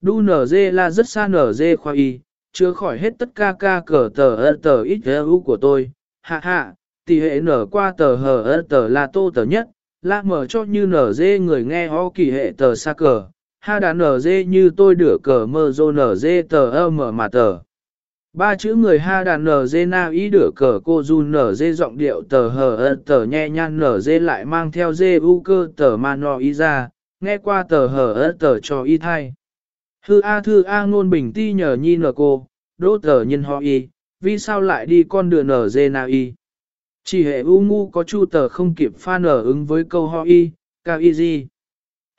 Đu nở dê là rất xa nở dê khoa y, chưa khỏi hết tất cả ca cờ tờ ơ tờ ít u của tôi. Hạ hạ, tỷ hệ nở qua tờ hờ ơ tờ là tô tờ nhất, là mở cho như nở dê người nghe ho kỳ hệ tờ xa cờ. Ha đã nở dê như tôi đửa cờ mơ dô nở dê tờ ơ mở mà tờ. Ba chữ người ha đàn nở dê na ý đửa cờ cô du nở dê giọng điệu tờ hờ ơ tờ nhẹ nhàng nở dê lại mang theo dê u cơ tờ ma no ý ra, nghe qua tờ hờ ơ tờ cho y thai. Thư A thư A ngôn bình ti nhờ nhi nở cô, đô tờ nhân ho y, vì sao lại đi con đường nở dê na y. Chỉ hệ u ngu có chu tờ không kịp pha nở ứng với câu ho y, cao y gì.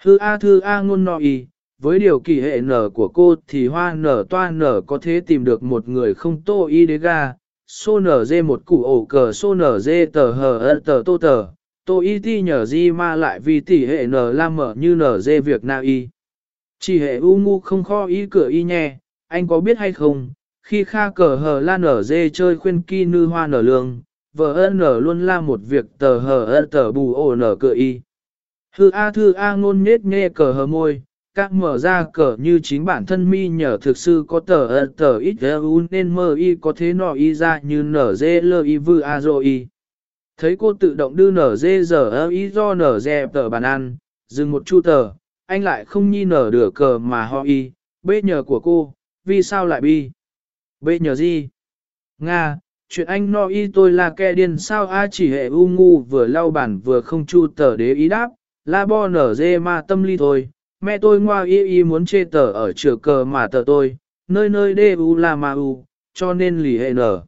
Thư A thư A ngôn no y, với điều kỳ hệ nở của cô thì hoa nở toa nở có thể tìm được một người không tô y đế ga, xô nở dê một củ ổ cờ xô nở dê tờ hờ ơ tờ tô tờ, tô y ti nhờ di ma lại vì tỷ hệ nở la mở như nở dê việc nào y. Chỉ hệ u ngu không kho y cửa y nhẹ, anh có biết hay không, khi kha cờ hờ la nở dê chơi khuyên ki nư hoa nở lương, vợ ơn nở luôn la một việc tờ hờ ơn tờ bù ổ nở cửa y. Thư A thư A ngôn nết nghe cờ hờ môi, các mở ra cờ như chính bản thân mi nhờ thực sư có tờ ơn tờ ít u nên mơ y có thế nọ y ra như nở dê lơ y vư a dô y. Thấy cô tự động đưa nở dê giờ ơ y do nở dê tờ bàn ăn, dừng một chu tờ, anh lại không nhi nở đửa cờ mà ho y, bê nhờ của cô, vì sao lại bi? Bê nhờ gì? Nga, chuyện anh no y tôi là kẻ điên sao a chỉ hệ u ngu vừa lau bản vừa không chu tờ đế ý đáp, la bo nở dê ma tâm ly thôi, mẹ tôi ngoa y y muốn chê tờ ở chửa cờ mà tờ tôi, nơi nơi đê u là ma u, cho nên lì hệ nở.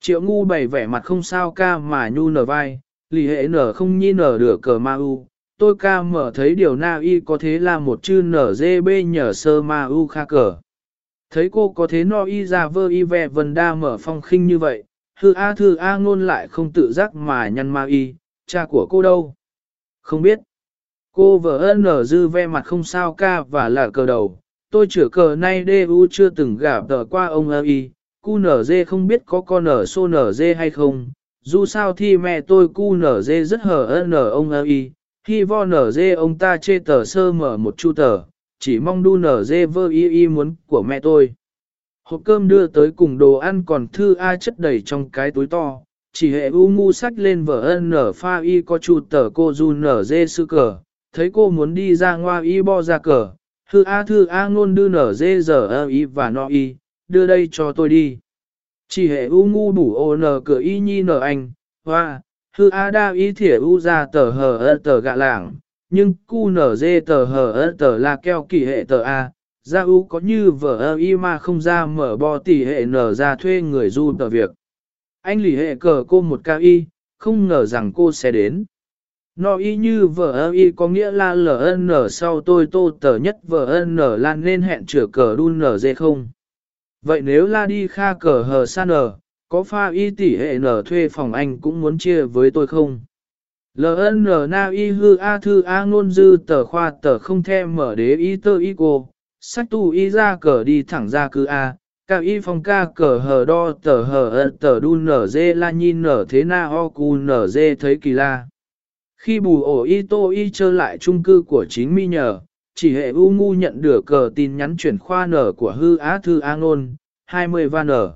Triệu ngu bày vẻ mặt không sao ca mà nhu nở vai, lì hệ nở không nhi nở được cờ ma u, tôi ca mở thấy điều na y có thế là một chư nở dê bê nhờ sơ ma u kha cờ. Thấy cô có thế no y ra vơ y vẹ vần đa mở phong khinh như vậy, thư A thư A ngôn lại không tự giác mà nhăn ma y, cha của cô đâu? Không biết. Cô vợ ơn nở dư ve mặt không sao ca và là cờ đầu, tôi chữa cờ nay đê u chưa từng gặp tờ qua ông ơ y, cu nở dê không biết có con nở xô nở dê hay không, dù sao thì mẹ tôi cu nở dê rất hờ ơn nở ông ơ y, khi vo nở dê ông ta chê tờ sơ mở một chu tờ, chỉ mong đu nở dê vơ y y muốn của mẹ tôi. Hộp cơm đưa tới cùng đồ ăn còn thư A chất đầy trong cái túi to, chỉ hệ u ngu sách lên vở ân nở pha y có chu tờ cô du nở dê sư cờ, thấy cô muốn đi ra ngoa y bo ra cờ, thư A thư A ngôn đưa nở dê giờ ơ y và no y, đưa đây cho tôi đi. Chỉ hệ u ngu đủ ô nở cửa y nhi nở anh, hoa, thư A đa ý thỉa u ra tờ hờ ơ tờ gạ lảng, nhưng cu nở dê tờ hờ ơ tờ là keo kỳ hệ tờ A. Ra u có như vở ơ y mà không ra mở bò tỷ hệ nở ra thuê người du tờ việc. Anh lì hệ cờ cô một cao y, không ngờ rằng cô sẽ đến. Nó y như vợ y có nghĩa là ln sau tôi tô tờ nhất vợ nở lan nên hẹn chữa cờ đun nở dê không. Vậy nếu la đi kha cờ hờ san nở, có pha y tỷ hệ nở thuê phòng anh cũng muốn chia với tôi không? LN na y hư a thư a ngôn dư tờ khoa tờ không thêm mở đế y tơ y cô, sách tu y ra cờ đi thẳng ra cứ a, cao y phong ca cờ hờ đo tờ hờ tờ đun nở dê la nhìn nở thế na ho cu nở dê thấy kỳ la. Khi bù ổ y tô y trở lại chung cư của chính mi nhờ, chỉ hệ u ngu nhận được cờ tin nhắn chuyển khoa nở của hư á thư A ngôn, 20 van nở.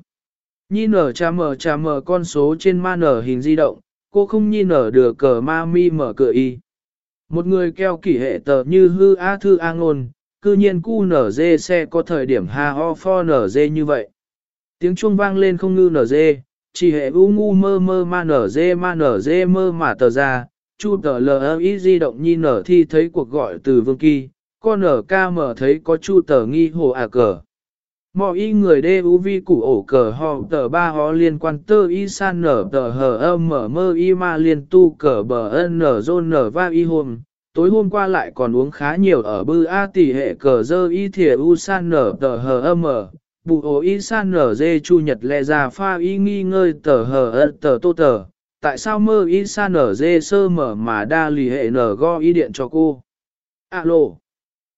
Nhi nở cha mở cha mở con số trên ma nở hình di động, cô không nhi nở được cờ ma mi mở cửa y. Một người keo kỷ hệ tờ như hư á thư A ngôn, cư nhiên cu nở dê xe có thời điểm ha ho for nở dê như vậy. Tiếng chuông vang lên không ngư nở dê, chỉ hệ u ngu mơ mơ ma nở dê ma nở dê mơ mà tờ ra, Chu tờ L.I. di động nhi nở thi thấy cuộc gọi từ Vương Kỳ, con nở ca mở thấy có chu tờ nghi hồ à cờ. Mọi y người đê u vi củ ổ cờ ho tờ ba ho liên quan tơ y san nở tờ hờ âm mở mơ y ma liên tu cờ bờ ân nở rôn nở va y hôm. Tối hôm qua lại còn uống khá nhiều ở bư A tỷ hệ cờ dơ y thìa u san nở tờ hờ âm mở. Bù ổ y san nở dê chu nhật lẹ ra pha y nghi ngơi tờ hờ ân tờ tô tờ tại sao mơ y san nở dê sơ mở mà đa lì hệ nở go y điện cho cô. Alo.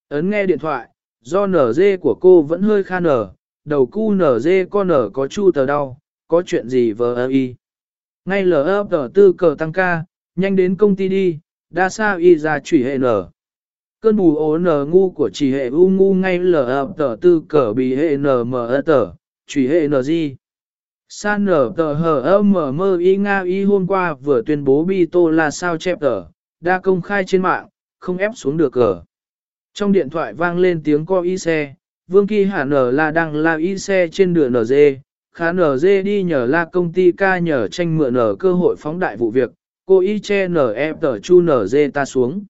Ấn nghe điện thoại, do nở dê của cô vẫn hơi kha nở, đầu cu nở dê con nở có chu tờ đau, có chuyện gì vờ ơ y. Ngay lờ ấp tờ tư cờ tăng ca, nhanh đến công ty đi, đa sa y ra chủy hệ nở. Cơn bù ố nở ngu của chỉ hệ u ngu ngay lờ tờ tư cờ bị hệ nở mờ ơ tờ, chủy hệ n gì. San nở tờ hờ ơ mở mơ y Nga y hôm qua vừa tuyên bố bi tô là sao chép tờ, đa công khai trên mạng, không ép xuống được cờ. Trong điện thoại vang lên tiếng co y xe, Vương Kỳ Hà nở là đang la y xe trên đường NG, khá NG đi nhờ la công ty ca nhờ tranh mượn nở cơ hội phóng đại vụ việc, cô y che nở em tờ chu nở dê ta xuống.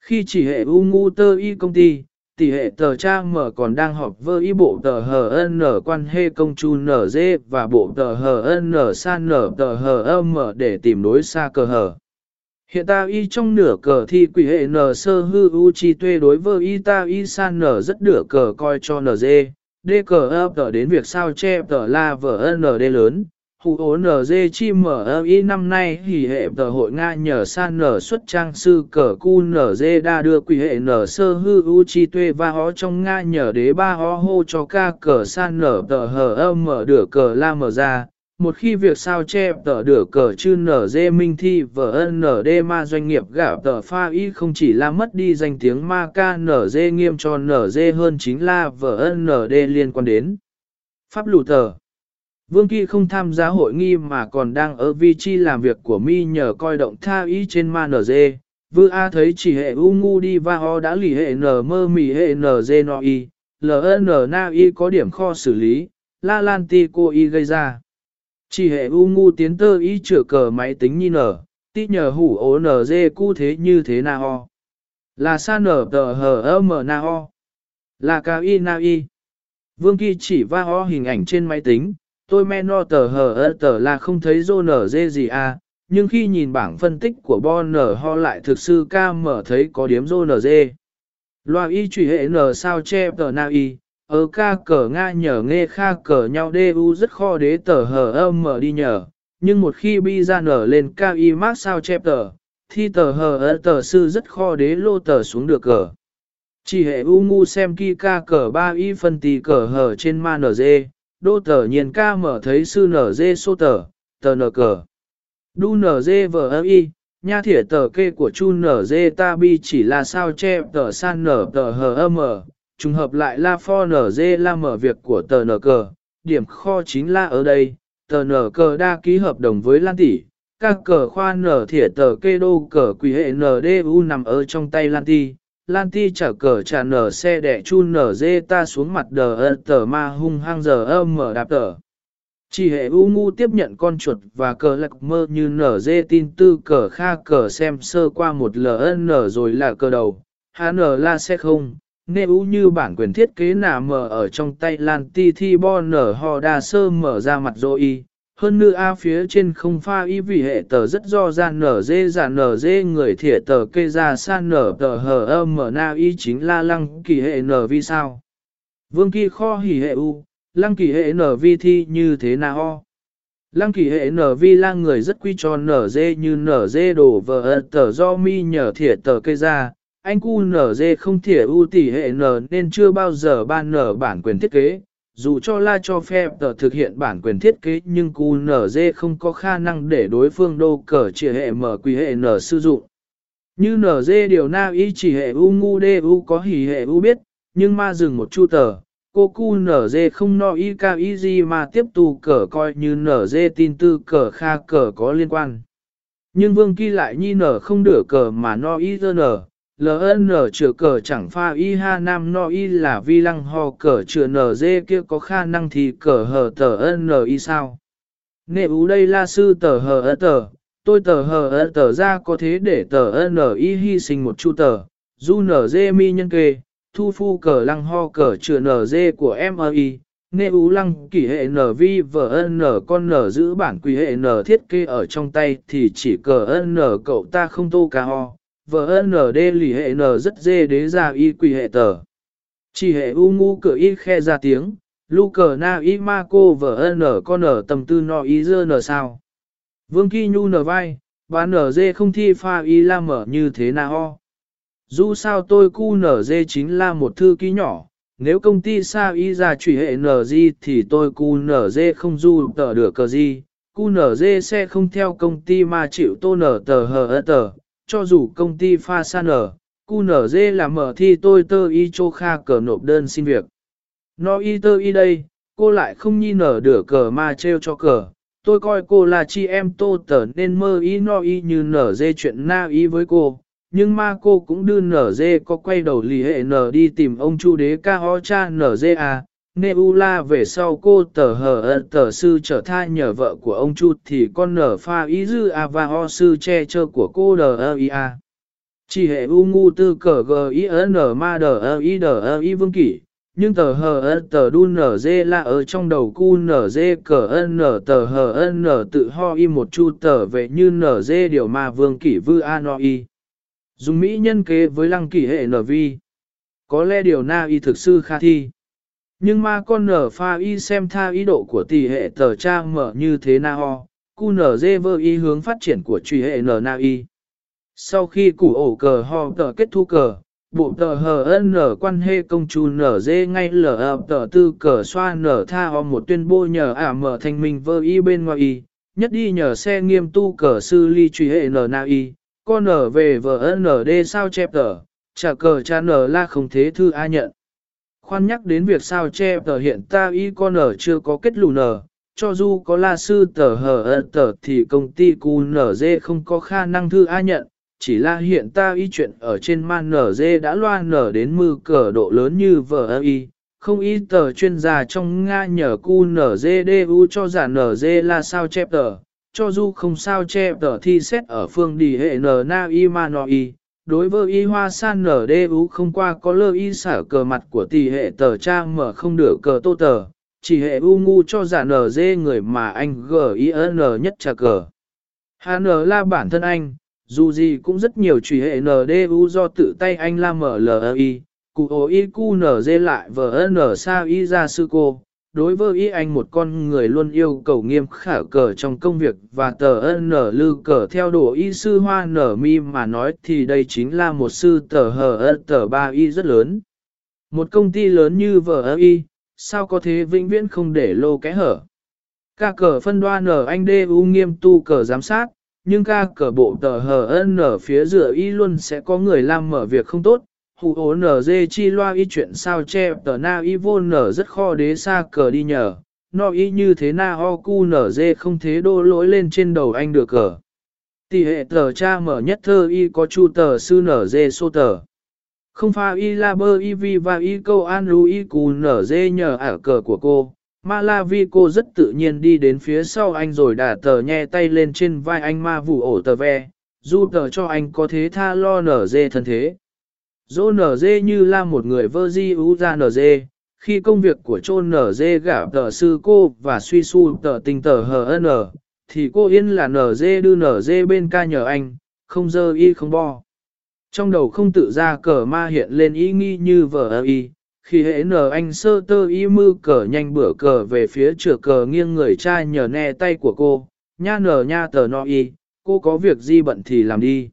Khi chỉ hệ u ngu tơ y công ty, tỷ hệ tờ cha mở còn đang họp với y bộ tờ HN quan hệ công chu nở dê và bộ tờ HN san nở tờ HM để tìm đối xa cờ hở. Hiện ta y trong nửa cờ thi quỷ hệ n sơ hư u chi tuê đối với y ta y san nở rất nửa cờ coi cho n dê, đê cờ ấp tờ đến việc sao che tờ la vở n đê lớn, Hù ố NG chi mở y năm nay hỉ hệ tờ hội Nga nhờ san N xuất trang sư cờ cu NG đa đưa quỷ hệ nở sơ hư u chi tuê và hó trong Nga nhờ đế ba hó hô cho ca cờ san N tờ hờ mở đửa cờ la mở ra. Một khi việc sao che tờ đửa cờ chư nở dê minh thi vở nở đê ma doanh nghiệp gả tờ pha y không chỉ là mất đi danh tiếng ma ca nở dê nghiêm cho nở dê hơn chính là vở nở đê liên quan đến. Pháp lù tờ Vương Kỳ không tham gia hội nghi mà còn đang ở vị trí làm việc của mi nhờ coi động tha ý trên ma nở dê. Vư A thấy chỉ hệ u ngu đi và ho đã lì hệ n mơ mì hệ nở dê no y, ln na y có điểm kho xử lý, la lan ti cô y gây ra. Chỉ hệ u ngu tiến tơ ý chữa cờ máy tính nhi nở, tí nhờ hủ ố nở dê cu thế như thế na ho. Là sa nở tờ hờ m na ho. Là ca y na y. Vương Kỳ chỉ va ho hình ảnh trên máy tính, tôi men no tờ hờ ơ tờ là không thấy dô nở dê gì à, nhưng khi nhìn bảng phân tích của bon nở ho lại thực sự ca mở thấy có điếm dô nở dê. Loa y trùy hệ nở sao che tờ na y, ở ca cờ Nga nhờ nghe kha cờ nhau đê u rất khó đế tờ hờ âm mở đi nhờ, nhưng một khi bi ra nở lên ca y mát sao chép tờ, thì tờ hờ ơ tờ sư rất khó đế lô tờ xuống được cờ. Chỉ hệ u ngu xem ki ca cờ ba y phân tì cờ hờ trên ma nở dê, đô tờ nhiên ca mở thấy sư nở dê sô tờ, tờ nở cờ. Đu nở dê vờ ơ y, nha thỉa tờ kê của chu nở dê ta bi chỉ là sao che tờ san nở tờ hờ âm mở, trùng hợp lại la pho nở dê la mở việc của tờ nở cờ, điểm kho chính là ở đây, tờ nở cờ đa ký hợp đồng với Lan Tỷ, các cờ khoa nở thỉa tờ kê đô cờ quỷ hệ NDU nằm ở trong tay Lan Tỷ, Lan Ti trả cờ trả nở xe đẻ chu nở dê ta xuống mặt đờ ơ tờ ma hung hăng giờ âm mở đạp tờ. Chỉ hệ u ngu tiếp nhận con chuột và cờ lạc mơ như nở dê tin tư cờ kha cờ xem sơ qua một ln rồi là cờ đầu, Hà nở la xe không, nếu như bản quyền thiết kế nà mở ở trong tay Lan Ti thi bo nở hò đa sơ mở ra mặt dô y, hơn nữa A phía trên không pha y vì hệ tờ rất do ra nở dê giả nở dê người thỉa tờ kê ra san nở tờ hờ âm mở na y chính là lăng kỳ hệ nở vi sao. Vương kỳ kho hỉ hệ u, lăng kỳ hệ nở vi thi như thế nào ho. Lăng kỳ hệ nở vi là người rất quy cho nở dê như nở dê đổ vờ tờ do mi nhờ thỉa tờ kê ra. Anh cu không thể ưu tỷ hệ N nên chưa bao giờ ban nở bản quyền thiết kế, dù cho la cho phép tờ thực hiện bản quyền thiết kế nhưng QNZ không có khả năng để đối phương đô cờ chỉ hệ mở quy hệ N sử dụng. Như NZ điều na ý chỉ hệ U ngu DU có hỉ hệ U biết, nhưng ma dừng một chu tờ, cô QNZ không no y cao y gì mà tiếp tục cờ coi như NZ tin tư cờ kha cờ có liên quan. Nhưng Vương Kỳ lại nhi nở không đửa cờ mà no y nở, LN chữa cờ chẳng pha y ha nam no y là vi lăng ho cờ chữa nở dê kia có khả năng thì cờ hờ tờ n y sao. Nệ ú đây là sư tờ hờ ơ tờ, tôi tờ hờ ơ tờ ra có thế để tờ n y hy sinh một chu tờ, du nở dê mi nhân kê, thu phu cờ lăng ho cờ chữa nở dê của MI. Nê ú lăng kỷ hệ n vi vợ n con n giữ bản quỷ hệ n thiết kế ở trong tay thì chỉ cờ n cậu ta không tô ca ho, VND lì hệ N rất dê đế ra y quỷ hệ tờ. Chỉ hệ u ngu cửa y khe ra tiếng, lu cờ na y ma cô VN con ở tầm tư no y dơ nở sao. Vương Kỳ Nhu nở vai, bà nở dê không thi pha y la mở như thế nào ho. Dù sao tôi cu nở dê chính là một thư ký nhỏ, nếu công ty sa y ra trùy hệ nở gì thì tôi cu nở dê không du tờ được cờ gì, cu nở dê sẽ không theo công ty mà chịu tô nở tờ hờ tờ, cho dù công ty pha san cu nở dê là mở thi tôi tơ y chô kha cờ nộp đơn xin việc. Nó y tơ y đây, cô lại không nhi nở đửa cờ mà treo cho cờ. Tôi coi cô là chị em tô tờ nên mơ y no y như nở dê chuyện na y với cô. Nhưng mà cô cũng đưa nở dê có quay đầu lì hệ nở đi tìm ông chu đế ca ho cha nở dê à. Nebula về sau cô tờ hờ tờ sư trở thai nhờ vợ của ông Chu thì con nở pha ý dư a và ho sư che chơ của cô đờ ơ i a. Chỉ hệ u ngu tư cờ g ý n ma đờ ơ i đờ ơ i vương kỷ, nhưng tờ hờ tờ đu nở dê là ở trong đầu cu nở dê cờ nở tờ hờ nở tự ho y một chu tờ về như nở dê điều mà vương kỷ vư a no y. Dùng mỹ nhân kế với lăng kỷ hệ nở vi. Có lẽ điều na y thực sư kha thi. Nhưng ma con nở pha y xem tha ý độ của tỷ hệ tờ cha mở như thế na ho, cu nở dê vơ y hướng phát triển của truy hệ nở na y. Sau khi củ ổ cờ ho tờ kết thu cờ, bộ tờ hờ nở quan hệ công chú nở dê ngay lở tờ tư cờ xoa nở tha ho một tuyên bố nhờ ả mở thành mình vơ y bên ngoài y, nhất đi nhờ xe nghiêm tu cờ sư ly truy hệ nở na y, con nở về vợ nở đê sao chép tờ, trả cờ cha nở la không thế thư a nhận. Khoan nhắc đến việc sao che tờ hiện ta y con ở chưa có kết lù nở, cho dù có la sư tờ hờ ơ tờ thì công ty cu nở dê không có khả năng thư a nhận, chỉ là hiện ta y chuyện ở trên man nở dê đã loa nở đến mư cờ độ lớn như vờ y. Không y tờ chuyên gia trong Nga nhờ cu nở dê đê u cho giả nở dê là sao chép tờ, cho dù không sao chép tờ thi xét ở phương đi hệ nở na y ma no y, đối với y hoa san nở đê ú không qua có lơ y xả cờ mặt của tỷ hệ tờ cha mở không được cờ tô tờ, chỉ hệ u ngu cho giả nở dê người mà anh g i n nhất trà cờ. Hà nở la bản thân anh, dù gì cũng rất nhiều truy hệ n đê u do tự tay anh la mở l i, cụ ổ y cu nở dê lại vờ nở sa y ra sư cô, đối với Y anh một con người luôn yêu cầu nghiêm khả cờ trong công việc và tờ nở lư cờ theo đồ y sư hoa nở mi mà nói thì đây chính là một sư tờ hờ tờ ba y rất lớn. Một công ty lớn như vợ y, sao có thể vĩnh viễn không để lô kẽ hở. Ca cờ phân đoan nở anh đê u nghiêm tu cờ giám sát, nhưng ca cờ bộ tờ hờ nở phía giữa y luôn sẽ có người làm mở việc không tốt, hù ố nở dê chi loa y chuyện sao che tờ na y vô nở rất kho đế xa cờ đi nhờ, no y như thế na ho cu nở dê không thế đô lỗi lên trên đầu anh được cờ. Tỷ hệ tờ cha mở nhất thơ y có chu tờ sư nở dê sô tờ. Không pha y la bơ y vi và y câu an lưu y cù nở dê nhờ ả cờ của cô. Ma la vi cô rất tự nhiên đi đến phía sau anh rồi đả tờ nhe tay lên trên vai anh ma vụ ổ tờ ve, du tờ cho anh có thế tha lo nở dê thân thế. Dô nở dê như là một người vơ di ú ra nở dê, khi công việc của chô nở dê gả tờ sư cô và suy su tờ tình tờ hờ nở, thì cô yên là nở dê đưa nở dê bên ca nhờ anh, không dơ y không bo. Trong đầu không tự ra cờ ma hiện lên ý nghi như vờ y, khi hệ nở anh sơ tơ y mư cờ nhanh bữa cờ về phía chửa cờ nghiêng người trai nhờ nè tay của cô, nha nở nha tờ no y, cô có việc gì bận thì làm đi.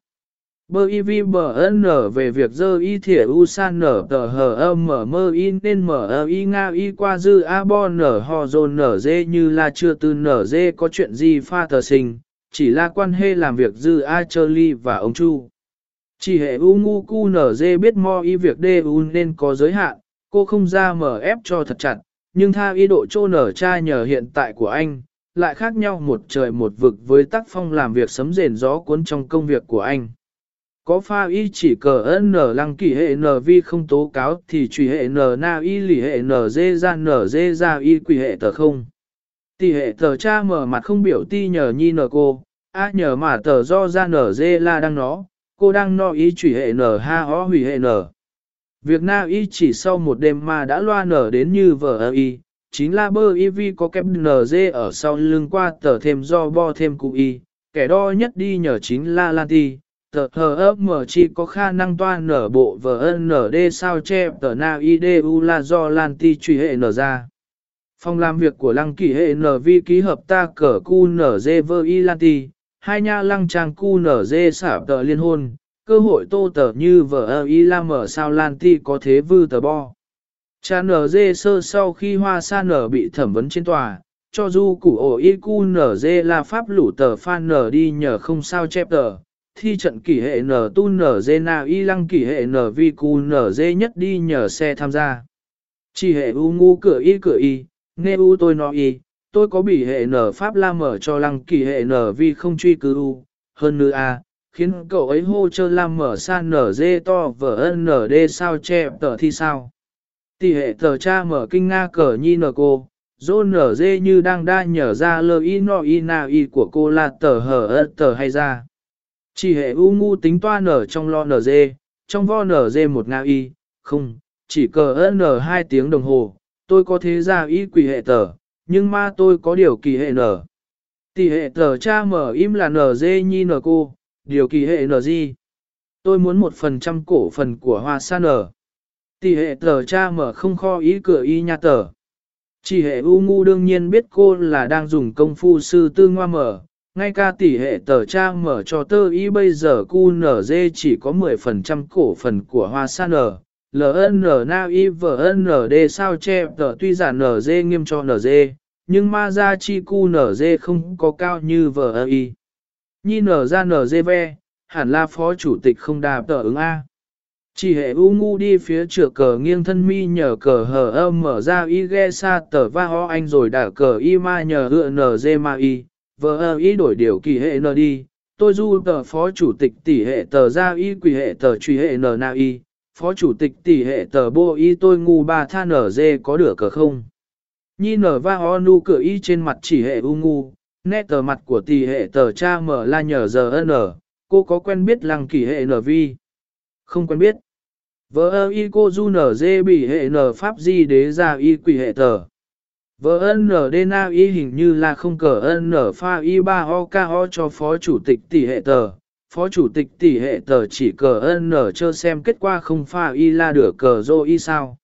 Bơ y vi bờ nở về việc dơ y thỉa u san nở tờ hờ âm mở mơ y nên mở y nga y qua dư a bo nở ho dồn nở dê như là chưa từ nở dê có chuyện gì pha tờ sinh, chỉ là quan hệ làm việc dư a chơ ly và ông chu. Chỉ hệ u ngu cu nở dê biết mo y việc đê u nên có giới hạn, cô không ra mở ép cho thật chặt, nhưng tha y độ chô nở cha nhờ hiện tại của anh, lại khác nhau một trời một vực với tác phong làm việc sấm rền gió cuốn trong công việc của anh. Có pha y chỉ cờ n lăng kỷ hệ n vi không tố cáo thì trùy hệ n na y lì hệ n dê ra n dê ra y quỷ hệ tờ không. Tỷ hệ tờ cha mở mặt không biểu ti nhờ nhi nờ cô, a nhờ mà tờ do ra n dê la đang nó, cô đang no y trùy hệ n ha ho hủy hệ n. Việc na y chỉ sau một đêm mà đã loa nở đến như vợ y, chính là bơ y vi có kép n dê ở sau lưng qua tờ thêm do bo thêm cụ y, kẻ đo nhất đi nhờ chính là Lan Ti tờ hờ ấp mở chỉ có khả năng toa nở bộ vờ nở đê sao che tờ na y đê u là do lan ti truy hệ nở ra. Phòng làm việc của lăng kỷ hệ nở vi ký hợp ta cờ cu nở dê vơ y lan ti, hai nha lăng trang cu nở dê xả tờ liên hôn, cơ hội tô tờ như vờ y la mở sao lan ti có thế vư tờ bo. Cha nở dê sơ sau khi hoa sa nở bị thẩm vấn trên tòa, cho dù củ ổ y cu nở dê là pháp lũ tờ phan nở đi nhờ không sao chép tờ, thi trận kỷ hệ nở tu nở dê na y lăng kỷ hệ nở vi cu nở dê nhất đi nhờ xe tham gia. Chỉ hệ u ngu cửa y cửa y, nghe u tôi nói y, tôi có bị hệ nở pháp la mở cho lăng kỷ hệ nở vi không truy cứ u, hơn nữa a khiến cậu ấy hô chơ lam mở san nở dê to vở ân nở đê sao che tờ thi sao. Tỷ hệ tờ cha mở kinh nga cờ nhi nở cô, dô nở dê như đang đa nhở ra lơ y no y na y của cô là tờ hở ơ tờ hay ra. Chỉ hệ u ngu tính toa nở trong lo nở dê, trong vo nở dê một nga y, không, chỉ cờ nở hai tiếng đồng hồ, tôi có thế ra y quỷ hệ tờ, nhưng ma tôi có điều kỳ hệ nở. Tỷ hệ tờ cha mở im là nở dê nhi nở cô, điều kỳ hệ nở gì? Tôi muốn một phần trăm cổ phần của hoa sa nở. Tỷ hệ tờ cha mở không kho ý cửa y nha tờ. Chỉ hệ u ngu đương nhiên biết cô là đang dùng công phu sư tư ngoa mở, ngay cả tỷ hệ tờ cha mở cho tơ y bây giờ cu chỉ có 10% cổ phần của hoa sa nở. LN na y vn d sao che tờ tuy giả NZ nghiêm cho NZ, nhưng ma ra chi cu không có cao như vờ. E, Nhi nở ra nở ve, hẳn là phó chủ tịch không đạp tờ ứng A. Chỉ hệ u ngu đi phía trước cờ nghiêng thân mi nhờ cờ hờ âm e, mở ra y ghe xa tờ va ho anh rồi đả cờ y ma nhờ hựa nờ dê ma y, vờ ơ y đổi điều kỳ hệ n đi. Tôi du tờ phó chủ tịch tỷ hệ tờ gia y quỷ hệ tờ truy hệ n na y, phó chủ tịch tỷ hệ tờ bô y tôi ngu ba tha nở dê có đửa cờ không? Nhi nở va ho nu cửa y trên mặt chỉ hệ u ngu, nét tờ mặt của tỷ hệ tờ cha mở la nhờ giờ n, cô có quen biết lăng kỳ hệ n vi? Không quen biết. Vợ ơ y cô du nở dê bị hệ n pháp di đế ra y quỷ hệ tờ. Vợ N. Dena y hình như là không cờ ân nở pha y ba ho ca ho cho phó chủ tịch tỷ hệ tờ. Phó chủ tịch tỷ hệ tờ chỉ cờ N cho xem kết quả không pha y la được cờ dô y sao.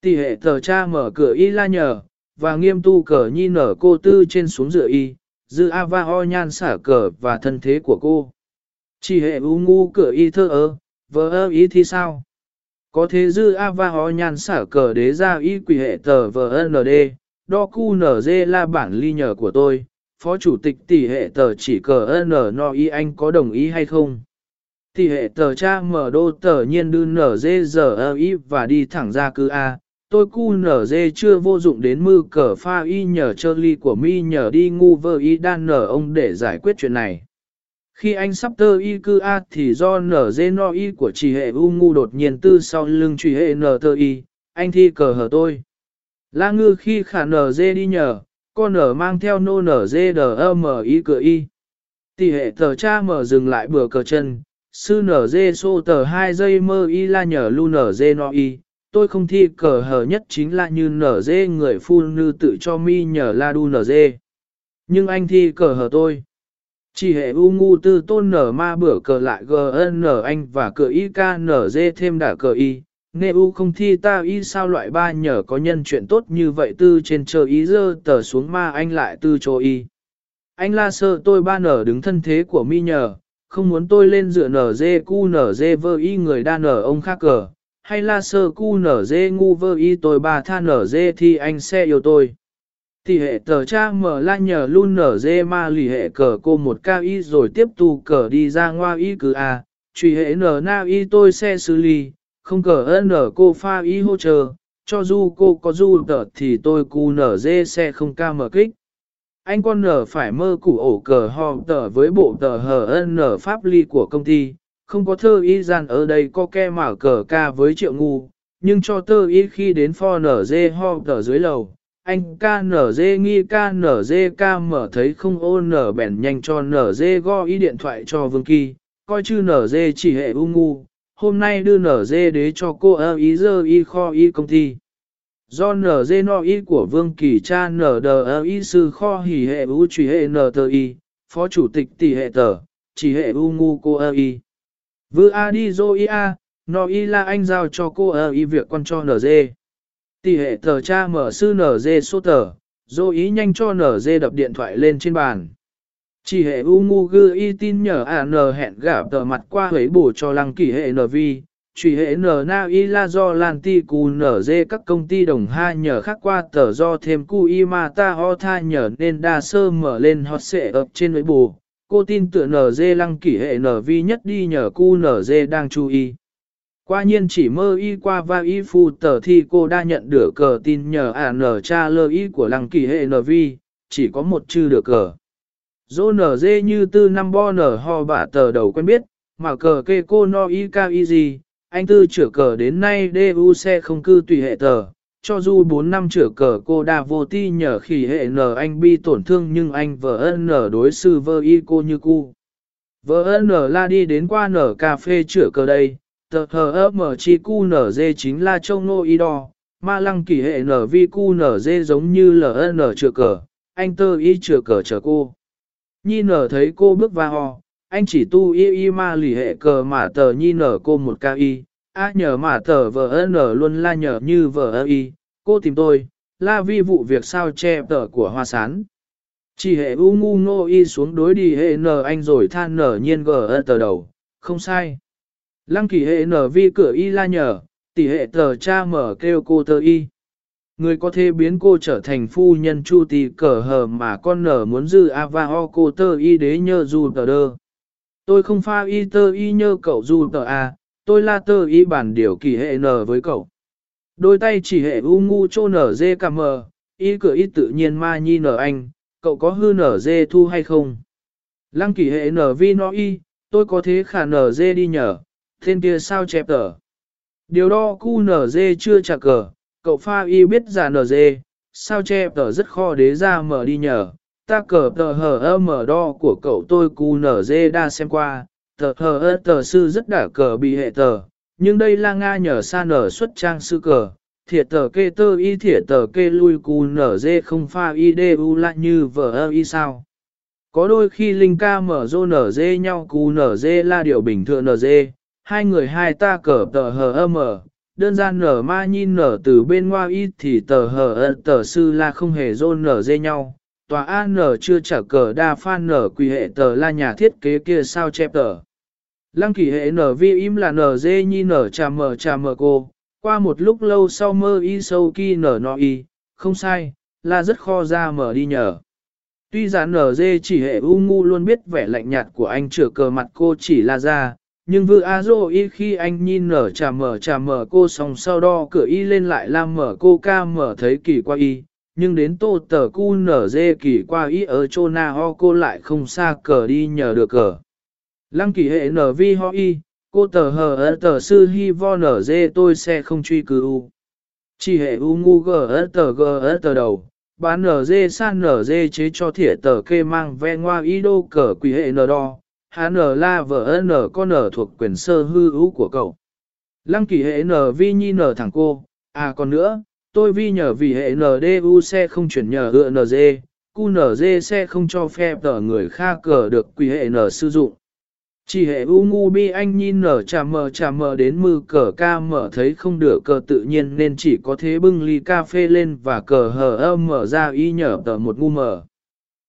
Tỷ hệ tờ cha mở cửa y la nhờ, và nghiêm tu cờ nhi nở cô tư trên xuống dựa y, dư a va ho nhan xả cờ và thân thế của cô. Chỉ hệ u ngu cửa y thơ ơ, vợ ơ y thì sao? Có thế dư a va ho nhan xả cờ đế ra y quỷ hệ tờ vợ nd, đo cu nở dê la bản ly nhờ của tôi, phó chủ tịch tỷ hệ tờ chỉ cờ n no y anh có đồng ý hay không? Tỷ hệ tờ cha mở đô tờ nhiên đư nở dê giờ e ơ y và đi thẳng ra cư A, tôi cu nở dê chưa vô dụng đến mư cờ pha y nhờ chơ ly của mi nhờ đi ngu vơ y đan nở ông để giải quyết chuyện này. Khi anh sắp tơ y cư A thì do nở dê no y của chỉ hệ u ngu đột nhiên tư sau lưng truy hệ nở tơ y, anh thi cờ hở tôi. La ngư khi khả nở dê đi nhờ, con nở mang theo nô nở dê đờ mở y cửa y. Tỷ hệ tờ cha mở dừng lại bừa cờ chân, sư nở dê xô tờ hai giây mơ y la nhờ lu nở dê no y. Tôi không thi cờ hở nhất chính là như nở dê người phu nư tự cho mi nhờ la đu nở dê. Nhưng anh thi cờ hở tôi. Chỉ hệ u ngu tư tôn nở ma bửa cờ lại gn anh và cờ y ca nở dê thêm đả cờ y. Nê u không thi ta y sao loại ba nhờ có nhân chuyện tốt như vậy tư trên chờ ý dơ tờ xuống ma anh lại tư cho y. Anh la sơ tôi ba nở đứng thân thế của mi nhờ, không muốn tôi lên dựa nở dê cu nở dê vơ y người đa nở ông khác cờ, hay la sơ cu nở dê ngu vơ y tôi ba tha nở dê thì anh sẽ yêu tôi. Tỷ hệ tờ cha mở la nhờ luôn nở dê ma lì hệ cờ cô một cao y rồi tiếp tu cờ đi ra ngoa y cứ à, truy hệ nở na y tôi sẽ xử lý, không cờ ơn nở cô pha y hỗ trợ, cho dù cô có du tờ thì tôi cu nở dê sẽ không ca mở kích. Anh con nở phải mơ củ ổ cờ ho tờ với bộ tờ hờ ơn nở pháp ly của công ty, không có thơ y gian ở đây có ke mở cờ ca với triệu ngu, nhưng cho tơ y khi đến pho nở dê ho tờ dưới lầu anh ca nở dê nghi ca nở dê ca mở thấy không ô nở bèn nhanh cho nở dê go ý điện thoại cho Vương Kỳ, coi chư nở dê chỉ hệ u ngu, hôm nay đưa nở dê đế cho cô ơ ý dơ y kho y công ty. Do nở dê no y của Vương Kỳ cha nở đờ ơ y sư kho hỉ hệ u trì hệ nở tờ y, phó chủ tịch tỷ hệ tờ, chỉ hệ u ngu cô ơ y. Vư a đi dô y a, no y là anh giao cho cô ơ y việc con cho nở dê. Tỷ hệ tờ cha mở sư nở dê số tờ, dô ý nhanh cho nở dê đập điện thoại lên trên bàn. Chỉ hệ u ngu gư y tin nhờ à n hẹn gả tờ mặt qua hấy bổ cho lăng kỷ hệ NV. chỉ hệ n na y la do lan ti cù nở dê các công ty đồng ha nhờ khác qua tờ do thêm cu y mà ta ho tha nhờ nên đa sơ mở lên hot xệ ập trên hấy bổ. cô tin tựa NG lăng kỷ hệ NV nhất đi nhờ cu NG đang chú ý. Qua nhiên chỉ mơ y qua va y phu tờ thì cô đã nhận được cờ tin nhờ à nở cha lơ y của lăng kỷ hệ NV, chỉ có một chư được cờ. Dô nở dê như tư năm bo nở ho bả tờ đầu quen biết, mà cờ kê cô no y cao y gì, anh tư chữa cờ đến nay đê u xe không cư tùy hệ tờ, cho dù 4 năm chữa cờ cô đa vô ti nhờ khi hệ n anh bi tổn thương nhưng anh vợ n đối sư vơ y cô như cu. Vợ n la đi đến qua nở cà phê chữa cờ đây, tờ hờ ấp mở chi cu nở dê chính là trông nô y đo, ma lăng kỳ hệ nở vi cu nở dê giống như ln chữa cờ, anh tơ y chữa cờ chờ cô. Nhi nở thấy cô bước vào ho, anh chỉ tu y y ma lì hệ cờ mà tờ nhi nở cô một ca y, a nhờ mà tờ vợ nở luôn la nhờ như vợ y, cô tìm tôi, la vi vụ việc sao che tờ của hoa sán. Chỉ hệ u ngu ngô y xuống đối đi hệ nở anh rồi than nở nhiên gờ tờ đầu, không sai. Lăng kỳ hệ nở vi cửa y la nhờ, tỷ hệ tờ cha mở kêu cô tờ y. Người có thể biến cô trở thành phu nhân chu tì cờ hờ mà con nở muốn dư ava ho cô tơ y đế nhơ dù tờ đơ. Tôi không pha y tơ y nhơ cậu dù tờ a, tôi la tơ y bản điều kỳ hệ nở với cậu. Đôi tay chỉ hệ u ngu chô nở dê cà mờ, y cửa y tự nhiên ma nhi nở anh, cậu có hư nở dê thu hay không? Lăng kỳ hệ nở vi no y, tôi có thế khả nở dê đi nhở, tên kia sao chẹp tờ. Điều đo cu nở dê chưa trả cờ, cậu pha y biết già nở dê, sao che tờ rất khó đế ra mở đi nhờ. Ta cờ tờ hờ ơ mở đo của cậu tôi cu nở dê đa xem qua, tờ hờ ơ tờ sư rất đả cờ bị hệ tờ, nhưng đây là Nga nhờ sa nở xuất trang sư cờ, thiệt tờ kê tơ y thiệt tờ kê lui cu nở dê không pha y đê u lại như vợ ơ y sao. Có đôi khi Linh ca mở rô nở dê nhau cu nở dê là điều bình thường nở dê, hai người hai ta cờ tờ hờ ơ mở, đơn giản nở ma nhìn nở từ bên ngoa y thì tờ hờ ẩn tờ sư là không hề rôn nở dê nhau. Tòa an nở chưa trả cờ đa phan nở quỳ hệ tờ là nhà thiết kế kia sao chép tờ. Lăng kỳ hệ nở vi im là nở dê nhi nở trà mờ trà mờ cô, qua một lúc lâu sau mơ y sâu kỳ nở nọ y, không sai, là rất kho ra mở đi nhờ. Tuy giản nở dê chỉ hệ u ngu luôn biết vẻ lạnh nhạt của anh chữa cờ mặt cô chỉ là ra, nhưng vư a dô y khi anh nhìn nở trà mở trà mở cô xong sau đo cửa y lên lại làm mở cô ca mở thấy kỳ qua y, nhưng đến tô tờ cu nở dê kỳ qua y ở chô na ho cô lại không xa cờ đi nhờ được cờ. Lăng kỳ hệ nở vi ho y, cô tờ hờ ơ tờ sư hi vo nở dê tôi sẽ không truy cư u. Chỉ hệ u ngu gờ ơ tờ gờ ơ tờ đầu, bán nở dê san nở dê chế cho thỉa tờ kê mang ve ngoa y đô cờ quỷ hệ nở đo, há nở la vợ nở con nở thuộc quyền sơ hư hữu của cậu. Lăng kỳ hệ N vi nhi nở thẳng cô, à còn nữa, tôi vi nhờ vì hệ NDU xe không chuyển nhờ ựa NG, cu NG xe không cho phép tờ người khác cờ được quỷ hệ N sử dụng. Chỉ hệ u ngu bi anh nhìn nở trà mờ trà mờ đến mư cờ ca mở thấy không được cờ tự nhiên nên chỉ có thế bưng ly cà phê lên và cờ hờ âm mở ra y nhở tờ một ngu mở.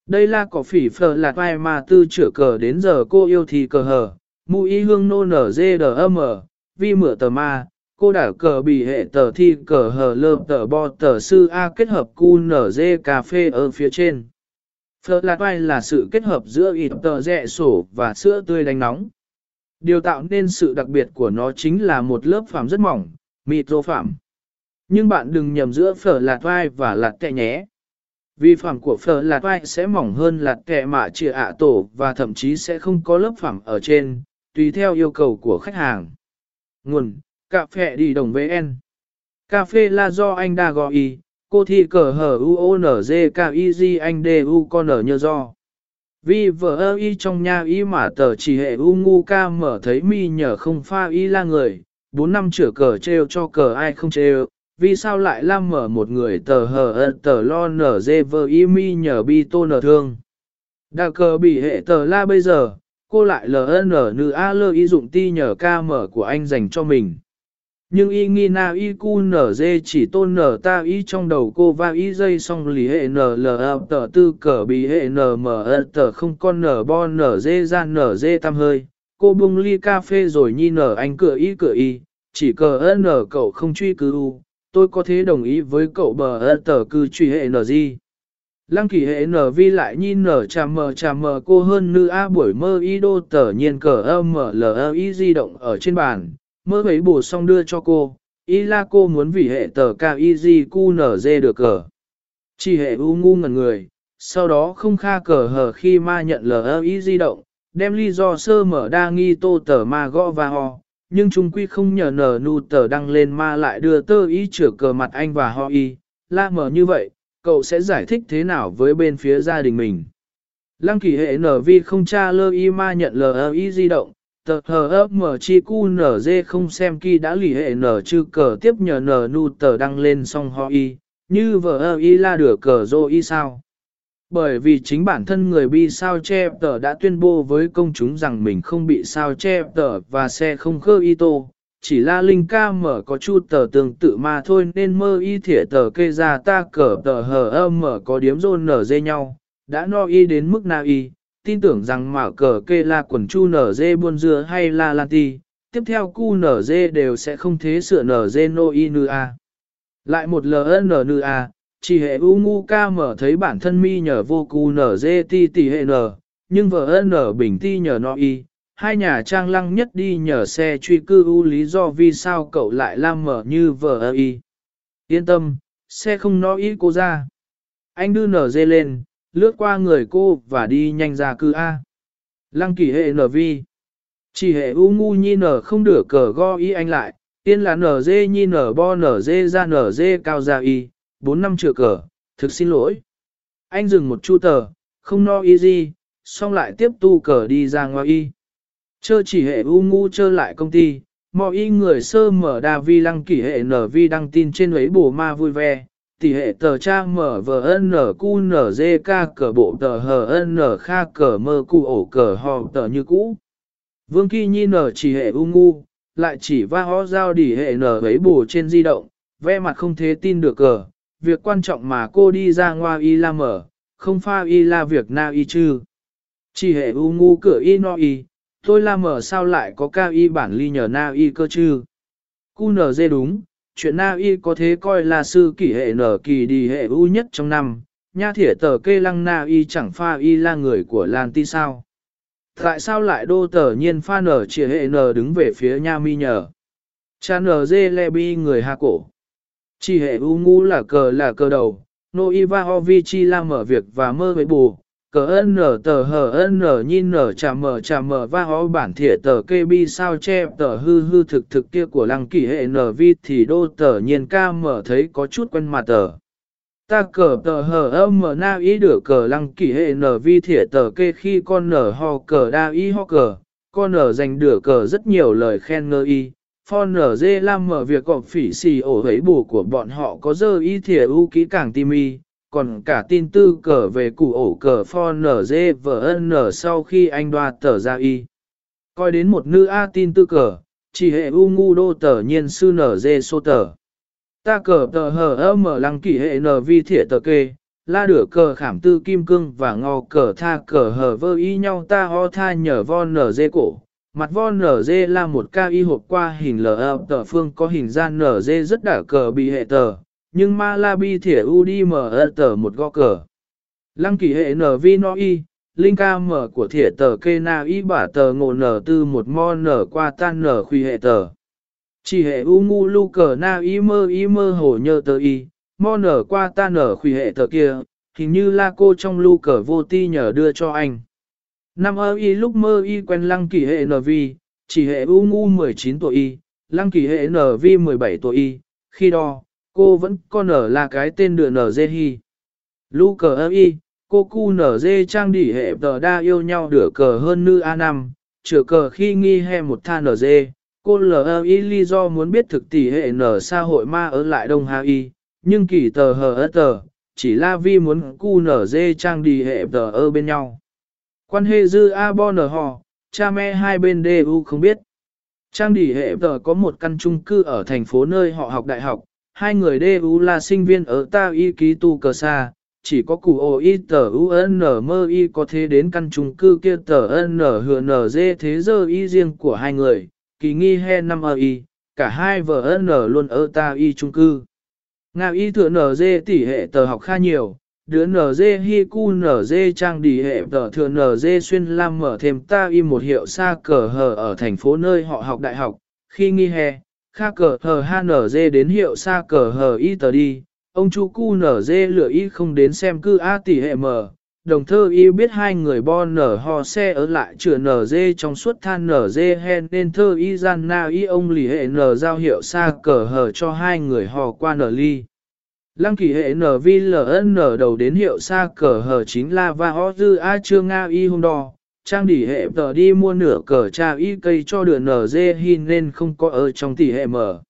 Đây là cỏ phỉ phở lạt vai mà tư chữa cờ đến giờ cô yêu thì cờ hờ, mù y hương nô nở dê đờ âm mở, vi mửa tờ ma, cô đảo cờ bị hệ tờ thi cờ hờ lơ tờ bo tờ sư A kết hợp cu nở dê cà phê ở phía trên. Phở lạt vai là sự kết hợp giữa ít tờ rẽ sổ và sữa tươi đánh nóng. Điều tạo nên sự đặc biệt của nó chính là một lớp phàm rất mỏng, mịt rô phạm. Nhưng bạn đừng nhầm giữa phở lạt vai và lạt tẹ nhé. Vì phạm của phở lạt vai sẽ mỏng hơn lạt kẹ mạ chia ạ tổ và thậm chí sẽ không có lớp phẳng ở trên, tùy theo yêu cầu của khách hàng. Nguồn, cà phê đi đồng VN. Cà phê là do anh đa gọi ý, cô thi cờ hờ u o n g k i g anh d u con ở nhờ do. Vì vợ ơ y trong nhà y mà tờ chỉ hệ u ngu ca mở thấy mi nhờ không pha y là người, bốn năm chữa cờ treo cho cờ ai không treo, vì sao lại lam mở một người tờ hờ ơ tờ lo nở dê vơ y mi nhờ bi tô nở thương. Đà cờ bị hệ tờ la bây giờ, cô lại ln nữ a lơ y dụng ti nhờ ca mở của anh dành cho mình. Nhưng y nghi na y cu nở dê chỉ tôn nở ta y trong đầu cô và y dây song lý hệ nở lờ tờ tư cờ bị hệ nở mở tờ không con nở bo nở dê ra nở dê tam hơi. Cô bung ly cà phê rồi nhi nở anh cửa y cửa y, chỉ cờ nở cậu không truy cứ u, tôi có thể đồng ý với cậu bờ ơ tờ cư truy hệ nờ gì. Lăng kỳ hệ nờ vi lại nhìn nở chà mờ chà mờ cô hơn nữ A buổi mơ y đô tờ nhiên cờ ơ mờ lờ y di động ở trên bàn, mơ ấy bổ xong đưa cho cô, y la cô muốn vì hệ tờ cao y di cu nở dê được cờ. Chỉ hệ u ngu ngần người, sau đó không kha cờ hờ khi ma nhận lờ y di động, đem ly do sơ mở đa nghi tô tờ ma gõ và ho, nhưng chúng quy không nhờ nở nu tờ đăng lên ma lại đưa tơ y chữa cờ mặt anh và họ y, la mở như vậy, cậu sẽ giải thích thế nào với bên phía gia đình mình. Lăng kỳ hệ nở vi không tra lơ y ma nhận lờ y di động, tờ hờ ấp mở chi cu nở dê không xem kỳ đã lì hệ nở chư cờ tiếp nhờ nở nu tờ đăng lên xong họ y, như vợ y la đửa cờ dô y sao. Bởi vì chính bản thân người bi sao che tờ đã tuyên bố với công chúng rằng mình không bị sao che tờ và xe không khơ y tô, chỉ la linh ca mở có chu tờ tương tự mà thôi nên mơ y thỉa tờ kê ra ta cờ tờ hờ âm mở có điếm rôn nở dê nhau, đã no y đến mức na y, tin tưởng rằng mở cờ kê là quần chu nở dê buôn dưa hay là lan ti, tiếp theo cu nở dê đều sẽ không thế sửa nở dê no y nư a. Lại một ln nư a, chỉ hệ u ngu ca mở thấy bản thân mi nhờ vô cu nở dê ti tỷ hệ nở, nhưng vợ nở bình ti nhờ nó y, hai nhà trang lăng nhất đi nhờ xe truy cư u lý do vì sao cậu lại lam mở như vợ y. Yên tâm, xe không nói ý cô ra. Anh đưa nở dê lên, lướt qua người cô và đi nhanh ra cư A. Lăng kỳ hệ nở vi. Chỉ hệ u ngu nhi nở không được cờ go ý anh lại, tiên là nở dê nhi nở bo nở dê ra nở dê cao ra y, bốn năm chừa cờ, thực xin lỗi. Anh dừng một chu tờ, không no y gì, xong lại tiếp tu cờ đi ra ngoài y. Chơ chỉ hệ u ngu chơ lại công ty, mọi y người sơ mở đa vi lăng kỷ hệ nở vi đăng tin trên ấy bổ ma vui vẻ, tỷ hệ tờ cha mở vờ n cu n dê ca cờ bộ tờ hờ n kha cờ mơ cu ổ cờ hò tờ như cũ. Vương kỳ nhi nở chỉ hệ u ngu, lại chỉ va ho giao đỉ hệ nở ấy bổ trên di động, ve mặt không thế tin được cờ. Việc quan trọng mà cô đi ra ngoa y la mở, không pha y la việc na y chư. Chỉ hệ u ngu cửa y no y, tôi la mở sao lại có ca y bản ly nhờ na y cơ chư. Cu nở dê đúng, chuyện na y có thế coi là sư kỷ hệ nở kỳ đi hệ u nhất trong năm, nha thỉa tờ kê lăng na y chẳng pha y là người của Lan Ti sao. Tại sao lại đô tờ nhiên pha nở chỉ hệ nở đứng về phía nha mi nhờ? Cha nở dê le bi người hạ cổ. Chỉ hệ u ngu là cờ là cờ đầu, nô y va ho vi chi la mở việc và mơ với bù, cờ ân nở tờ hờ ân nở nhìn nở chà mở chà mở va ho bản thể tờ kê bi sao che tờ hư hư thực thực kia của lăng kỷ hệ nở vi thì đô tờ nhiên ca mở thấy có chút quen mặt tờ. Ta cờ tờ hờ âm mở na ý được cờ lăng kỷ hệ nở vi thể tờ kê khi con nở ho cờ đa ý ho cờ, con nở dành đửa cờ rất nhiều lời khen ngơ y. Phon nở lam mở việc gọp phỉ xì ổ hấy bù của bọn họ có dơ y thìa u kỹ càng tim y, còn cả tin tư cờ về củ ổ cờ for nz vn sau khi anh đoa tờ ra y. Coi đến một nữ A tin tư cờ, chỉ hệ u ngu đô tờ nhiên sư nz sô tờ. Ta cờ tờ hờ âm mở lăng kỷ hệ n vi thiệ tờ kê, la đửa cờ khảm tư kim cương và ngò cờ tha cờ hờ vơ y nhau ta ho tha nhờ von nz cổ. Mặt von nz là một ca y hộp qua hình lờ tờ phương có hình gian nz rất đả cờ bị hệ tờ, nhưng ma la bi thỉa u đi mở e tờ một gõ cờ. Lăng kỳ hệ nở vi no y, linh ca mở của thỉa tờ kê na y bả tờ ngộ nở tư một mo nở qua tan nở khuy hệ tờ. Chỉ hệ u ngu lu cờ na y mơ y mơ hồ nhơ tờ y, mo nở qua tan nở khuy hệ tờ kia, hình như la cô trong lu cờ vô ti nhờ đưa cho anh. Năm ơ y lúc mơ y quen lăng kỳ hệ Nv chỉ hệ u ngu 19 tuổi y, lăng kỳ hệ Nv 17 tuổi y, khi đó cô vẫn còn ở là cái tên đựa nở hi. Lu cờ ơ y, cô cu nở trang đỉ hệ tờ đa yêu nhau đửa cờ hơn nữ A5, chữa cờ khi nghi he một tha nở cô lờ ơ y lý do muốn biết thực tỷ hệ nở xã hội ma ở lại đông Hà y, nhưng kỳ tờ hờ tờ, chỉ la vi muốn cu nở dê trang đỉ hệ tờ ơ bên nhau. Quan hệ dư A bo nở hò, cha mẹ hai bên DU không biết. Trang đỉ hệ tờ có một căn chung cư ở thành phố nơi họ học đại học, hai người DU là sinh viên ở ta y ký tu cờ xa, chỉ có cụ ô y tờ UN mơ y có thế đến căn chung cư kia tờ N hừa N dê thế giờ y riêng của hai người, kỳ nghi he năm ơ y, cả hai vợ N luôn ở ta y chung cư. Ngạo y thừa N dê tỷ hệ tờ học kha nhiều, đứa NG Hiku cu NG trang đi hệ tờ thừa NG xuyên lam mở thêm ta im một hiệu xa cờ hờ ở thành phố nơi họ học đại học, khi nghi hè, kha cờ hờ HNG đến hiệu xa cờ hờ y tờ đi, ông chú cu NG lựa y không đến xem cư A tỷ hệ mở. Đồng thơ y biết hai người bo nở ho xe ở lại chữa nở dê trong suốt than nở dê hen nên thơ y gian na y ông lì hệ nở giao hiệu xa cờ hờ cho hai người hò qua nở ly. Lăng kỳ hệ NVLN đầu đến hiệu xa cờ hờ chính là và ho dư A chưa Nga y hôm đo, trang đỉ hệ tờ đi mua nửa cờ cha y cây cho đứa NG hi nên không có ở trong tỷ hệ mở.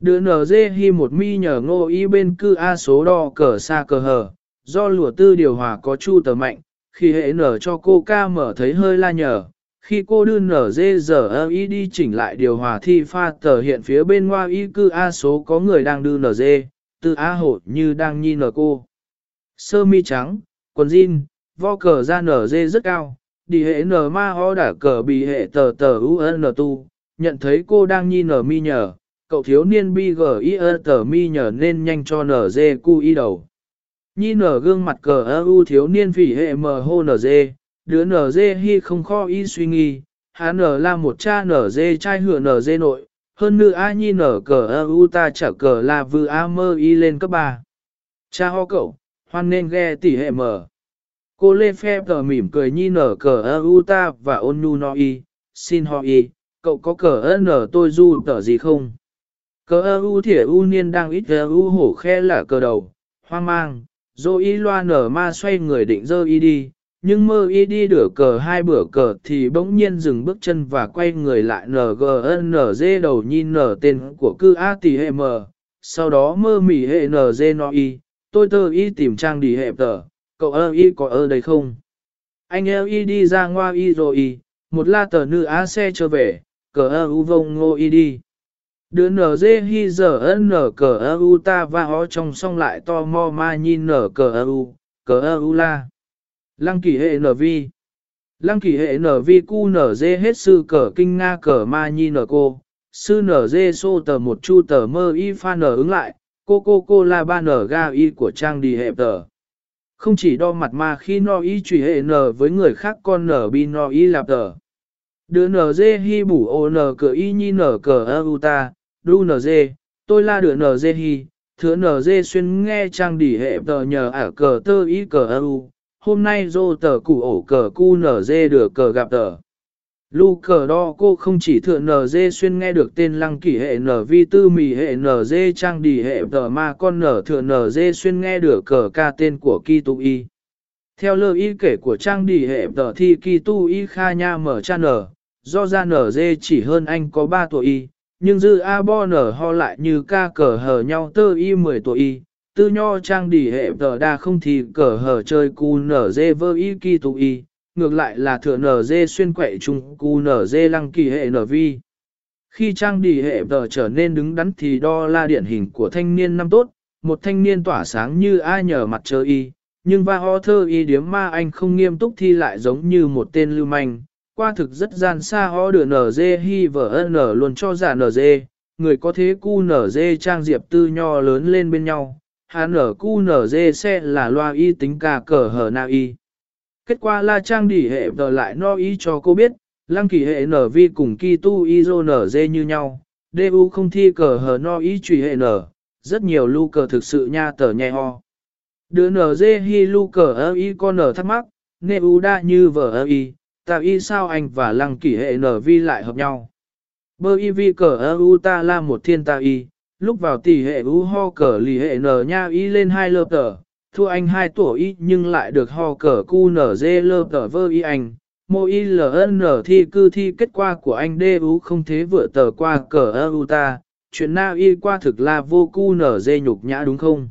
Đứa NG hi một mi nhờ ngô y bên cư A số đo cờ xa cờ hờ, do lùa tư điều hòa có chu tờ mạnh, khi hệ nở cho cô ca mở thấy hơi la nhờ. Khi cô đưa nở dê giờ y đi chỉnh lại điều hòa thi pha tờ hiện phía bên ngoài y cư A số có người đang đưa nở dê, từ á hổ như đang nhi nở cô. Sơ mi trắng, quần jean, vo cờ ra nở dê rất cao, đi hệ nở ma ho đả cờ bị hệ tờ tờ UN tu, nhận thấy cô đang nhi nở mi nhờ, cậu thiếu niên bi gờ y tờ mi nhờ nên nhanh cho nở dê cu y đầu. Nhi nở gương mặt cờ u thiếu niên phỉ hệ mờ hô nở dê, đứa nở dê hi không kho y suy nghi, hắn nở là một cha nở dê trai hựa nở dê nội, hơn nữa A nhi nở cờ ơ u ta chở cờ là vừa a mơ y lên cấp 3. Cha ho cậu, hoan nên ghe tỉ hệ mở. Cô Lê phe tờ mỉm cười nhi nở cờ ơ u ta và ôn nu no y, xin ho y, cậu có cờ ơ nở tôi du tờ gì không? Cờ ơ u thỉa u niên đang ít ơ u hổ khe là cờ đầu, hoang mang, dô y loa nở ma xoay người định dơ y đi, nhưng mơ y đi đửa cờ hai bữa cờ thì bỗng nhiên dừng bước chân và quay người lại NGNZ đầu nhìn nở tên của cư A tỷ hệ mờ, sau đó mơ mỉ hệ NG no y, tôi tơ y tìm trang đi hệ tờ, cậu ơ y có ở đây không? Anh ơ y đi ra ngoa y rồi y, một la tờ nữ á xe trở về, cờ ơ u vông ngô y đi. Đứa nở dê hi giờ ân nở cờ ơ u ta và ho trong song lại to mò ma nhìn nở cờ ơ u, cờ ơ u la. Lăng kỳ hệ NV. Lăng kỳ hệ NV cu nở hết sư cờ kinh nga cờ ma nhi nở cô. Sư nở dê xô tờ một chu tờ mơ y pha nở ứng lại, cô cô cô là ba nở ga y của trang đi hệ tờ. Không chỉ đo mặt mà khi no y trùy hệ nở với người khác con nở bi no y lạp tờ. Đứa nở dê hi bủ ô nở cờ y nhi nở cờ ơ u ta, đu nở dê, tôi là đứa nở dê hi, thưa nở dê xuyên nghe trang đi hệ tờ nhờ ả cờ tơ y cờ ơ u hôm nay dô tờ củ ổ cờ cu nở dê được cờ gặp tờ. Lu cờ đo cô không chỉ thượng nở dê xuyên nghe được tên lăng kỷ hệ nở vi tư mì hệ nở dê trang đi hệ tờ mà con nở thượng nở dê xuyên nghe được cờ ca tên của kỳ tu y. Theo lời y kể của trang đi hệ tờ thì kỳ tu y kha nha mở cha nở, do ra nở dê chỉ hơn anh có 3 tuổi y, nhưng dư A bo nở ho lại như ca cờ hờ nhau tơ y 10 tuổi y, tư nho trang đỉ hệ tờ đa không thì cờ hở chơi cu nở dê vơ y kỳ tụ y, ngược lại là thừa nở dê xuyên quậy chung cu nở dê lăng kỳ hệ nở vi. Khi trang đỉ hệ tờ trở nên đứng đắn thì đo la điển hình của thanh niên năm tốt, một thanh niên tỏa sáng như ai nhờ mặt trời y, nhưng va ho thơ y điếm ma anh không nghiêm túc thi lại giống như một tên lưu manh. Qua thực rất gian xa ho đưa nở dê hi vở nở luôn cho giả nở dê, người có thế cu nở dê trang diệp tư nho lớn lên bên nhau, HNQNZ xe là loa y tính ca cờ hở na y. Kết quả là trang đỉ hệ vờ lại no y cho cô biết, lăng kỳ hệ nở vi cùng kỳ tu y dô nở dê như nhau, DU không thi cờ hở no y trùy hệ nở, rất nhiều lưu cờ thực sự nha tờ nhẹ ho. Đứa nở dê hi lưu cờ ơ y con nở thắc mắc, nê u đa như vở ơ y, tạo y sao anh và lăng kỳ hệ nở vi lại hợp nhau. Bơ y vi cờ ơ u ta là một thiên tạo y, lúc vào tỷ hệ u ho cờ lì hệ nở nha y lên hai lơ tờ, thua anh hai tuổi y nhưng lại được ho cờ cu nở dê lơ tờ vơ y anh. Mô y ln thi cư thi kết quả của anh đê ú không thế vựa tờ qua cờ ơ u ta, chuyện na y qua thực là vô cu nở dê nhục nhã đúng không?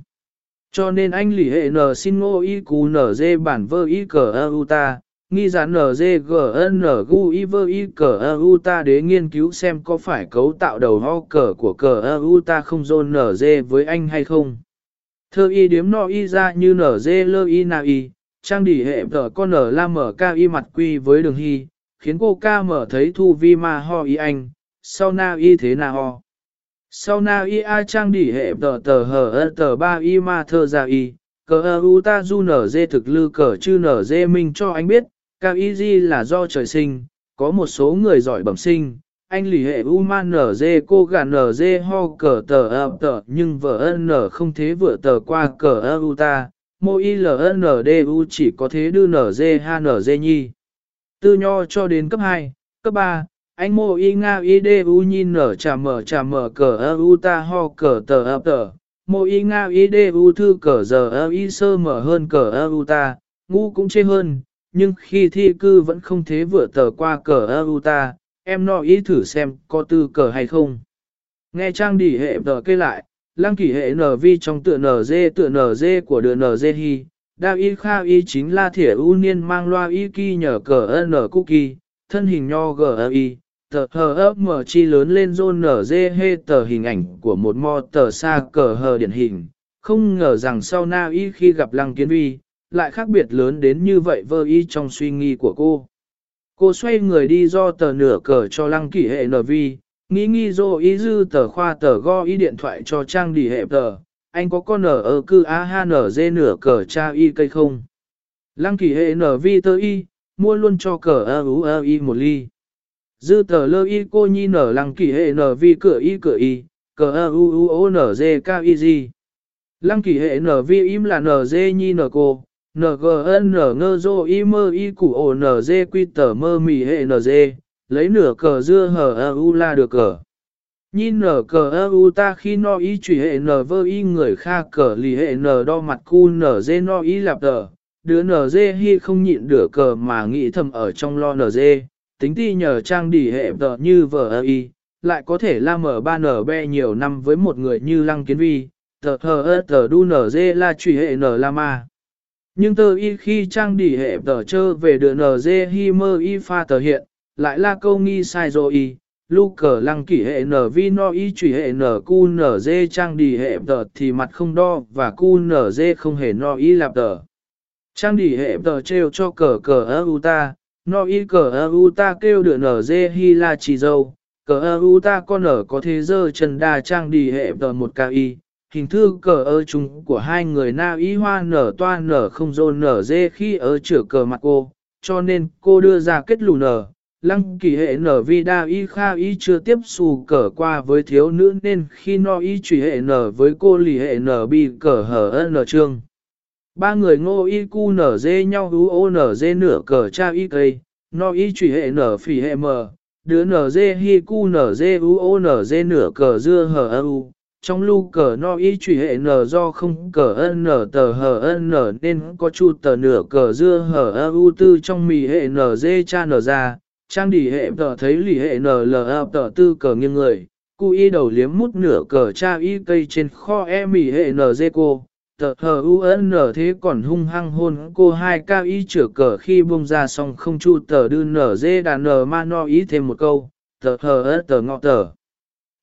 Cho nên anh lì hệ nở xin ngô y cu nở dê bản vơ y cờ ơ u ta, nghi gián NGGN ta đế nghiên cứu xem có phải cấu tạo đầu ho cờ của cờ U ta không dôn NG với anh hay không. Thơ y điếm no y ra như NG lơ y na y, trang đỉ hệ tờ con nở la mở ca y mặt quy với đường hy, khiến cô ca mở thấy thu vi ma ho y anh, sau na y thế na ho. Sau na y a trang đỉ hệ tờ tờ hờ tờ ba y ma thơ ra y, cờ u ta du nở dê thực lư cờ chư nở dê minh cho anh biết, cao y di là do trời sinh, có một số người giỏi bẩm sinh. Anh lì hệ u man nở dê cô gà nở dê ho cờ tờ ập tờ nhưng vợ ân nở không thế vừa tờ qua cờ u ta, mô y l n d u chỉ có thế đưa nở dê ha nở dê nhi. Tư nho cho đến cấp 2, cấp 3, anh mô y nga y d u nhìn nở trà mở trà mở cờ u ta ho cờ tờ ập tờ, mô y nga y d u thư cờ giờ y sơ mở hơn cờ u ta, ngu cũng chê hơn, nhưng khi thi cư vẫn không thế vừa tờ qua cờ u em nói ý thử xem có tư cờ hay không. Nghe trang đỉ hệ tờ kê lại, lăng kỷ hệ NV trong tựa NG tựa NG của đựa NG hi, đạo y kha y chính là thỉa ưu niên mang loa y kỳ nhờ cờ N cookie, thân hình nho GI, tờ hờ ấp mở chi lớn lên rôn NG hê tờ hình ảnh của một mo tờ xa cờ hờ điển hình, không ngờ rằng sau na y khi gặp lăng kiến vi, lại khác biệt lớn đến như vậy vơ y trong suy nghĩ của cô. Cô xoay người đi do tờ nửa cờ cho lăng kỷ hệ NV, nghĩ nghi dô ý dư tờ khoa tờ go ý điện thoại cho trang đi hệ tờ, anh có con ở ở cư a h n dê nửa cờ cha y cây không? Lăng kỷ hệ NV tơ y, mua luôn cho cờ ơ u ơ y một ly. Dư tờ lơ y cô nhi nở lăng kỷ hệ NV cửa y cửa y, cờ ơ u u o n dê cao y gì. Lăng kỷ hệ NV im là nở dê nhi nở cô, NGN ngơ dô y mơ y củ ổ NG quy tờ mơ mì hệ NG, lấy nửa cờ dưa hờ u la được cờ. Nhìn nở cờ u ta khi no y chủy hệ n vơ y người kha cờ lì hệ n đo mặt cu nở dê no y lạp tờ, đứa nở dê hi không nhịn được cờ mà nghĩ thầm ở trong lo nở dê, tính ti nhờ trang đỉ hệ tờ như vợ y, lại có thể la mở ba nở be nhiều năm với một người như lăng kiến vi, tờ thờ ơ tờ đu nở dê la chủy hệ n la ma. Nhưng tờ y khi trang đỉ hệ tờ chơ về đưa nở dê hi mơ y pha tờ hiện, lại là câu nghi sai rồi y, lu cờ lăng kỷ hệ nở vi no y chủy hệ nở cu nở dê trang đỉ hệ tờ thì mặt không đo và cu nở dê không hề no y lạp tờ. Trang đỉ hệ tờ treo cho cờ cờ ơ u ta, no y cờ ơ u ta kêu đường nở dê hi la chỉ dâu, cờ ơ u ta con ở có thế dơ trần đa trang đỉ hệ tờ một ca y. Hình thư cờ ơ chung của hai người na y hoa nở toa nở không dô nở dê khi ở chữa cờ mặt cô, cho nên cô đưa ra kết lù nở, Lăng kỳ hệ nở vi đa y kha y chưa tiếp xù cờ qua với thiếu nữ nên khi no y trùy hệ nở với cô lì hệ nở bị cờ hở nở trương. Ba người ngô y cu nở dê nhau hú ô nở dê nửa cờ cha y cây, no y trùy hệ nở phỉ hệ mờ, đứa nở dê hi cu nở dê hú ô nở dê nửa cờ dưa hở u. Trong lưu cờ no y truy hệ n do không cờ n tờ hờ n nên có chu tờ nửa cờ dưa hờ u tư trong mì hệ n dê cha n ra. Trang đỉ hệ tờ thấy lì hệ n l tờ tư cờ nghiêng người, cu y đầu liếm mút nửa cờ cha y cây trên kho e mì hệ n nz cô, tờ hờ u n thế còn hung hăng hôn cô hai ca y chữa cờ khi buông ra xong không chu tờ đưa n dê đàn n ma no ý thêm một câu, tờ hờ tờ ngọ tờ.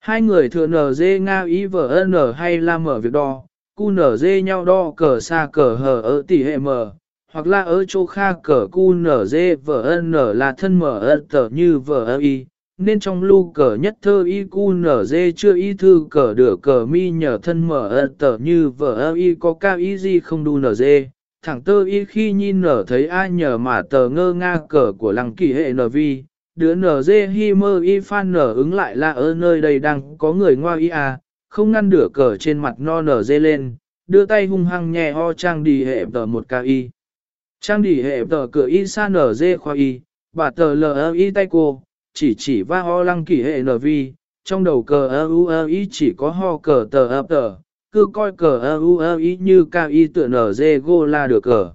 Hai người thừa nở dê nga ý vợ nở hay là mở việc đo, cu nở dê nhau đo cờ xa cờ hờ ở tỷ hệ mở hoặc là ở chỗ kha cờ cu nở dê vợ nở là thân mở ân tờ như vợ y, nên trong lưu cờ nhất thơ y cu nở dê chưa y thư cờ đửa cờ mi nhờ thân mở ân tờ như vợ y có cao y gì không đu nở dê. Thẳng tơ y khi nhìn nở thấy ai nhờ mà tờ ngơ nga cờ của lăng kỳ hệ nở vi, đứa nở dê hi mơ y phan nở ứng lại là ở nơi đây đang có người ngoa y à, không ngăn đửa cờ trên mặt no nở dê lên, đưa tay hung hăng nhẹ ho trang đi hệ tờ một ca y. Trang đi hệ tờ cửa y sa nở dê khoa y, bà tờ lờ y tay cô, chỉ chỉ va ho lăng kỷ hệ nở vi, trong đầu cờ ơ u ơ y chỉ có ho cờ tờ ấp tờ, cứ coi cờ ơ u ơ y như ca y tựa nở dê gô la được cờ.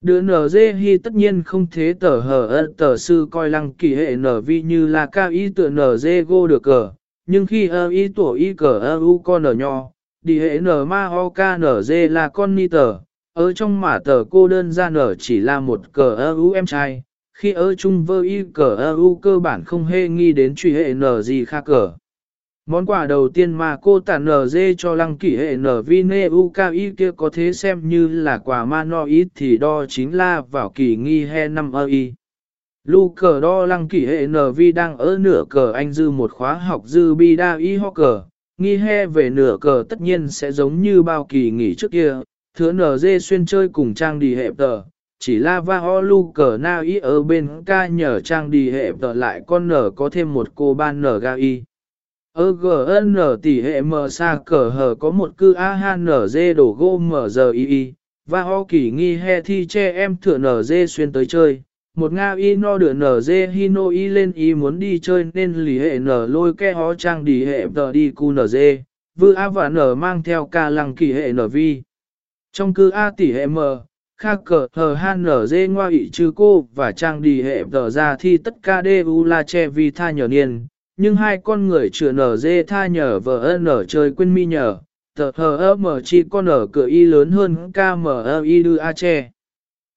Đứa nở dê hi tất nhiên không thế tờ hờ ơ tờ sư coi lăng kỳ hệ nở vi như là cao y tựa nở dê gô được cờ, nhưng khi ơ y tổ y cờ ơ u con nở nho, đi hệ nở ma ho ca nở dê là con ni tờ. Ở trong mả tờ cô đơn ra nở chỉ là một cờ ơ em trai, khi ở chung vơ y cờ ơ cơ bản không hề nghi đến truy hệ nở gì khác cờ. Món quà đầu tiên mà cô tản nở dê cho lăng kỷ hệ nở vi kia có thế xem như là quà ma no ít thì đo chính là vào kỳ nghi he năm ơ y. Lu cờ đo lăng kỷ hệ nở vi đang ở nửa cờ anh dư một khóa học dư bi đa y ho cờ, nghi he về nửa cờ tất nhiên sẽ giống như bao kỳ nghỉ trước kia, thứa nở dê xuyên chơi cùng trang đi hẹp tờ, chỉ là va ho lu cờ na y ở bên ca nhờ trang đi hẹp tờ lại con nở có thêm một cô ban nở ga y. Ở GN tỷ hệ mờ xa cờ hờ có một cư A H N D đổ gô mở giờ y y, và ho kỳ nghi he thi che em thửa nở d xuyên tới chơi. Một Nga y no đửa nở d hi no y lên y muốn đi chơi nên lì hệ nở lôi ke hó trang đi hệ tờ đi cu nở d vư A và nở mang theo ca lăng kỳ hệ nở vi. Trong cư A tỷ hệ mờ, kha cờ hờ han nở dê ngoa ị trừ cô và trang đi hệ tờ ra thi tất ca đê u la che vi tha nhờ niên, nhưng hai con người chưa nở dê tha nhờ vợ nở chơi quên mi nhờ, tờ hờ ơ mở chi con ở cửa y lớn hơn ca mở ơ y đư a che.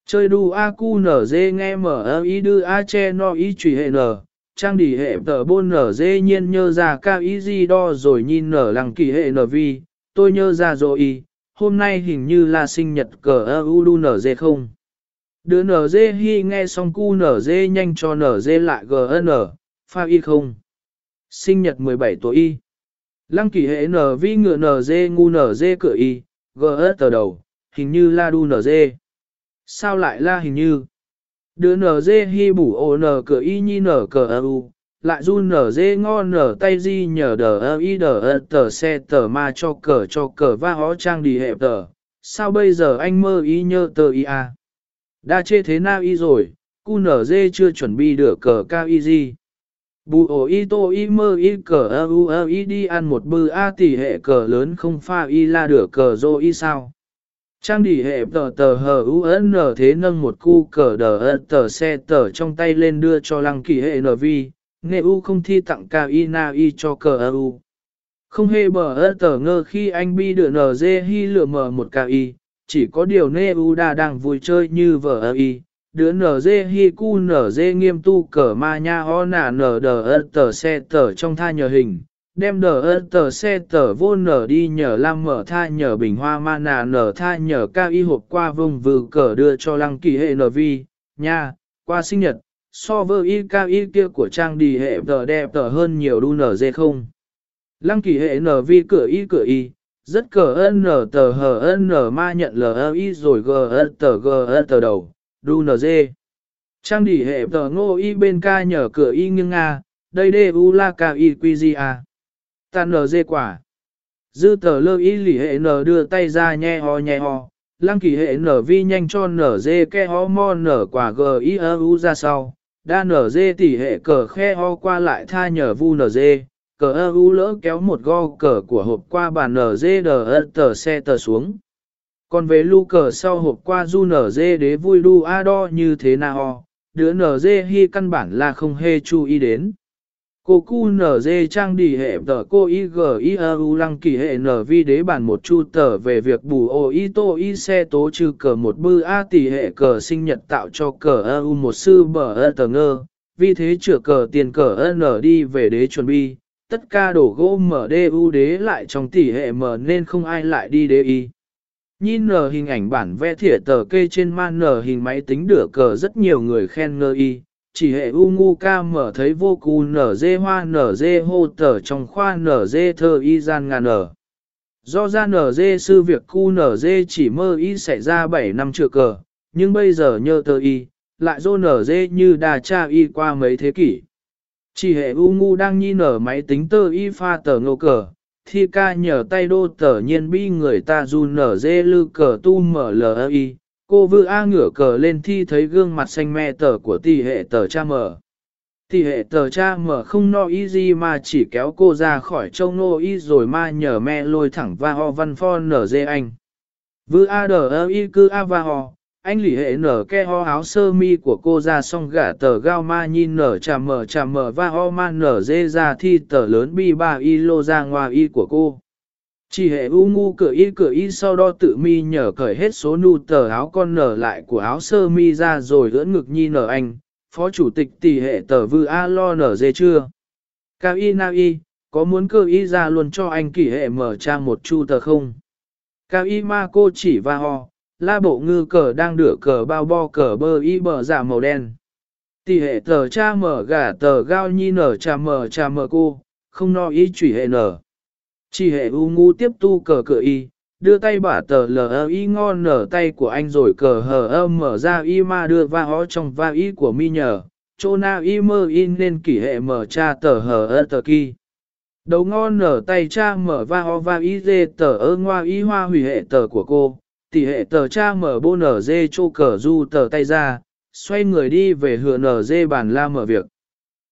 Chơi đu a cu nở dê nghe mở ơ y đư a che no y trùy hệ nở, trang đỉ hệ tờ bôn nở dê nhiên nhơ ra ca y gì đo rồi nhìn nở lăng kỳ hệ nở vi, tôi nhớ ra rồi y, hôm nay hình như là sinh nhật cờ ơ u đu nở dê không. Đứa nở dê hi nghe xong cu nở dê nhanh cho nở dê lại gn, pha y không. Sinh nhật 17 tuổi y. Lăng kỳ hệ nở vi ngựa nở dê ngu nở dê cửa y, gỡ tờ đầu, hình như la đu nở dê. Sao lại la hình như? Đứa nở dê hi bủ ô nở cửa y nhi nở cờ u, lại du nở dê ngon nở tay di nhờ đờ ơ y đờ ơ tờ xe tờ ma cho cờ cho cờ va hó trang đi hẹp tờ. Sao bây giờ anh mơ y nhơ tờ y à? Đa chê thế nào y rồi, cu nở dê chưa chuẩn bị được cờ cao y gì. Bù ổ y tô y mơ y cờ ơ u ơ y đi ăn một bư a tỷ hệ cờ lớn không pha y la được cờ dô y sao. Trang đỉ hệ tờ tờ hờ u ấn nở thế nâng một cu cờ đờ ơ tờ xe tờ trong tay lên đưa cho lăng kỳ hệ nở vi, nghệ u không thi tặng cao y na y cho cờ ơ u. Không hề bờ ơ tờ ngơ khi anh bi đưa nở dê hy lựa mở một cao y, chỉ có điều nê u đa đang vui chơi như vợ ơ y đứa nở dê hi cu nở dê nghiêm tu cờ ma nha ho nà nở đờ tờ xe tờ trong tha nhờ hình, đem đờ tờ xe tờ vô nở đi nhờ lam mở tha nhờ bình hoa ma nà nở tha nhờ ca y hộp qua vùng vừ cờ đưa cho lăng kỳ hệ nở vi, nha, qua sinh nhật, so với y ca y kia của trang đi hệ tờ đẹp tờ hơn nhiều đu nở dê không. Lăng kỳ hệ nở vi cửa y cửa y, rất cờ ân nở tờ hờ ân nở ma nhận lờ y rồi gờ ân tờ gờ ân tờ đầu đu. Trang đỉ hệ tờ ngô y bên ca nhờ cửa y nghiêng Nga, đây đê u la ca y quy di a. Tàn nờ dê quả. Dư tờ lơ y lỉ hệ nờ đưa tay ra nhẹ ho nhẹ ho, lăng kỳ hệ nở vi nhanh cho nở dê ke ho mo nở quả g i ơ u ra sau, đa nở dê tỉ hệ cờ khe ho qua lại tha nhờ vu nở dê, cờ ơ u lỡ kéo một go cờ của hộp qua bàn nở dê đờ ơ tờ xe tờ xuống. Còn về lu cờ sau hộp qua du nở dê đế vui đu a đo như thế nào, đứa nở dê hy căn bản là không hề chú ý đến. Cô cu nở dê trang đi hệ tờ cô y g i a u lăng kỳ hệ nở vi đế bản một chu tờ về việc bù ô y tô y xe tố trừ cờ một bư a tỷ hệ cờ sinh nhật tạo cho cờ a u một sư bờ a tờ ngơ, vì thế chữa cờ tiền cờ n đi về đế chuẩn bị tất cả đổ gỗ mở đê u đế lại trong tỷ hệ mở nên không ai lại đi đế y. Nhìn nở hình ảnh bản vẽ thỉa tờ kê trên man nở hình máy tính đửa cờ rất nhiều người khen ngơ y, chỉ hệ u ngu ca mở thấy vô cù nở dê hoa nở dê hô tờ trong khoa nở dê thơ y gian ngàn nở. Do ra nở dê sư việc cu nở dê chỉ mơ y xảy ra 7 năm trựa cờ, nhưng bây giờ nhờ tờ y, lại dô nở dê như đà cha y qua mấy thế kỷ. Chỉ hệ u ngu đang nhi nở máy tính tơ y pha tờ ngô cờ, thi ca nhờ tay đô tờ nhiên bi người ta run nở dê lư cờ tu mở l.i. Cô vư A ngửa cờ lên thi thấy gương mặt xanh me tờ của tỷ hệ tờ cha mở. Tỷ hệ tờ cha mở không no y gì mà chỉ kéo cô ra khỏi châu nô y rồi ma nhờ me lôi thẳng va ho văn pho nở dê anh. Vư A đờ y cư A va ho, anh lì hệ nở ke ho áo sơ mi của cô ra xong gả tờ gao ma nhìn nở chà mở chà mở và ho ma nở dê ra thi tờ lớn bi ba y lô ra ngoài y của cô. Chỉ hệ u ngu cửa y cửa y sau đó tự mi nhờ cởi hết số nu tờ áo con nở lại của áo sơ mi ra rồi ưỡn ngực nhi nở anh, phó chủ tịch tỷ hệ tờ vư a lo nở dê chưa. Cao y na y, có muốn cơ y ra luôn cho anh kỷ hệ mở trang một chu tờ không? Cao y ma cô chỉ va ho, La bộ ngư cờ đang đửa cờ bao bo cờ bơ y bờ giả màu đen. Tỷ hệ tờ cha mở gà tờ gao nhi nở cha mở cha mở cô, không no ý chủy hệ nở. Chỉ hệ u ngu tiếp tu cờ cờ y, đưa tay bả tờ lờ y ngon nở tay của anh rồi cờ hờ ơ mở ra y ma đưa va hó trong va y của mi nhờ, chỗ na y mơ in nên kỷ hệ mở cha tờ hờ ơ tờ kỳ. Đầu ngon nở tay cha mở va ho va y dê tờ ơ ngoa y hoa hủy hệ tờ của cô, tỷ hệ tờ cha mở bô nở dê chô cờ du tờ tay ra, xoay người đi về hựa nở dê bàn la mở việc.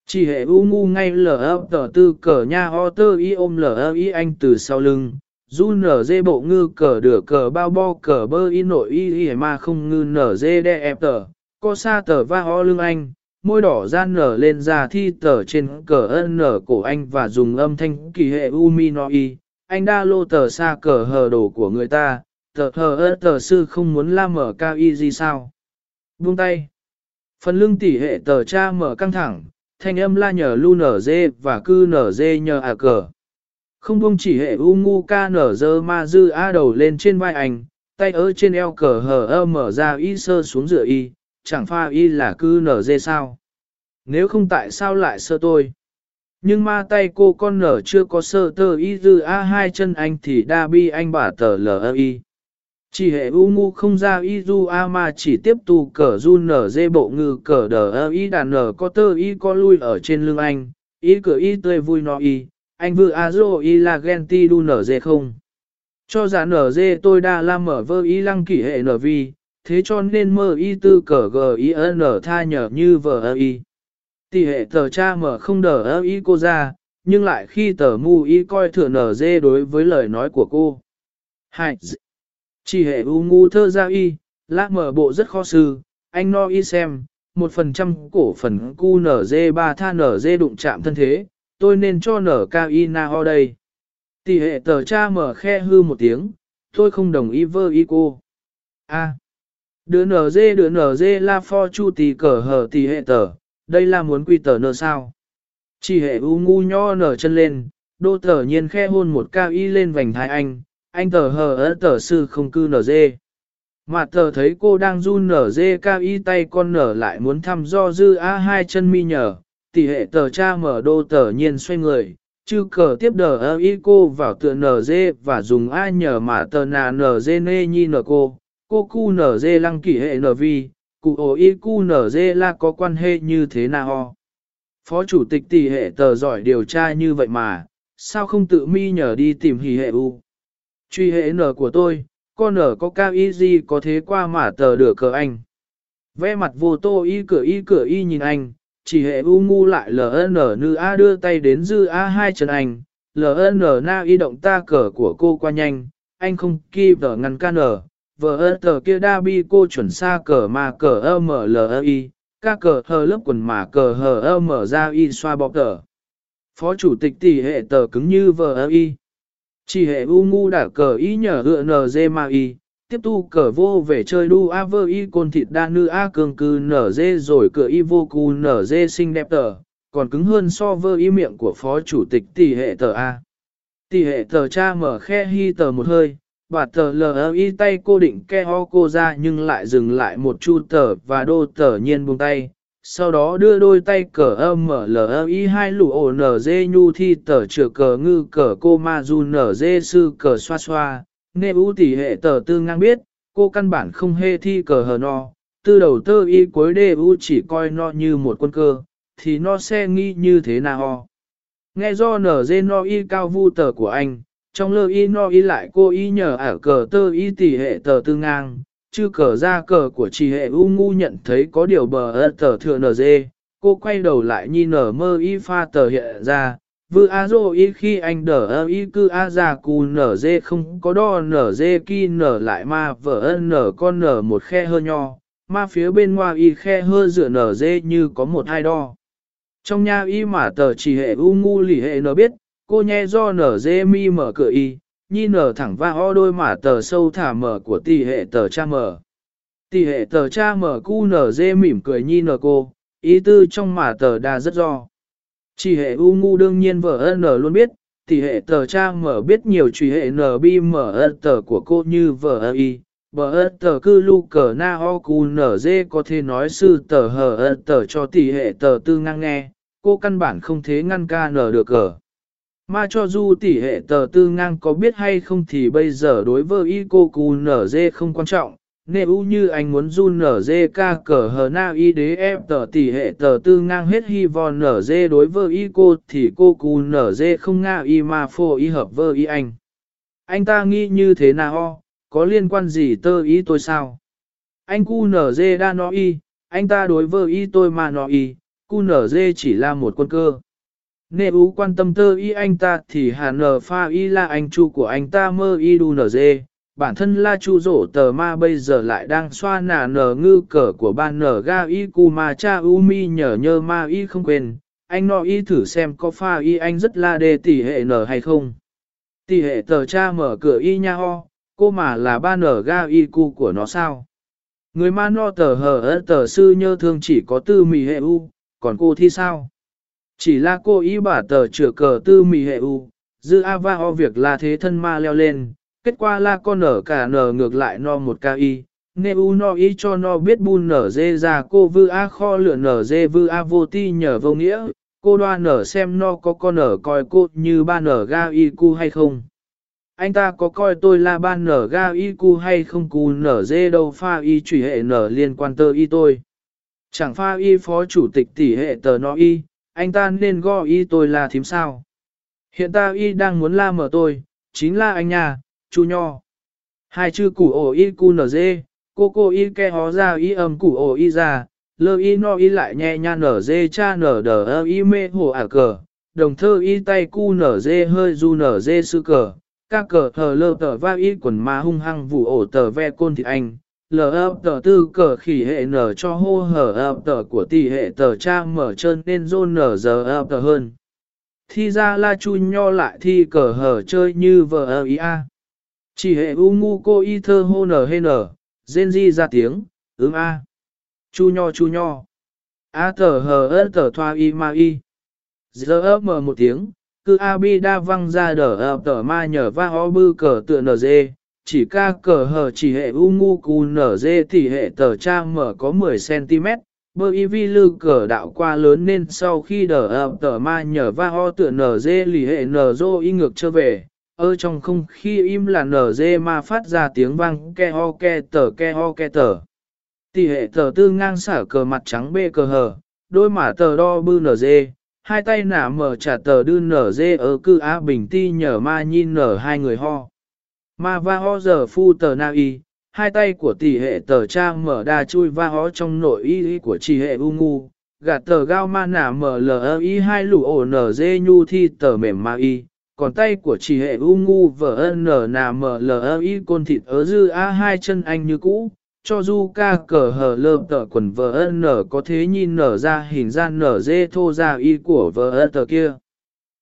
Chỉ hệ u ngu ngay lờ ấp tờ tư cờ nha ho tơ y ôm lờ ấp y anh từ sau lưng, du nở dê bộ ngư cờ đửa cờ bao bo cờ bơ y nội y y mà không ngư nở dê đe ép tờ, co sa tờ va ho lưng anh, môi đỏ gian nở lên ra thi tờ trên cờ ân nở cổ anh và dùng âm thanh kỳ hệ u mi no y, anh đa lô tờ xa cờ hờ đồ của người ta, tờ hờ ơ tờ sư không muốn la mở cao y gì sao. Buông tay. Phần lưng tỉ hệ tờ cha mở căng thẳng, thanh âm la nhờ lu nở dê và cư nở dê nhờ à cờ. Không buông chỉ hệ u ngu ca nở dơ ma dư a đầu lên trên vai anh, tay ở trên eo cờ hờ ơ mở ra y sơ xuống rửa y, chẳng pha y là cư nở dê sao. Nếu không tại sao lại sơ tôi. Nhưng ma tay cô con nở chưa có sơ tơ y dư a hai chân anh thì đa bi anh bả tờ lờ y. Chỉ hệ u ngu không ra y du a ma chỉ tiếp tu cờ du nở dê bộ ngư cờ đờ ơ y đàn nở có tơ y có lui ở trên lưng anh, y cửa y tươi vui no y, anh vừa a dô y là ghen ti đu nở dê không. Cho giả nở dê tôi đa la mở vơ y lăng kỷ hệ nở vi, thế cho nên mơ y tư cờ g y n tha nhờ như vờ ơ y. Tỷ hệ tờ cha mở không đờ ơ y cô ra, nhưng lại khi tờ mu y coi thừa nở dê đối với lời nói của cô. Hai. Chỉ hệ u ngu thơ ra y, lá mở bộ rất khó sư, anh no y xem, một phần trăm cổ phần cu nở dê ba tha nở dê đụng chạm thân thế, tôi nên cho nở cao y na ho đây. Tỷ hệ tờ cha mở khe hư một tiếng, tôi không đồng ý vơ y cô. A. Đứa nở dê đứa nở dê la pho chu tì cờ hở tỷ hệ tờ, đây là muốn quy tờ nở sao. Chỉ hệ u ngu nho nở chân lên, đô tờ nhiên khe hôn một cao y lên vành thái anh, anh tờ hờ ớ tờ sư không cư nở dê. Mà tờ thấy cô đang run nở dê cao y tay con nở lại muốn thăm do dư a hai chân mi nhờ, tỷ hệ tờ cha mở đô tờ nhiên xoay người, chư cờ tiếp đờ ơ y cô vào tựa nở dê và dùng a nhờ mà tờ nà nở dê nê nhi nở cô, cô cu nở dê lăng kỷ hệ nở vi, cụ ổ y cu nở dê là có quan hệ như thế nào Phó chủ tịch tỷ hệ tờ giỏi điều tra như vậy mà, sao không tự mi nhờ đi tìm hỉ hệ u. Truy hệ nở của tôi, con nở có cao y gì có thế qua mà tờ được cờ anh. Vẽ mặt vô tô y cửa y cửa y nhìn anh, chỉ hệ u ngu lại ln nữ a đưa tay đến dư a hai chân anh, ln na y động ta cờ của cô qua nhanh, anh không kịp tờ ngăn can nở, vợ tờ kia đa bi cô chuẩn xa cờ mà cờ ơ mở lờ y, ca cờ hờ lớp quần mà cờ hờ ơ mở ra y xoa bọc tờ. Phó chủ tịch tỷ hệ tờ cứng như vợ y. Chỉ hệ u ngu đã cờ y nhờ gựa nờ dê ma y, tiếp tu cờ vô về chơi đu a vơ y côn thịt đa nư a cường cư nở dê rồi cờ y vô cù nở dê xinh đẹp tờ, còn cứng hơn so vơ y miệng của phó chủ tịch tỷ hệ tờ a. Tỷ hệ tờ cha mở khe hy tờ một hơi, bà tờ lờ y tay cô định ke ho cô ra nhưng lại dừng lại một chu tờ và đô tờ nhiên buông tay. Sau đó đưa đôi tay cờ âm mở lờ y hai lũ ổ nở dê nhu thi tờ chữa cờ ngư cờ cô ma du nở dê sư cờ xoa xoa, nê ưu tỷ hệ tờ tư ngang biết, cô căn bản không hê thi cờ hờ no, tư đầu tơ y cuối đê ưu chỉ coi no như một quân cơ, thì no xe nghi như thế nào? Nghe do nở dê no y cao vu tờ của anh, trong lơ y no y lại cô y nhờ ở cờ tơ y tỷ hệ tờ tư ngang, chứ cờ ra cờ của chị hệ u ngu nhận thấy có điều bờ ơ tờ thừa nở dê, cô quay đầu lại nhi nở mơ y pha tờ hiện ra, vư a dô y khi anh đờ ơ y cư a già cù nở dê không có đo nở dê ki nở lại ma vợ ơ nở con nở một khe hơ nho, ma phía bên ngoài y khe hơ dựa nở dê như có một hai đo. Trong nhà y mà tờ chỉ hệ u ngu lì hệ nở biết, cô nhe do nở dê mi mở cửa y, nhi nở thẳng va ho đôi mà tờ sâu thả mở của tỷ hệ tờ cha mở. Tỷ hệ tờ cha mở cu nở dê mỉm cười nhi nở cô, ý tư trong mà tờ đa rất do. Chỉ hệ u ngu đương nhiên vợ nở luôn biết, tỷ hệ tờ cha mở biết nhiều trùy hệ nở bi mở tờ của cô như vợ y. Bờ tờ cư lu cờ na ho cu nở dê có thể nói sư tờ hờ tờ cho tỷ hệ tờ tư ngang nghe, cô căn bản không thế ngăn ca nở được cờ. Mà cho dù tỷ hệ tờ tư ngang có biết hay không thì bây giờ đối với y cô cù nở dê không quan trọng, nếu như anh muốn du nở dê ca cờ hờ na y đế ép tờ tỷ hệ tờ tư ngang hết hy vọng nở dê đối với y cô thì cô cù nở dê không nga y mà phô y hợp với y anh. Anh ta nghĩ như thế nào có liên quan gì tơ ý tôi sao? Anh cu nở dê đa nó y, anh ta đối với y tôi mà nó y, cu nở dê chỉ là một quân cơ. Nếu quan tâm tơ y anh ta thì hà nở pha y là anh chu của anh ta mơ y đu nở dê. Bản thân la chu rổ tờ ma bây giờ lại đang xoa nà nở ngư cờ của ban nở ga y cu mà cha u mi nhở nhơ ma y không quên. Anh nọ y thử xem có pha y anh rất la đề tỷ hệ nở hay không. Tỷ hệ tờ cha mở cửa y nha ho, cô mà là ba nở ga y cu của nó sao? Người ma no tờ hờ tờ sư nhơ thương chỉ có tư mì hệ u, còn cô thì sao? Chỉ là cô ý bả tờ chữa cờ tư mì hệ u, dư a va o việc là thế thân ma leo lên, kết quả là con nở cả nở ngược lại no một ca y, nê u no y cho no biết bu nở dê ra cô vư a kho lửa nở dê vư a vô ti nhờ vô nghĩa, cô đoa nở xem no có con nở coi cô như ba nở ga y cu hay không. Anh ta có coi tôi là ban nở ga y cu hay không cu nở dê đâu pha y chủy hệ nở liên quan tơ y tôi. Chẳng pha y phó chủ tịch tỷ hệ tờ no y, anh ta nên go y tôi là thím sao. Hiện ta y đang muốn la mở tôi, chính là anh nhà, chu nho. Hai chữ củ ổ y cu nở dê, cô cô y ke hó ra y âm củ ổ y ra, lơ y no y lại nhẹ nhàng nở dê cha nở đờ ơ y mê hồ ả cờ, đồng thơ y tay cu nở dê hơi du nở dê sư cờ, ca cờ thờ lơ tờ va y quần ma hung hăng vụ ổ tờ ve côn thịt anh. Lờ ập tờ tư cờ khỉ hệ nở cho hô hở ập tờ của tỷ hệ tờ cha mở trơn nên rôn nở giờ ập tờ hơn. Thi ra la chu nho lại thi cờ hở chơi như vợ ơ ý a. Chỉ hệ u ngu cô y thơ hô nở hê nở, rên di ra tiếng, ứng a. Chu nho chu nho. A tờ hờ ơ tờ thoa y ma y. Giờ ấp mở một tiếng, cứ abi đa văng ra đờ ập tờ ma nhờ va ho bư cờ tựa nở dê, chỉ ca cờ hờ chỉ hệ u ngu cù nở dê thì hệ tờ trang mở có 10cm, bơ y vi lư cờ đạo qua lớn nên sau khi đỡ ập tờ ma nhờ va ho tựa nở dê lì hệ nở dô y ngược trở về, ở trong không khí im là nở dê ma phát ra tiếng vang ke ho ke tờ ke ho ke tờ. Tỷ hệ tờ tư ngang xả cờ mặt trắng bê cờ hờ, đôi mả tờ đo bư nở dê, hai tay nả mở trả tờ đư nở dê ở cư á bình ti nhờ ma nhìn nở hai người ho. Ma va ho giờ phu tờ na y, hai tay của tỷ hệ tờ trang mở đa chui va ho trong nội y của chỉ hệ u ngu, gạt tờ gao ma nả mở lờ y e hai lũ ổ nở dê nhu thi tờ mềm ma y. Còn tay của chỉ hệ u ngu vở ân nở nà mở lờ y e côn thịt ở dư a hai chân anh như cũ, cho du ca cờ hờ lơ tờ quần vợ ân nở có thế nhìn nở ra hình gian nở dê thô ra y của vợ ân tờ kia.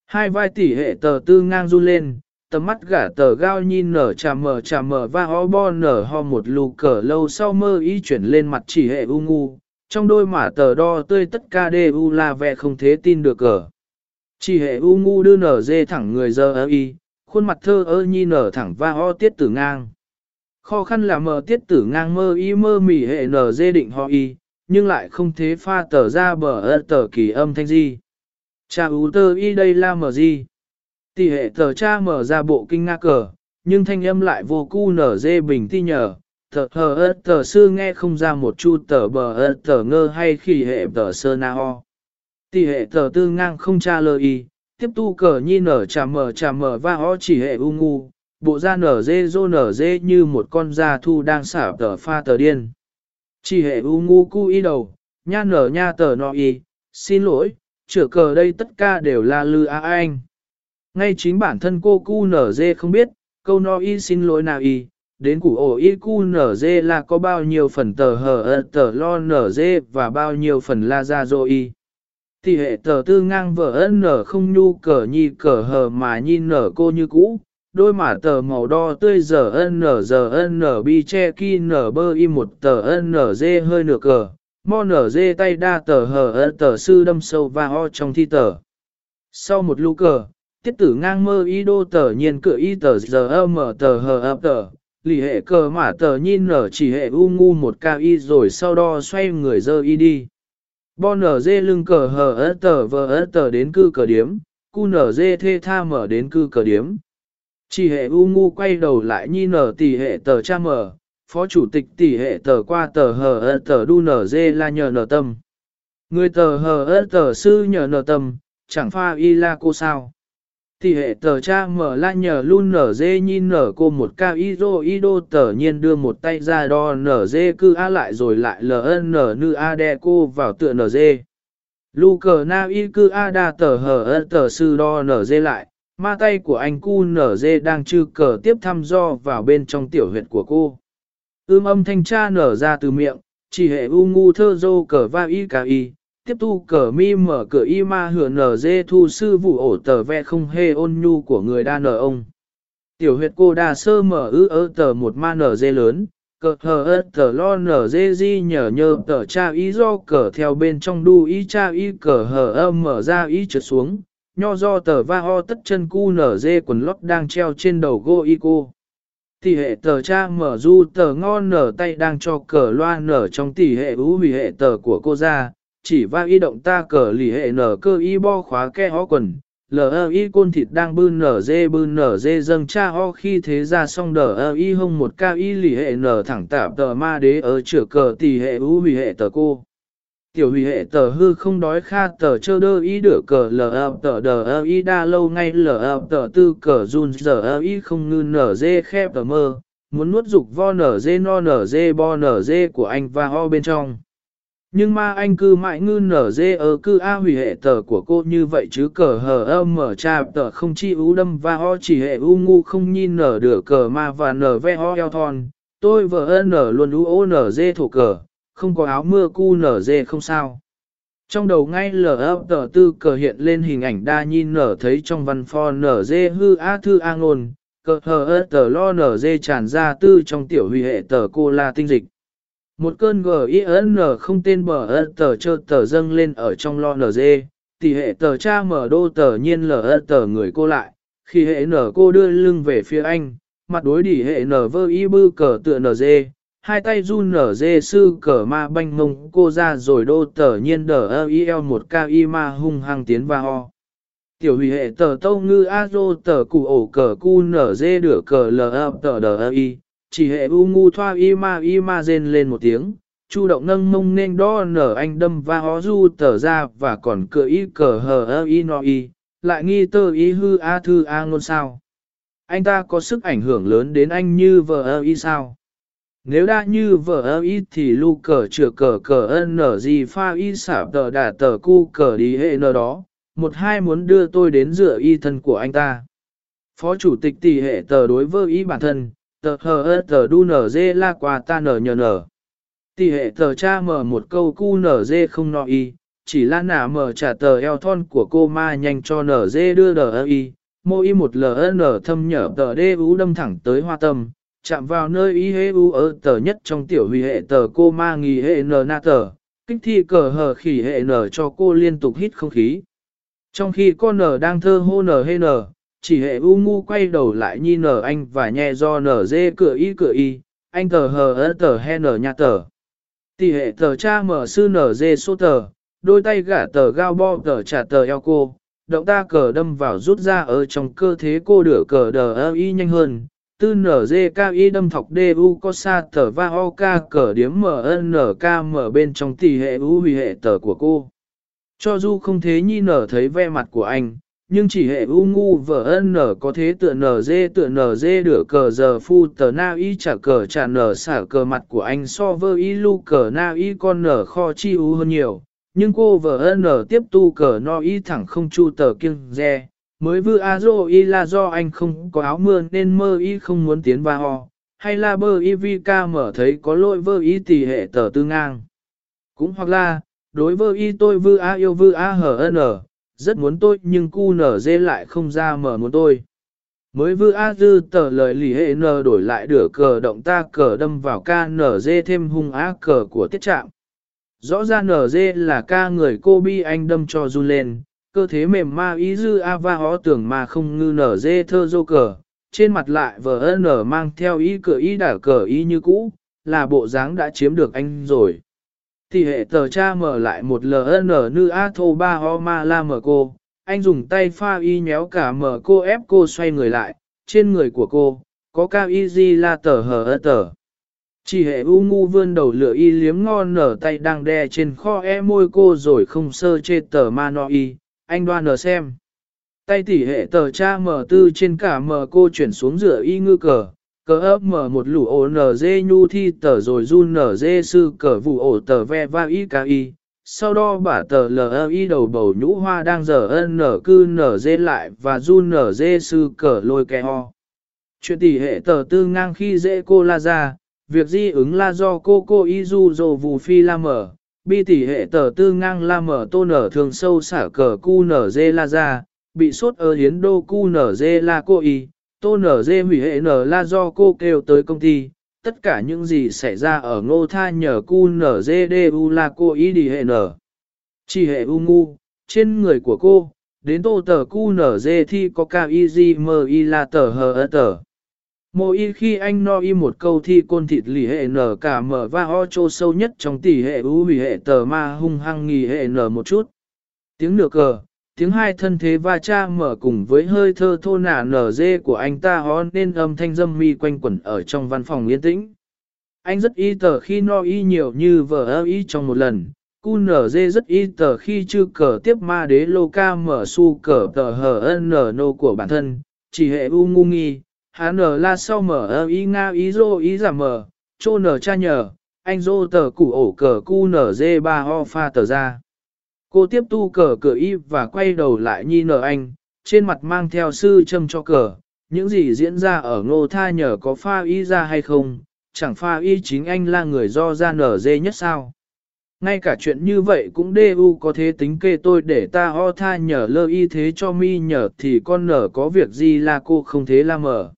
Hai vai tỷ hệ tờ tư ngang run lên, tầm mắt gả tờ gao nhìn nở trà mờ trà mờ và ho bo nở ho một lù cờ lâu sau mơ y chuyển lên mặt chỉ hệ u ngu, trong đôi mả tờ đo tươi tất ca đê u la vẻ không thế tin được cờ. Chỉ hệ u ngu đưa nở dê thẳng người giờ ơ y, khuôn mặt thơ ơ nhi nở thẳng và ho tiết tử ngang. Khó khăn là mờ tiết tử ngang mơ y mơ mỉ hệ nở dê định ho y, nhưng lại không thế pha tờ ra bờ ơ tờ kỳ âm thanh gì. Chà ú tơ y đây là mờ gì. Tỷ hệ thờ cha mở ra bộ kinh nga cờ, nhưng thanh âm lại vô cu nở dê bình ti nhờ. Thờ hờ ớt tờ sư nghe không ra một chu tờ bờ ớt tờ ngơ hay khi hệ tờ sơ na ho. Tỷ hệ tờ tư ngang không cha lời y, tiếp tu cờ nhi nở trà mở trà mở và ho chỉ hệ u ngu, bộ da nở dê dô nở dê như một con da thu đang xả tờ pha tờ điên. Chỉ hệ u ngu cu y đầu, nha nở nha tờ nọ y, xin lỗi, chữa cờ đây tất cả đều là lư a anh. Ngay chính bản thân cô cu nở dê không biết, câu no y xin lỗi nào y, đến củ ổ y cu nở dê là có bao nhiêu phần tờ hờ ơ tờ lo nở dê và bao nhiêu phần la ra dô y. Thì hệ tờ tư ngang vợ ân nở không nhu cờ nhi cờ hờ mà nhi nở cô như cũ, đôi mả tờ màu đo tươi giờ n giờ n bi che ki nở bơ y một tờ n dê hơi nửa cờ, mo nở dê tay đa tờ hờ ờ, tờ sư đâm sâu và ho trong thi tờ. Sau một lũ cờ, tiết tử ngang mơ y đô tờ nhiên cửa y tờ giờ mở tờ hờ ập tờ, lì hệ cờ mả tờ nhìn nở chỉ hệ u ngu một cao y rồi sau đó xoay người dơ y đi. Bo nở dê lưng cờ hờ ớt tờ vờ ớt tờ đến cư cờ điếm, cu nở dê thê tha mở đến cư cờ điếm. Chỉ hệ u ngu quay đầu lại nhi nở tỷ hệ tờ cha mở, phó chủ tịch tỷ hệ tờ qua tờ hờ ơ tờ đu nở dê la nhờ nở tâm. Người tờ hờ ơ tờ sư nhờ nở tâm, chẳng pha y la cô sao thì hệ tờ cha mở la nhờ luôn nở dê nhìn nở cô một cao y dô y đô tờ nhiên đưa một tay ra đo nở dê cư a lại rồi lại ln nư a đe cô vào tựa nở dê. Lu cờ na y cư a đa tờ hờ ân tờ sư đo nở dê lại, ma tay của anh cu nở dê đang chư cờ tiếp thăm do vào bên trong tiểu huyệt của cô. Ưm âm thanh cha nở ra từ miệng, chỉ hệ u ngu thơ dô cờ va y ca y, tiếp tu cờ mi mở cửa y ma hửa nở dê thu sư vụ ổ tờ ve không hê ôn nhu của người đa nở ông. Tiểu huyệt cô đa sơ mở ư ơ tờ một ma nở dê lớn, cờ hờ ơ tờ lo nở dê di nhờ nhờ tờ cha y do cờ theo bên trong đu y cha y cờ hờ ơ mở ra y trượt xuống, nho do tờ va ho tất chân cu nở dê quần lót đang treo trên đầu gô y cô. Tỷ hệ tờ cha mở du tờ ngon nở tay đang cho cờ loa nở trong tỷ hệ ú hủy hệ tờ của cô ra, chỉ va y động ta cờ lì hệ nở cơ y bo khóa ke ho quần, lờ y côn thịt đang bư nở dê bư nở dê dâng cha ho khi thế ra xong đờ y hông một ca y lì hệ nở thẳng tạp tờ ma đế ở chữa cờ tỷ hệ ú hủy hệ tờ cô. Tiểu hủy hệ tờ hư không đói kha tờ chơ đơ y đửa cờ lờ tờ đờ y đa lâu ngay lờ tờ tư cờ run giờ y không ngư nở dê khép tờ mơ, muốn nuốt dục vo nở dê no nở dê bo nở dê của anh và ho bên trong. Nhưng ma anh cư mãi ngư nở dê ở cư A hủy hệ tờ của cô như vậy chứ cờ hờ âm mở cha tờ không chi ú đâm và ho chỉ hệ u ngu không nhìn nở đửa cờ ma và nở ve ho eo thon. Tôi vợ nở luôn ú ô nở dê thổ cờ, không có áo mưa cu nở dê không sao. Trong đầu ngay lờ ấp tờ tư cờ hiện lên hình ảnh đa nhìn nở thấy trong văn phò nở dê hư a thư a ngôn, cờ hờ ơ tờ lo nở dê tràn ra tư trong tiểu hủy hệ tờ cô la tinh dịch. Một cơn G.I.N. không tên bờ ơ tờ chơ tờ dâng lên ở trong lo nở dê, tỷ hệ tờ cha mở đô tờ nhiên lờ ơ tờ người cô lại, khi hệ nở cô đưa lưng về phía anh, mặt đối đỉ hệ nở vơ y bư cờ tựa nở dê, hai tay run nở dê sư cờ ma banh mông cô ra rồi đô tờ nhiên đờ ơ y eo một ca y ma hung hăng tiến vào ho. Tiểu hủy hệ tờ tâu ngư a dô tờ cụ ổ cờ cu nở dê đửa cờ lờ ơ tờ đờ ơ y, chỉ hệ u ngu thoa y ma y ma rên lên một tiếng, chu động nâng mông nên đo nở anh đâm va hó du tở ra và còn cờ y cờ hờ ơ y no y, lại nghi tơ y hư a thư a ngôn sao. Anh ta có sức ảnh hưởng lớn đến anh như vợ ơ y sao? Nếu đã như vợ ơ y thì lu cờ chừa cờ cờ ân nở gì pha y xả tờ đà tờ cu cờ đi hệ nở đó, một hai muốn đưa tôi đến dựa y thân của anh ta. Phó chủ tịch tỷ hệ tờ đối với y bản thân, tờ hờ ơ tờ đu nở dê la quà ta nở nhờ nở. Tỷ hệ tờ cha mở một câu cu nở dê không nọ y, chỉ là nả mở trả tờ eo thon của cô ma nhanh cho nở dê đưa đờ ơ y, mô y một ln thâm nhở tờ đê ú đâm thẳng tới hoa tâm, chạm vào nơi y hê ú ở tờ nhất trong tiểu huy hệ tờ cô ma nghỉ hệ n na tờ, kích thi cờ hờ khỉ hệ n cho cô liên tục hít không khí. Trong khi con nở đang thơ hô nở hê nở, chỉ hệ u ngu quay đầu lại nhi nở anh và nhẹ do nở dê cửa y cửa y, anh tờ hờ ớ tờ he nở nhà tờ. Tỷ hệ tờ cha mở sư nở dê số tờ, đôi tay gả tờ gao bo tờ trả tờ eo cô, động ta cờ đâm vào rút ra ở trong cơ thế cô đửa cờ đờ ơ y nhanh hơn. Tư nở dê cao y đâm thọc đê u có sa tờ va o ca cờ điếm mở n ca mở bên trong tỷ hệ u hủy hệ tờ của cô. Cho dù không thế nhi nở thấy ve mặt của anh, nhưng chỉ hệ u ngu vợ nở có thế tựa nở dê tựa nở dê đửa cờ giờ phu tờ na y trả cờ trả nở xả cờ mặt của anh so với y lu cờ na y con nở kho chi u hơn nhiều, nhưng cô vợ nở tiếp tu cờ no y thẳng không chu tờ kiêng re, mới vư a dô y là do anh không có áo mưa nên mơ y không muốn tiến vào ho, hay là bơ y vi ca mở thấy có lỗi vơ y tỷ hệ tờ tư ngang. Cũng hoặc là, đối vơ y tôi vư a yêu vư a hờ n rất muốn tôi nhưng cu nở dê lại không ra mở muốn tôi. Mới vư a dư tờ lời lì hệ nờ đổi lại đửa cờ động ta cờ đâm vào ca nở dê thêm hung á cờ của tiết trạm. Rõ ra nở dê là ca người cô bi anh đâm cho run lên, cơ thế mềm ma ý dư a va hó tưởng mà không ngư nở dê thơ dô cờ, trên mặt lại vờ nở mang theo ý cờ ý đả cờ ý như cũ, là bộ dáng đã chiếm được anh rồi. Thì hệ tờ cha mở lại một LN nữ A thô ba ho ma la mở cô, anh dùng tay pha y nhéo cả mở cô ép cô xoay người lại, trên người của cô, có cao y di la tờ hờ ơ tờ. Chỉ hệ u ngu vươn đầu lửa y liếm ngon nở tay đang đè trên kho e môi cô rồi không sơ chê tờ ma no y, anh đoan nở xem. Tay tỉ hệ tờ cha mở tư trên cả mở cô chuyển xuống rửa y ngư cờ, cờ ấp mở một lũ ổ nở dê nhu thi tờ rồi run nở dê sư cờ vụ ổ tờ ve va y ca y. Sau đó bả tờ l y đầu bầu nhũ hoa đang dở ân nở cư nở dê lại và run nở dê sư cờ lôi kè ho. Chuyện tỷ hệ tờ tư ngang khi dễ cô la ra, việc di ứng là do cô cô y du dồ vù phi la mở, bi tỷ hệ tờ tư ngang la mở tô nở thường sâu xả cờ cu nở dê la ra, bị sốt ở hiến đô cu nở dê la cô y, tô nở dê hủy hệ nở la do cô kêu tới công ty, tất cả những gì xảy ra ở ngô tha nhờ cu nở dê đê u là cô ý đi hệ nở. Chỉ hệ u ngu, trên người của cô, đến tô tờ cu nở dê thi có cao y di mơ y là tờ hờ ơ tờ. Mô y khi anh no y một câu thi côn thịt lì hệ nở cả mở và ho chô sâu nhất trong tỷ hệ u hủy hệ tờ ma hung hăng nghỉ hệ nở một chút. Tiếng nửa cờ, tiếng hai thân thế va cha mở cùng với hơi thơ thô nả nở dê của anh ta hó nên âm thanh dâm mi quanh quẩn ở trong văn phòng yên tĩnh. Anh rất y tờ khi no y nhiều như vợ ơ y trong một lần. Cu nở dê rất y tờ khi chư cờ tiếp ma đế lô ca mở su cờ tờ hờ ân nở nô của bản thân, chỉ hệ u ngu nghi, Há nở la sau mở ơ y nga ý dô ý giả mở, chô nở cha nhờ, anh dô tờ củ ổ cờ cu nở dê ba ho pha tờ ra. Cô tiếp tu cờ cờ y và quay đầu lại nhi nở anh, trên mặt mang theo sư châm cho cờ, những gì diễn ra ở ngô tha nhờ có pha y ra hay không, chẳng pha y chính anh là người do ra nở dê nhất sao. Ngay cả chuyện như vậy cũng đê u có thế tính kê tôi để ta ho tha nhờ lơ y thế cho mi nhờ thì con nở có việc gì là cô không thế la mở.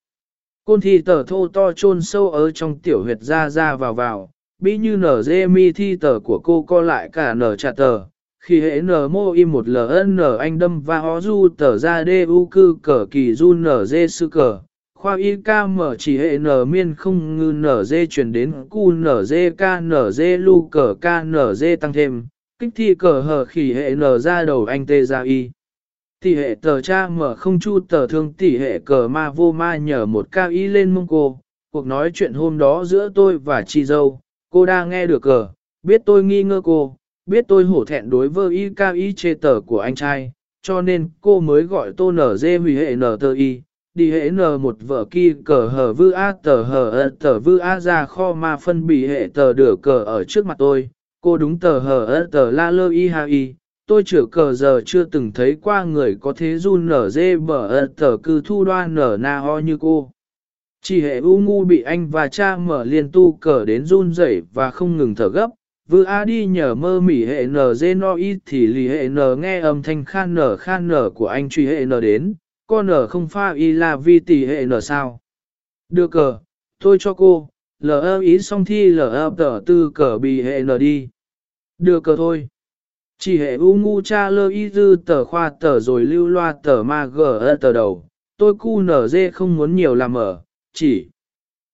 Côn thi tờ thô to chôn sâu ở trong tiểu huyệt ra ra vào vào, bí như nở dê mi thi tờ của cô co lại cả nở trả tờ. Khi hệ n mô im một ln anh đâm và ho du tờ ra đê u cư cờ kỳ du nở dê sư cờ. Khoa y ca mở chỉ hệ n miên không ngư nở dê chuyển đến cu nở dê ca nở dê lu cờ ca nở dê tăng thêm. Kích thi cờ hờ khỉ hệ n ra đầu anh tê ra y. Tỷ hệ tờ cha mở không chu tờ thương tỷ hệ cờ ma vô ma nhờ một ca y lên mông cô. Cuộc nói chuyện hôm đó giữa tôi và chị dâu, cô đang nghe được cờ, biết tôi nghi ngờ cô, biết tôi hổ thẹn đối với y cao y chê tờ của anh trai, cho nên cô mới gọi tô nở dê hủy hệ nở tờ y. Đi hệ nở một vợ kia cờ hờ vư a tờ hờ ơ tờ vư a ra kho mà phân bị hệ tờ đửa cờ ở trước mặt tôi, cô đúng tờ hờ ơ tờ la lơ y ha y tôi chữa cờ giờ chưa từng thấy qua người có thế run nở dê bở ơ tờ cư thu đoan nở na ho như cô. Chỉ hệ u ngu bị anh và cha mở liên tu cờ đến run rẩy và không ngừng thở gấp. Vừa a đi nhờ mơ mỉ hệ nở dê no ít thì lì hệ nở nghe âm thanh khan nở khan nở của anh truy hệ nở đến, con nở không pha y là vi tỷ hệ nở sao. Đưa cờ, tôi cho cô, lờ ơ ý xong thi lờ ơ tờ tư cờ bị hệ nở đi. Đưa cờ thôi. Chỉ hệ u ngu cha lơ y dư tờ khoa tờ rồi lưu loa tờ ma gờ tờ đầu, tôi cu nở dê không muốn nhiều làm ở, chỉ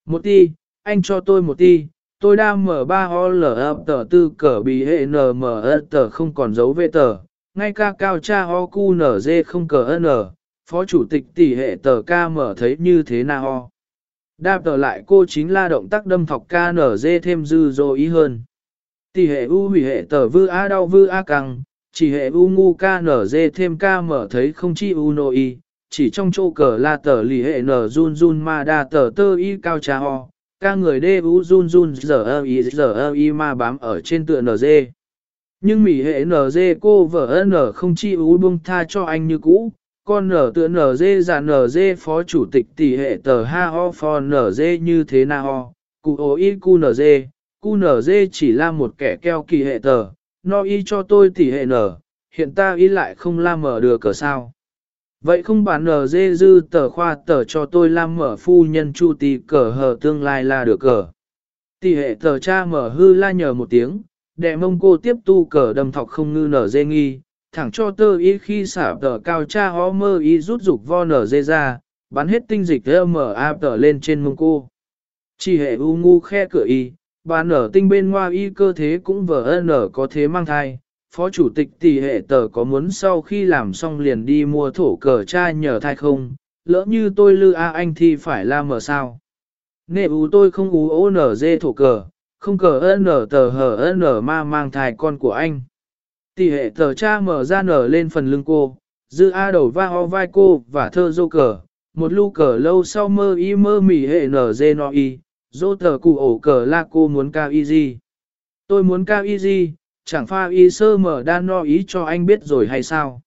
một ti, anh cho tôi một ti, tôi đang mở ba l lờ tờ tư cờ bị hệ n mở tờ không còn dấu vệ tờ, ngay ca cao cha ho cu n z không cờ n, phó chủ tịch tỷ hệ tờ ca mở thấy như thế nào? Ho. Đáp tờ lại cô chính là động tác đâm thọc ca nở dê thêm dư dô ý hơn. Tỷ hệ u hủy hệ tờ vư a đau vư a căng, chỉ hệ u ngu ca nở dê thêm ca mở thấy không chi u nô y, chỉ trong chỗ cờ la tờ lì hệ nở run run ma đa tờ tơ y cao cha ho, ca người đê u run run giờ ơ y giờ ơ y ma bám ở trên tựa nz. Nhưng mỉ hệ nz cô vợ n không chi u buông tha cho anh như cũ, con nở tựa nz dê giả nở phó chủ tịch tỷ hệ tờ ha ho phò nz như thế na ho, cụ ô y cu nz, cu nz chỉ là một kẻ keo kỳ hệ tờ, no y cho tôi tỷ hệ nở, hiện ta y lại không la mở được cờ sao. Vậy không bản nở dê dư tờ khoa tờ cho tôi làm mở phu nhân chu tỷ cờ hờ tương lai là được cờ. Tỷ hệ tờ cha mở hư la nhờ một tiếng, đệ mông cô tiếp tu cờ đầm thọc không ngư nở dê nghi, thẳng cho tơ y khi xả tờ cao cha hó mơ y rút dục vo nở dê ra, bắn hết tinh dịch mở áp tờ lên trên mông cô. Chỉ hệ u ngu khe cửa y, bà nở tinh bên ngoa y cơ thế cũng vờ nở có thế mang thai, phó chủ tịch tỷ hệ tờ có muốn sau khi làm xong liền đi mua thổ cờ cha nhờ thai không, lỡ như tôi lư A anh thì phải la mờ sao. Nệ ú tôi không ú ô nở dê thổ cờ, không cờ nở tờ hờ nở ma mang thai con của anh. Tỷ hệ tờ cha mở ra nở lên phần lưng cô, dư A đầu va ho vai cô và thơ dô cờ, một lu cờ lâu sau mơ y mơ mỉ hệ nở dê no y, dô tờ cụ ổ cờ la cô muốn cao y gì. Tôi muốn cao y gì, chẳng pha y sơ mở đan no ý cho anh biết rồi hay sao.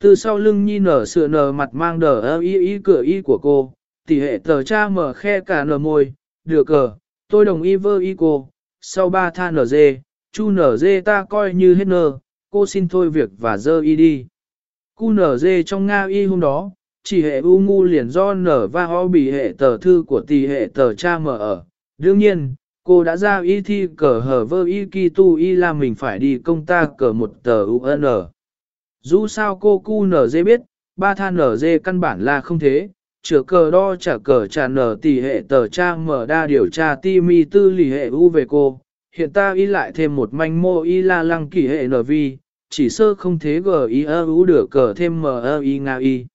Từ sau lưng nhi nở sửa nở mặt mang đờ ơ y y cửa y của cô, tỷ hệ tờ cha mở khe cả nở môi, được cờ, tôi đồng ý vơ y cô, sau ba tha nở dê, chu nở dê ta coi như hết nở, cô xin thôi việc và dơ y đi. Cu nở dê trong Nga y hôm đó, chỉ hệ u ngu liền do nở và ho bị hệ tờ thư của tỷ hệ tờ cha mở ở. Đương nhiên, cô đã ra y thi cờ hở vơ y kỳ tu y là mình phải đi công ta cờ một tờ UN. Dù sao cô cu nở dê biết, ba than nở dê căn bản là không thế, chữa cờ đo trả cờ trả nở tỷ hệ tờ cha mở đa điều tra ti mi tư lì hệ u về cô. Hiện ta y lại thêm một manh mô y la lăng kỳ hệ nở vi, chỉ sơ không thế gờ y ơ u được cờ thêm mờ ơ i nga y.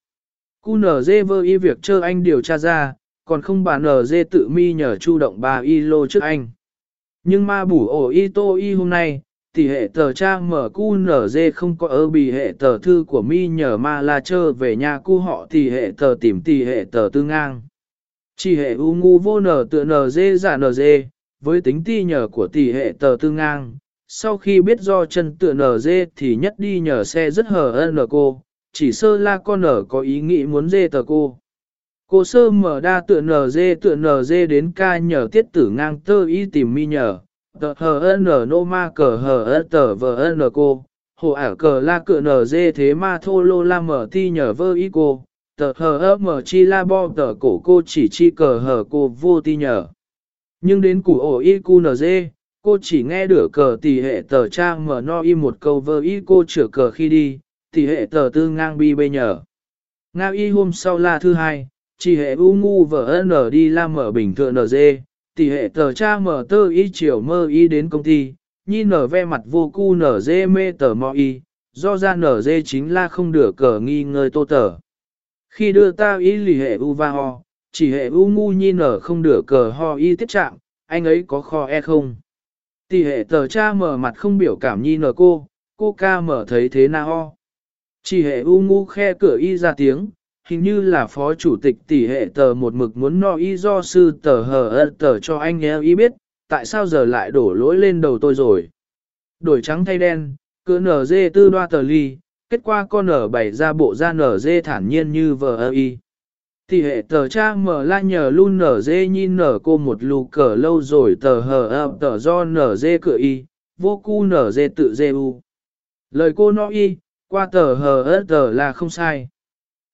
Cu nở dê vơ y việc chơ anh điều tra ra, còn không bà nờ dê tự mi nhờ chu động bà y lô trước anh. Nhưng ma bủ ổ y tô y hôm nay, tỷ hệ tờ cha mở cu nở dê không có ơ bị hệ tờ thư của mi nhờ ma la chơ về nhà cu họ tỷ hệ tờ tìm tỷ hệ tờ tư ngang. Chỉ hệ u ngu vô nở tựa nở dê giả nở dê, với tính ti nhờ của tỷ hệ tờ tư ngang, sau khi biết do chân tựa nở dê thì nhất đi nhờ xe rất hờ ân cô, chỉ sơ la con nở có ý nghĩ muốn dê tờ cô. Cô sơ mở đa tựa nở dê tựa nở dê đến ca nhờ tiết tử ngang tơ y tìm mi nhờ, tờ hờ ân nô ma cờ hờ tờ vờ ân cô, hồ ả cờ la cựa nở dê thế ma thô lô la mở ti nhờ vơ y cô, tờ hờ ơ mở chi la bo tờ cổ cô chỉ chi cờ hờ cô vô ti nhờ. Nhưng đến củ ổ y cu nở dê, cô chỉ nghe được cờ tỷ hệ tờ trang mở no y một câu vơ y cô chữa cờ khi đi, tỷ hệ tờ tư ngang bi bê nhờ. Ngao y hôm sau là thứ hai, chỉ hệ u ngu vợ n đi la mở bình thượng nz, tỷ hệ tờ cha mở tơ y chiều mơ y đến công ty, nhi nở ve mặt vô cu nở dê mê tờ mò y, do ra nở dê chính là không được cờ nghi ngơi tô tờ. Khi đưa ta y lì hệ u va ho, chỉ hệ u ngu nhi nở không được cờ ho y tiết trạng, anh ấy có kho e không? Tỷ hệ tờ cha mở mặt không biểu cảm nhi nở cô, cô ca mở thấy thế nào ho. Chỉ hệ u ngu khe cửa y ra tiếng, hình như là phó chủ tịch tỷ hệ tờ một mực muốn no y do sư tờ hờ ơ tờ cho anh nghe y biết, tại sao giờ lại đổ lỗi lên đầu tôi rồi. Đổi trắng thay đen, cửa nở dê tư đoa tờ ly, kết quả con nở bày ra bộ ra nở dê thản nhiên như vờ ơ y. Tỷ hệ tờ cha mở la nhờ luôn nở dê nhìn nở cô một lù cờ lâu rồi tờ hờ ơ tờ do nở dê cửa y, vô cu nở dê tự dê u. Lời cô nói y, qua tờ hờ ơ tờ là không sai.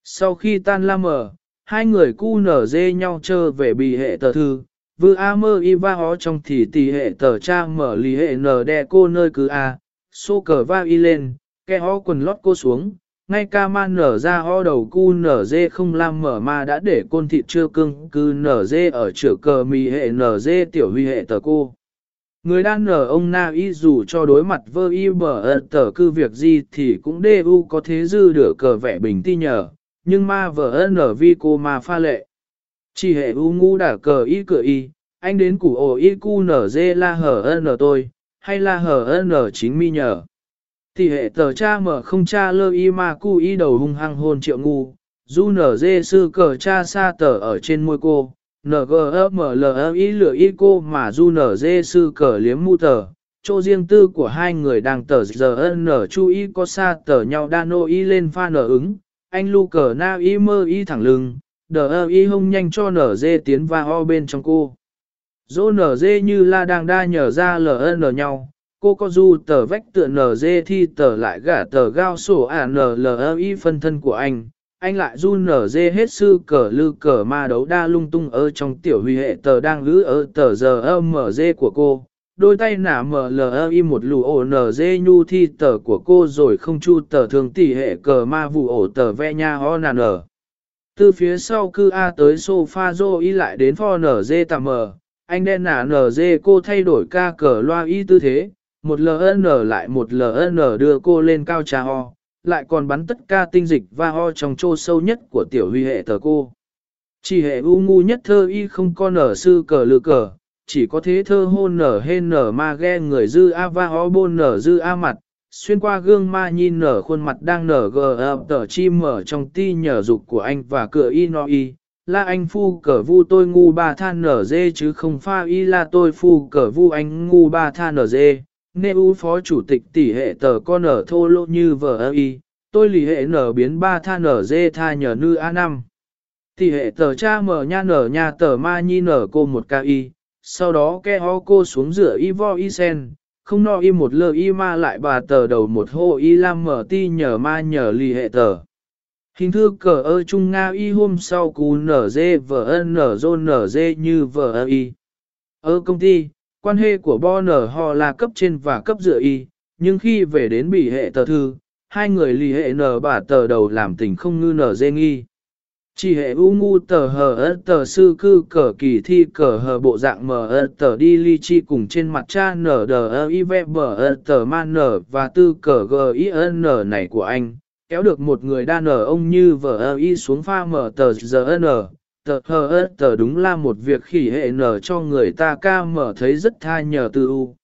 Sau khi tan la mở, hai người cu nở dê nhau chơ về bì hệ tờ thư, vừa a mơ y va hó trong thì tỷ hệ tờ cha mở lì hệ nở đè cô nơi cứ a, xô cờ va y lên, ke ho quần lót cô xuống, ngay ca man nở ra ho đầu cu nở dê không làm mở mà đã để côn thịt chưa cưng cứ nở dê ở chữa cờ mì hệ nở dê tiểu huy hệ tờ cô. Người đang nở ông na y dù cho đối mặt vơ y bờ tờ cư việc gì thì cũng đê u có thế dư được cờ vẻ bình ti nhờ, nhưng ma vợ nở vi cô ma pha lệ. Chỉ hệ u ngu đã cờ y cửa y, anh đến củ ổ y cu nở dê la hở nở tôi, hay la hở nở chính mi nhờ. Thì hệ tờ cha mở không cha lơ y ma cu y đầu hung hăng hôn triệu ngu, du nở dê sư cờ cha sa tờ ở trên môi cô, nở gờ mở lờ y lửa y cô mà du nở dê sư cờ liếm mu tờ. Chỗ riêng tư của hai người đang tờ giờ nở chu y có xa tờ nhau đa nô y lên pha nở ứng, anh lu cờ na y mơ y thẳng lưng, đờ ơ y hông nhanh cho nở dê tiến và ho bên trong cô. Dô nở dê như la đang đa nhờ ra lờ nở nhau, cô có du tờ vách tựa nở dê thi tờ lại gả tờ gao sổ à nở lờ y phân thân của anh. Anh lại du nở dê hết sư cờ lư cờ ma đấu đa lung tung ở trong tiểu huy hệ tờ đang lứ ở tờ giờ ơ mở dê của cô, đôi tay nả mở lờ y một lù ổ nở dê nhu thi tờ của cô rồi không chu tờ thường tỷ hệ cờ ma vụ ổ tờ ve nha ho nà nở. Từ phía sau cư A tới sofa dô y lại đến pho nở dê tạm mờ, anh đen nả nở dê cô thay đổi ca cờ loa y tư thế, một LN lại một LN đưa cô lên cao trà ho, lại còn bắn tất cả tinh dịch và ho trong chô sâu nhất của tiểu huy hệ tờ cô. Chỉ hệ u ngu nhất thơ y không con ở sư cờ lự cờ, chỉ có thế thơ hôn nở hên nở ma ghe người dư a va o bôn nở dư a mặt, xuyên qua gương ma nhìn nở khuôn mặt đang nở gờ ập tờ chim mở trong ti nhờ dục của anh và cửa y no y. Là anh phu cờ vu tôi ngu ba than nở dê chứ không pha y là tôi phu cờ vu anh ngu ba than nở dê. Nê u phó chủ tịch tỷ hệ tờ con nở thô lộ như vợ y, tôi lì hệ nở biến ba than nở dê tha nhờ nư a năm Tỷ hệ tờ cha mở nha nở nhà tờ ma nhi nở cô một ca y, sau đó ke ho cô xuống rửa y vo y sen, không no y một lơ y ma lại bà tờ đầu một hô y lam mở ti nhờ ma nhờ lì hệ tờ. Hình thư cờ ơ trung Nga y hôm sau cú nở dê vờ ân nở dô nở dê như vờ ơ y. Ở công ty, quan hệ của bo nở họ là cấp trên và cấp dựa y, nhưng khi về đến bị hệ tờ thư, hai người lì hệ nở bà tờ đầu làm tình không ngư nở dê nghi. Chỉ hệ u ngu tờ hờ ớt tờ sư cư cờ kỳ thi cờ hờ bộ dạng mờ ớt tờ đi ly chi cùng trên mặt cha nở đờ ơ y vẹ bờ ớt tờ ma nở và tư cờ g y ân này của anh, kéo được một người đa nở ông như vờ ơ y xuống pha mở tờ giờ nờ Tờ hờ ớt tờ đúng là một việc khỉ hệ nở cho người ta ca mở thấy rất tha nhờ tư u.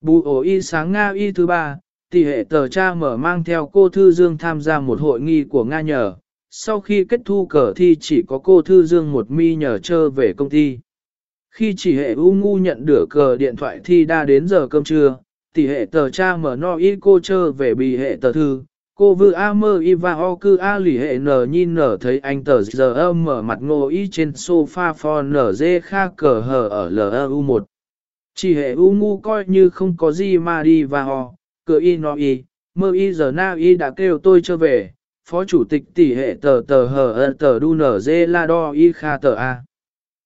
Bù ổ y sáng Nga y thứ ba, tỷ hệ tờ cha mở mang theo cô Thư Dương tham gia một hội nghi của Nga nhờ sau khi kết thu cờ thi chỉ có cô Thư Dương một mi nhờ chơ về công ty. Khi chỉ hệ u ngu nhận được cờ điện thoại thi đa đến giờ cơm trưa, tỷ hệ tờ cha mở no y cô chơ về bị hệ tờ thư, cô vừa a mơ y và o cư a lì hệ nở nhìn nở thấy anh tờ giờ âm mở mặt ngô y trên sofa for nở dê kha cờ hờ ở LU1. E chỉ hệ u ngu coi như không có gì mà đi và họ cửa y no y, mơ y giờ na y đã kêu tôi trở về, phó chủ tịch tỷ hệ tờ tờ hờ tờ đu nở dê la đo y kha tờ a.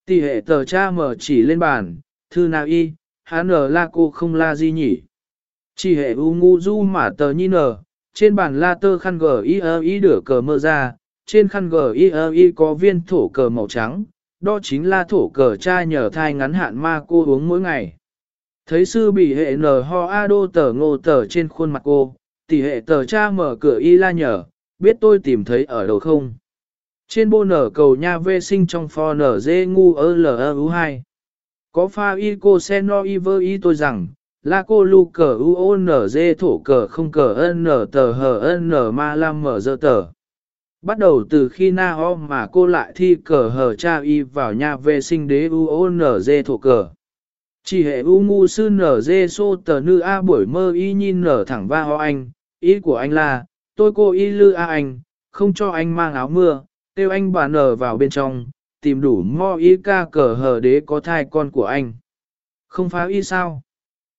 Tỷ hệ tờ cha mở chỉ lên bàn, thư nào y, hán nở la cô không la gì nhỉ. Chỉ hệ u ngu du mà tờ nhi nở, trên bàn la tơ khăn gờ y ơ y đửa cờ mơ ra, trên khăn gờ y ơ y có viên thổ cờ màu trắng, đó chính là thổ cờ cha nhờ thai ngắn hạn ma cô uống mỗi ngày. Thấy sư bị hệ nở ho a đô tờ ngô tờ trên khuôn mặt cô, tỷ hệ tờ cha mở cửa y la nhở, biết tôi tìm thấy ở đâu không? Trên bô nở cầu nha vệ sinh trong pho nở dê ngu ơ lờ u 2 Có pha y cô sen no y vơ y tôi rằng, là cô lu cờ u ô nở dê thổ cờ không cờ n nở tờ hờ n nở ma lam mở dơ tờ. Bắt đầu từ khi na ho mà cô lại thi cờ hờ cha y vào nhà vệ sinh đế u ô nở dê thổ cờ. Chỉ hệ u ngu sư nở dê sô tờ nư a buổi mơ y nhìn nở thẳng va ho anh, ý của anh là, tôi cô y lư a anh, không cho anh mang áo mưa, kêu anh bà nở vào bên trong, tìm đủ mo y ca cờ hờ đế có thai con của anh. Không phá y sao?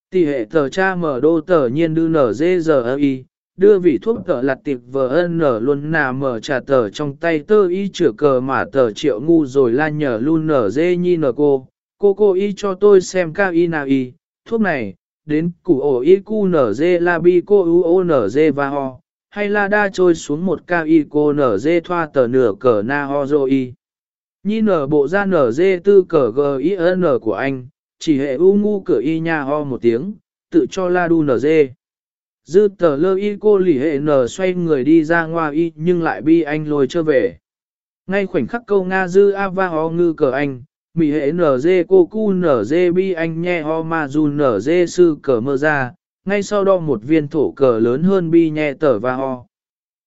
Tỷ hệ tờ cha mở đô tờ nhiên đưa nở dê giờ y, đưa vị thuốc tờ lặt tiệp vờ ân nở luôn nà mở trà tờ trong tay tơ y chữa cờ mà tờ triệu ngu rồi la nhờ luôn nở dê nhi nở cô. Cô cô y cho tôi xem ca y nào y, thuốc này, đến củ ổ y cu nở dê la bi cô u ô nở dê và ho, hay là đa trôi xuống một cao y cô nở dê thoa tờ nửa cờ na ho dô y. Nhi nở bộ ra nở dê tư cờ g i n của anh, chỉ hệ u ngu cửa y nha ho một tiếng, tự cho la đu nở dê. Dư tờ lơ y cô lì hệ nở xoay người đi ra ngoa y nhưng lại bi anh lôi trở về. Ngay khoảnh khắc câu Nga dư a va ho ngư cờ anh, mỉ hệ nở dê cô cu nở dê bi anh nhe ho ma dù nở dê sư cờ mơ ra, ngay sau đó một viên thổ cờ lớn hơn bi nhẹ tờ và ho.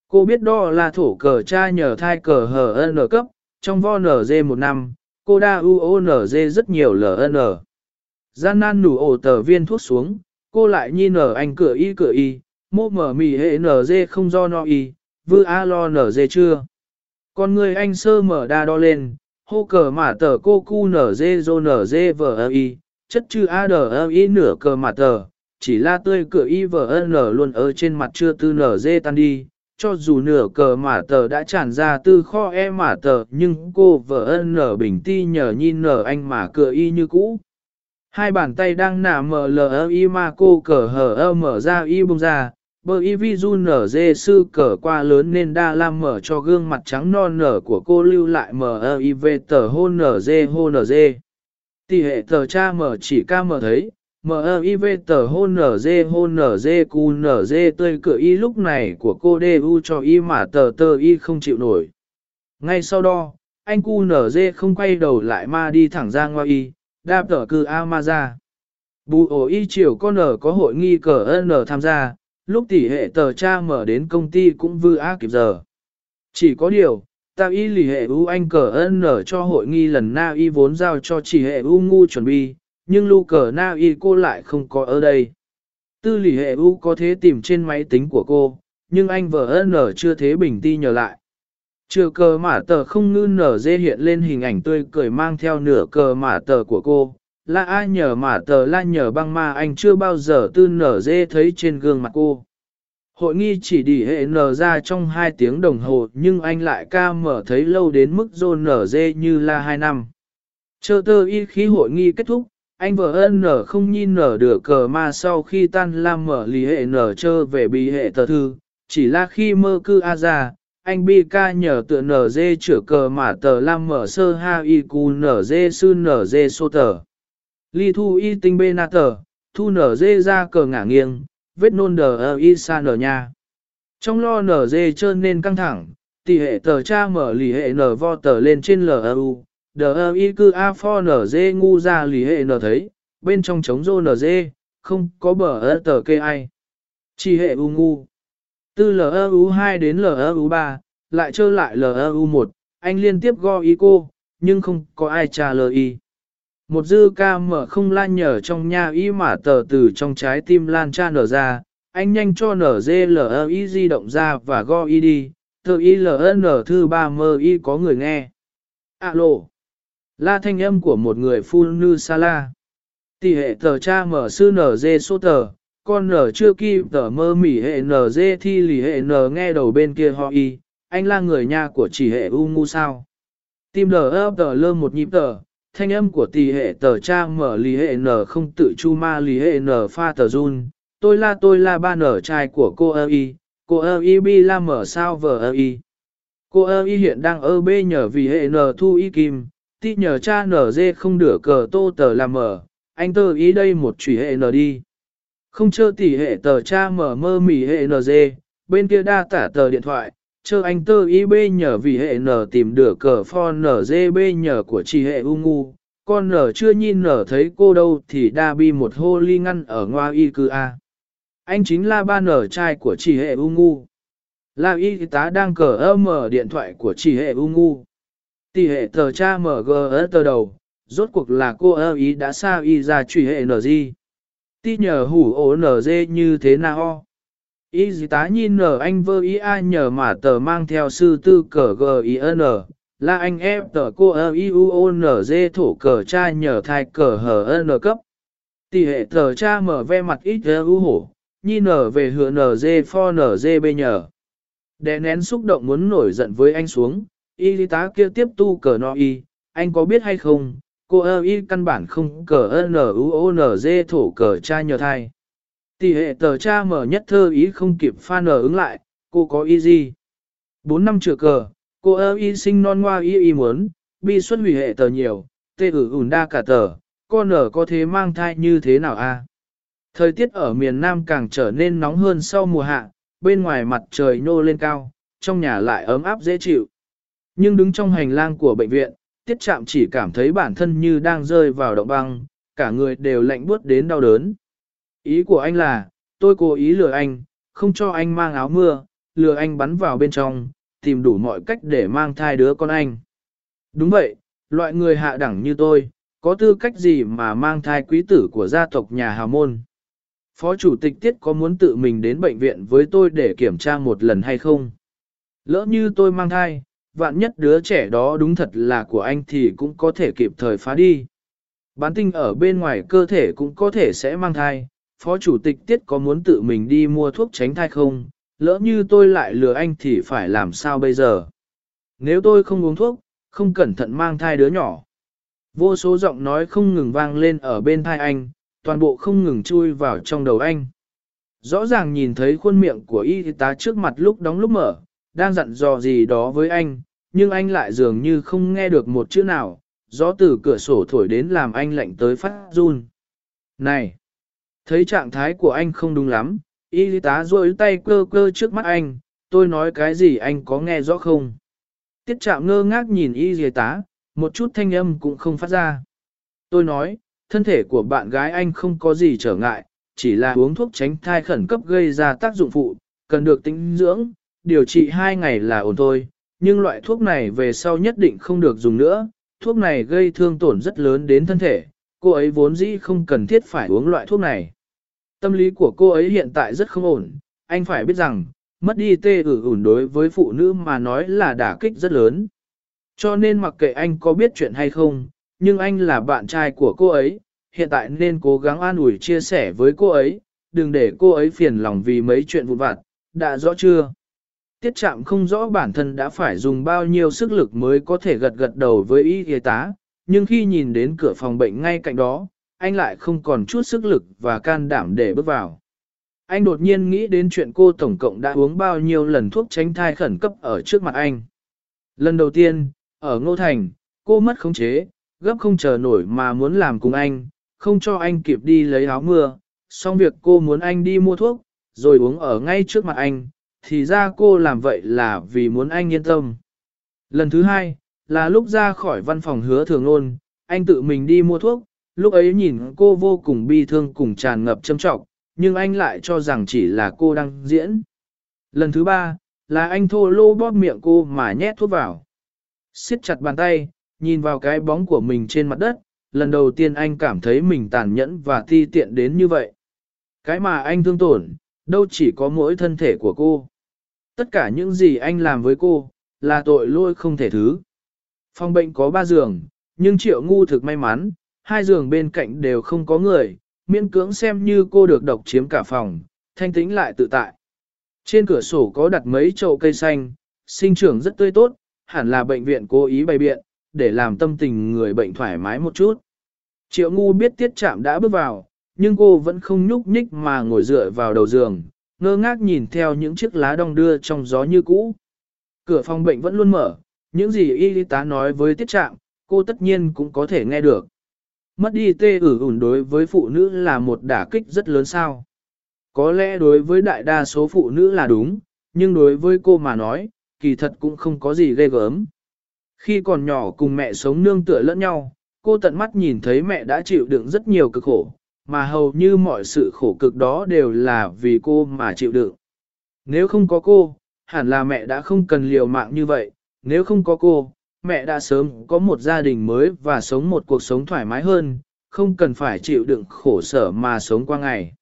Cô biết đó là thổ cờ cha nhờ thai cờ hờ n cấp, trong vo nz một năm, cô đa u o nz rất nhiều ln. Gian nan nủ ổ tờ viên thuốc xuống, cô lại nhi nở anh cửa y cửa y, mô mở mì hệ nz không do no y, vư a lo nz chưa. Còn người anh sơ mở đa đo lên, hô cờ mả tờ cô cu nz dô nz vờ y, chất chư a đờ y nửa cờ mả tờ, chỉ la tươi cửa y vờ nở luôn ở trên mặt chưa tư nở dê tan đi, cho dù nửa cờ mả tờ đã tràn ra từ kho e mả tờ nhưng cô vợ nở bình ti nhờ nhìn nở anh mà cửa y như cũ. Hai bàn tay đang nả mở lờ y mà cô cờ hở ơ mở ra y bông ra, bờ y vi du nở dê sư cờ qua lớn nên đa lam mở cho gương mặt trắng non nở của cô lưu lại mở ơ y về tờ hôn nở dê hôn nở dê. Tỷ hệ tờ cha mở chỉ ca mở thấy, M.I.V. tờ hôn nở dê hôn nở dê cu nở dê tươi cửa y lúc này của cô đê u cho y mà tờ tờ y không chịu nổi. Ngay sau đó, anh cu nở dê không quay đầu lại mà đi thẳng ra ngoài y, đạp tờ cư A ma ra. Bù ổ y chiều con nở có hội nghi cờ N tham gia, lúc tỷ hệ tờ cha mở đến công ty cũng vư á kịp giờ. Chỉ có điều, tạo y lì hệ u anh cờ N cho hội nghi lần na y vốn giao cho chỉ hệ u ngu chuẩn bị, nhưng lưu cờ na y cô lại không có ở đây. Tư lì hệ u có thế tìm trên máy tính của cô, nhưng anh vợ N chưa thế bình ti nhờ lại. Chưa cờ mả tờ không ngư nở dê hiện lên hình ảnh tươi cười mang theo nửa cờ mả tờ của cô. Là ai nhờ mả tờ la nhờ băng ma anh chưa bao giờ tư nở dê thấy trên gương mặt cô. Hội nghi chỉ đi hệ nở ra trong 2 tiếng đồng hồ nhưng anh lại ca mở thấy lâu đến mức dô nở dê như là 2 năm. Chờ tơ y khí hội nghi kết thúc, anh vợ ân nở không nhìn nở được cờ mà sau khi tan lam mở lì hệ nở chơ về bị hệ tờ thư, chỉ là khi mơ cư a ra, anh bi ca nhờ tựa nở dê chữa cờ mà tờ lam mở sơ ha y cu nở dê sư nở dê sô tờ. Ly thu y tinh bê na tờ, thu nở dê ra cờ ngả nghiêng, vết nôn nở ơ y sa nở nha. Trong lo nở dê trơn nên căng thẳng, tỷ hệ tờ cha mở lì hệ nở vo tờ lên trên lờ u đờ y cư a pho nở dê ngu ra lì hệ nở thấy, bên trong trống rô nở dê, không có bờ ơ tờ kê ai. Chỉ hệ u ngu. Từ LU2 đến LU3, lại trơ lại LU1, anh liên tiếp go ý cô, nhưng không có ai trả lời y. Một dư ca mở không lan nhở trong nhà y mà tờ từ trong trái tim lan cha nở ra, anh nhanh cho nở dê LU di động ra và go y đi, tờ y LN thư ba mơ y có người nghe. Alo. La thanh âm của một người phu nư sa la. Tỷ hệ tờ cha mở sư nở dê số tờ, con nở chưa kịp tờ mơ mỉ hệ nở dê thi lì hệ nở nghe đầu bên kia họ y, anh là người nhà của chỉ hệ u ngu sao. Tim đờ ấp tờ lơ một nhịp tờ, thanh âm của tỷ hệ tờ cha mở lì hệ nở không tự chu ma lì hệ nở pha tờ run, tôi là tôi là ba nở trai của cô ơ y, cô ơ y bi la mở sao vờ ơ y. Cô ơ y hiện đang ơ bê nhờ vì hệ nở thu y kim, Ti nhờ cha nở dê không đửa cờ tô tờ làm mở, anh tơ ý đây một chủy hệ nở đi. Không chơ tỉ hệ tờ cha mở mơ mỉ hệ nở dê, bên kia đa tả tờ điện thoại, chơ anh tơ ý bê nhờ vì hệ nở tìm đửa cờ pho nở dê bê nhờ của chị hệ u ngu. Con nở chưa nhìn nở thấy cô đâu thì đa bi một hô ly ngăn ở ngoa y cư A. Anh chính là ba nở trai của chị hệ u ngu. La y tá đang cờ ơ mở điện thoại của chị hệ u ngu. Tỷ hệ tờ cha mở gờ tờ đầu, rốt cuộc là cô ơ ý đã xa y ra truy hệ nở gì. Ti nhờ hủ ổ nở dê như thế nào Y dì tá nhìn nở anh vơ ý ai nhờ mà tờ mang theo sư tư cờ g i n là anh ép tờ cô ơ y u o nở dê thổ cờ cha nhờ thai cờ hờ n cấp. Tỷ hệ tờ cha mở ve mặt ít u hổ, nhìn nở về hựa nở dê pho nở dê bê nhờ. Đè nén xúc động muốn nổi giận với anh xuống, y tá kia tiếp tu cờ no y, anh có biết hay không, cô ơ y căn bản không cờ n u o n d thổ cờ cha nhờ thai. Tỷ hệ tờ cha mở nhất thơ ý không kịp pha nở ứng lại, cô có y gì? Bốn năm trừ cờ, cô ơ y sinh non ngoa y y muốn, bi xuất hủy hệ tờ nhiều, tê ử ủn đa cả tờ, con nở có thế mang thai như thế nào a? Thời tiết ở miền Nam càng trở nên nóng hơn sau mùa hạ, bên ngoài mặt trời nô lên cao, trong nhà lại ấm áp dễ chịu. Nhưng đứng trong hành lang của bệnh viện, tiết chạm chỉ cảm thấy bản thân như đang rơi vào động băng, cả người đều lạnh buốt đến đau đớn. Ý của anh là, tôi cố ý lừa anh, không cho anh mang áo mưa, lừa anh bắn vào bên trong, tìm đủ mọi cách để mang thai đứa con anh. Đúng vậy, loại người hạ đẳng như tôi, có tư cách gì mà mang thai quý tử của gia tộc nhà hào môn. Phó chủ tịch tiết có muốn tự mình đến bệnh viện với tôi để kiểm tra một lần hay không? Lỡ như tôi mang thai, vạn nhất đứa trẻ đó đúng thật là của anh thì cũng có thể kịp thời phá đi. Bán tinh ở bên ngoài cơ thể cũng có thể sẽ mang thai, phó chủ tịch tiết có muốn tự mình đi mua thuốc tránh thai không, lỡ như tôi lại lừa anh thì phải làm sao bây giờ. Nếu tôi không uống thuốc, không cẩn thận mang thai đứa nhỏ. Vô số giọng nói không ngừng vang lên ở bên thai anh, toàn bộ không ngừng chui vào trong đầu anh. Rõ ràng nhìn thấy khuôn miệng của y tá trước mặt lúc đóng lúc mở, đang dặn dò gì đó với anh, nhưng anh lại dường như không nghe được một chữ nào, gió từ cửa sổ thổi đến làm anh lạnh tới phát run. Này! Thấy trạng thái của anh không đúng lắm, y tá rôi tay cơ cơ trước mắt anh, tôi nói cái gì anh có nghe rõ không? Tiết trạm ngơ ngác nhìn y tá, một chút thanh âm cũng không phát ra. Tôi nói, thân thể của bạn gái anh không có gì trở ngại, chỉ là uống thuốc tránh thai khẩn cấp gây ra tác dụng phụ, cần được tính dưỡng, điều trị hai ngày là ổn thôi, nhưng loại thuốc này về sau nhất định không được dùng nữa, thuốc này gây thương tổn rất lớn đến thân thể, cô ấy vốn dĩ không cần thiết phải uống loại thuốc này. Tâm lý của cô ấy hiện tại rất không ổn, anh phải biết rằng, mất đi tê ử ủn đối với phụ nữ mà nói là đả kích rất lớn. Cho nên mặc kệ anh có biết chuyện hay không, nhưng anh là bạn trai của cô ấy, hiện tại nên cố gắng an ủi chia sẻ với cô ấy, đừng để cô ấy phiền lòng vì mấy chuyện vụn vặt, đã rõ chưa? Tiết chạm không rõ bản thân đã phải dùng bao nhiêu sức lực mới có thể gật gật đầu với y y tá, nhưng khi nhìn đến cửa phòng bệnh ngay cạnh đó, anh lại không còn chút sức lực và can đảm để bước vào. Anh đột nhiên nghĩ đến chuyện cô tổng cộng đã uống bao nhiêu lần thuốc tránh thai khẩn cấp ở trước mặt anh. Lần đầu tiên, ở Ngô Thành, cô mất khống chế, gấp không chờ nổi mà muốn làm cùng anh, không cho anh kịp đi lấy áo mưa, xong việc cô muốn anh đi mua thuốc, rồi uống ở ngay trước mặt anh, thì ra cô làm vậy là vì muốn anh yên tâm. Lần thứ hai, là lúc ra khỏi văn phòng hứa thường ôn, anh tự mình đi mua thuốc, lúc ấy nhìn cô vô cùng bi thương cùng tràn ngập châm trọng, nhưng anh lại cho rằng chỉ là cô đang diễn. Lần thứ ba, là anh thô lô bóp miệng cô mà nhét thuốc vào. siết chặt bàn tay, nhìn vào cái bóng của mình trên mặt đất, lần đầu tiên anh cảm thấy mình tàn nhẫn và ti tiện đến như vậy. Cái mà anh thương tổn, đâu chỉ có mỗi thân thể của cô. Tất cả những gì anh làm với cô, là tội lỗi không thể thứ. Phòng bệnh có ba giường, nhưng triệu ngu thực may mắn, hai giường bên cạnh đều không có người, miễn cưỡng xem như cô được độc chiếm cả phòng, thanh tĩnh lại tự tại. Trên cửa sổ có đặt mấy chậu cây xanh, sinh trưởng rất tươi tốt, hẳn là bệnh viện cố ý bày biện, để làm tâm tình người bệnh thoải mái một chút. Triệu ngu biết tiết chạm đã bước vào, nhưng cô vẫn không nhúc nhích mà ngồi dựa vào đầu giường, ngơ ngác nhìn theo những chiếc lá đong đưa trong gió như cũ. Cửa phòng bệnh vẫn luôn mở, những gì y tá nói với tiết Trạng, cô tất nhiên cũng có thể nghe được. Mất đi tê ử ủn đối với phụ nữ là một đả kích rất lớn sao. Có lẽ đối với đại đa số phụ nữ là đúng, nhưng đối với cô mà nói, kỳ thật cũng không có gì ghê gớm. Khi còn nhỏ cùng mẹ sống nương tựa lẫn nhau, cô tận mắt nhìn thấy mẹ đã chịu đựng rất nhiều cực khổ, mà hầu như mọi sự khổ cực đó đều là vì cô mà chịu đựng. Nếu không có cô, hẳn là mẹ đã không cần liều mạng như vậy, nếu không có cô, mẹ đã sớm có một gia đình mới và sống một cuộc sống thoải mái hơn, không cần phải chịu đựng khổ sở mà sống qua ngày.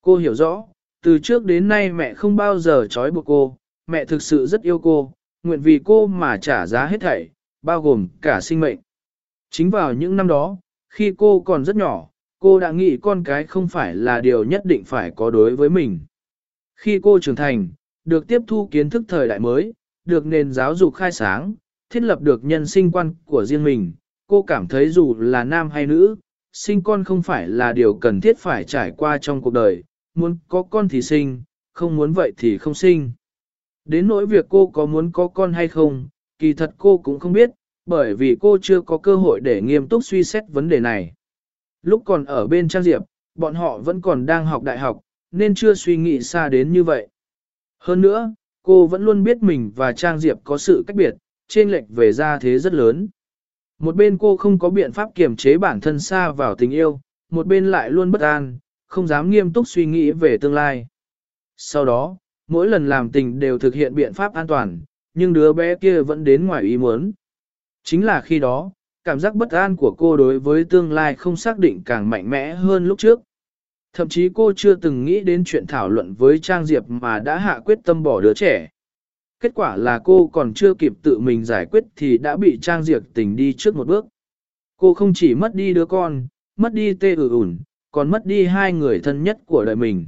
Cô hiểu rõ, từ trước đến nay mẹ không bao giờ trói buộc cô, mẹ thực sự rất yêu cô, nguyện vì cô mà trả giá hết thảy, bao gồm cả sinh mệnh. Chính vào những năm đó, khi cô còn rất nhỏ, cô đã nghĩ con cái không phải là điều nhất định phải có đối với mình. Khi cô trưởng thành, được tiếp thu kiến thức thời đại mới, được nền giáo dục khai sáng, thiết lập được nhân sinh quan của riêng mình, cô cảm thấy dù là nam hay nữ, sinh con không phải là điều cần thiết phải trải qua trong cuộc đời, muốn có con thì sinh, không muốn vậy thì không sinh. Đến nỗi việc cô có muốn có con hay không, kỳ thật cô cũng không biết, bởi vì cô chưa có cơ hội để nghiêm túc suy xét vấn đề này. Lúc còn ở bên Trang Diệp, bọn họ vẫn còn đang học đại học, nên chưa suy nghĩ xa đến như vậy. Hơn nữa, cô vẫn luôn biết mình và Trang Diệp có sự cách biệt, trên lệch về ra thế rất lớn. Một bên cô không có biện pháp kiềm chế bản thân xa vào tình yêu, một bên lại luôn bất an, không dám nghiêm túc suy nghĩ về tương lai. Sau đó, mỗi lần làm tình đều thực hiện biện pháp an toàn, nhưng đứa bé kia vẫn đến ngoài ý muốn. Chính là khi đó, cảm giác bất an của cô đối với tương lai không xác định càng mạnh mẽ hơn lúc trước. Thậm chí cô chưa từng nghĩ đến chuyện thảo luận với Trang Diệp mà đã hạ quyết tâm bỏ đứa trẻ. Kết quả là cô còn chưa kịp tự mình giải quyết thì đã bị Trang Diệp tình đi trước một bước. Cô không chỉ mất đi đứa con, mất đi tê ử ủn, còn mất đi hai người thân nhất của đời mình.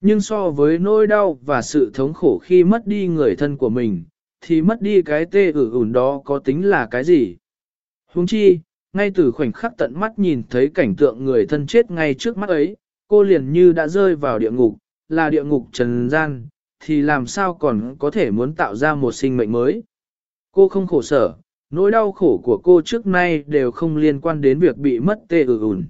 Nhưng so với nỗi đau và sự thống khổ khi mất đi người thân của mình, thì mất đi cái tê ử ủn đó có tính là cái gì? Huống chi, ngay từ khoảnh khắc tận mắt nhìn thấy cảnh tượng người thân chết ngay trước mắt ấy, cô liền như đã rơi vào địa ngục, là địa ngục trần gian, thì làm sao còn có thể muốn tạo ra một sinh mệnh mới. Cô không khổ sở, nỗi đau khổ của cô trước nay đều không liên quan đến việc bị mất tê ừ ủn.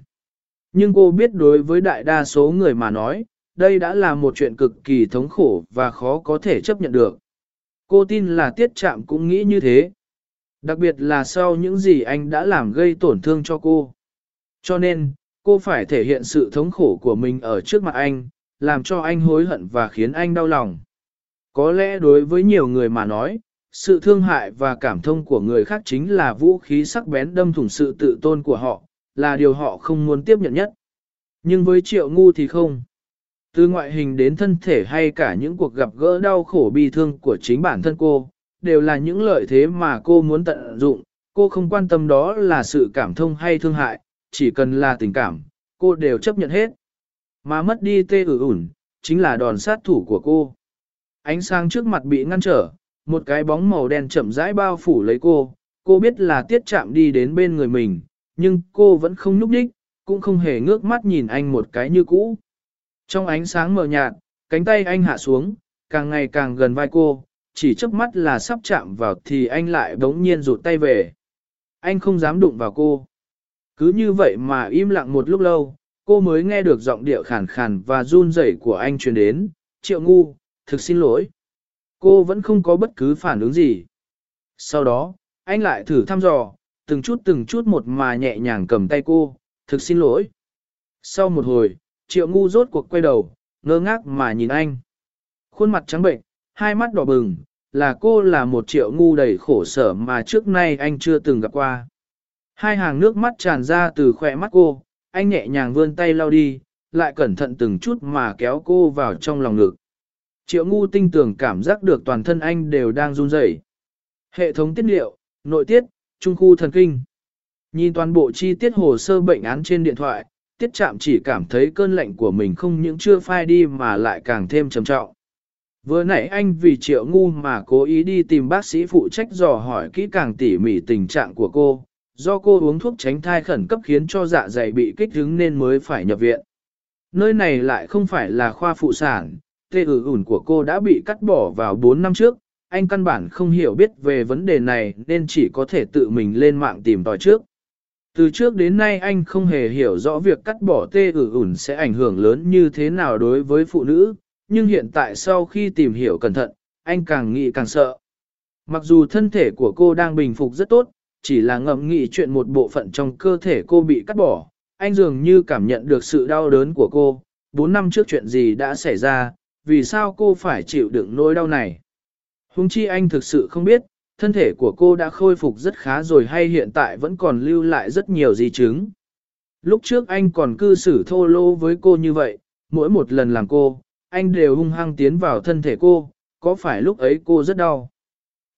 Nhưng cô biết đối với đại đa số người mà nói, đây đã là một chuyện cực kỳ thống khổ và khó có thể chấp nhận được. Cô tin là tiết chạm cũng nghĩ như thế. Đặc biệt là sau những gì anh đã làm gây tổn thương cho cô. Cho nên, cô phải thể hiện sự thống khổ của mình ở trước mặt anh, làm cho anh hối hận và khiến anh đau lòng. Có lẽ đối với nhiều người mà nói, sự thương hại và cảm thông của người khác chính là vũ khí sắc bén đâm thủng sự tự tôn của họ, là điều họ không muốn tiếp nhận nhất. Nhưng với triệu ngu thì không. Từ ngoại hình đến thân thể hay cả những cuộc gặp gỡ đau khổ bi thương của chính bản thân cô, đều là những lợi thế mà cô muốn tận dụng. Cô không quan tâm đó là sự cảm thông hay thương hại, chỉ cần là tình cảm, cô đều chấp nhận hết. Mà mất đi tê ử ủn, chính là đòn sát thủ của cô. Ánh sáng trước mặt bị ngăn trở, một cái bóng màu đen chậm rãi bao phủ lấy cô. Cô biết là tiết chạm đi đến bên người mình, nhưng cô vẫn không nhúc đích, cũng không hề ngước mắt nhìn anh một cái như cũ. Trong ánh sáng mờ nhạt, cánh tay anh hạ xuống, càng ngày càng gần vai cô, chỉ chớp mắt là sắp chạm vào thì anh lại bỗng nhiên rụt tay về. Anh không dám đụng vào cô. Cứ như vậy mà im lặng một lúc lâu, cô mới nghe được giọng điệu khàn khàn và run rẩy của anh truyền đến, triệu ngu, thực xin lỗi. Cô vẫn không có bất cứ phản ứng gì. Sau đó, anh lại thử thăm dò, từng chút từng chút một mà nhẹ nhàng cầm tay cô, thực xin lỗi. Sau một hồi, triệu ngu rốt cuộc quay đầu, ngơ ngác mà nhìn anh. Khuôn mặt trắng bệnh, hai mắt đỏ bừng, là cô là một triệu ngu đầy khổ sở mà trước nay anh chưa từng gặp qua. Hai hàng nước mắt tràn ra từ khỏe mắt cô, anh nhẹ nhàng vươn tay lau đi, lại cẩn thận từng chút mà kéo cô vào trong lòng ngực. Triệu ngu tinh tưởng cảm giác được toàn thân anh đều đang run rẩy. Hệ thống tiết liệu, nội tiết, trung khu thần kinh. Nhìn toàn bộ chi tiết hồ sơ bệnh án trên điện thoại, tiết chạm chỉ cảm thấy cơn lạnh của mình không những chưa phai đi mà lại càng thêm trầm trọng. Vừa nãy anh vì triệu ngu mà cố ý đi tìm bác sĩ phụ trách dò hỏi kỹ càng tỉ mỉ tình trạng của cô, do cô uống thuốc tránh thai khẩn cấp khiến cho dạ dày bị kích ứng nên mới phải nhập viện. Nơi này lại không phải là khoa phụ sản, tê ử ủn của cô đã bị cắt bỏ vào 4 năm trước, anh căn bản không hiểu biết về vấn đề này nên chỉ có thể tự mình lên mạng tìm tòi trước. Từ trước đến nay anh không hề hiểu rõ việc cắt bỏ tê ử ủn sẽ ảnh hưởng lớn như thế nào đối với phụ nữ, nhưng hiện tại sau khi tìm hiểu cẩn thận, anh càng nghĩ càng sợ. Mặc dù thân thể của cô đang bình phục rất tốt, chỉ là ngẫm nghĩ chuyện một bộ phận trong cơ thể cô bị cắt bỏ, anh dường như cảm nhận được sự đau đớn của cô. Bốn năm trước chuyện gì đã xảy ra, vì sao cô phải chịu đựng nỗi đau này? Hùng chi anh thực sự không biết, thân thể của cô đã khôi phục rất khá rồi hay hiện tại vẫn còn lưu lại rất nhiều di chứng. Lúc trước anh còn cư xử thô lô với cô như vậy, mỗi một lần làm cô, anh đều hung hăng tiến vào thân thể cô, có phải lúc ấy cô rất đau?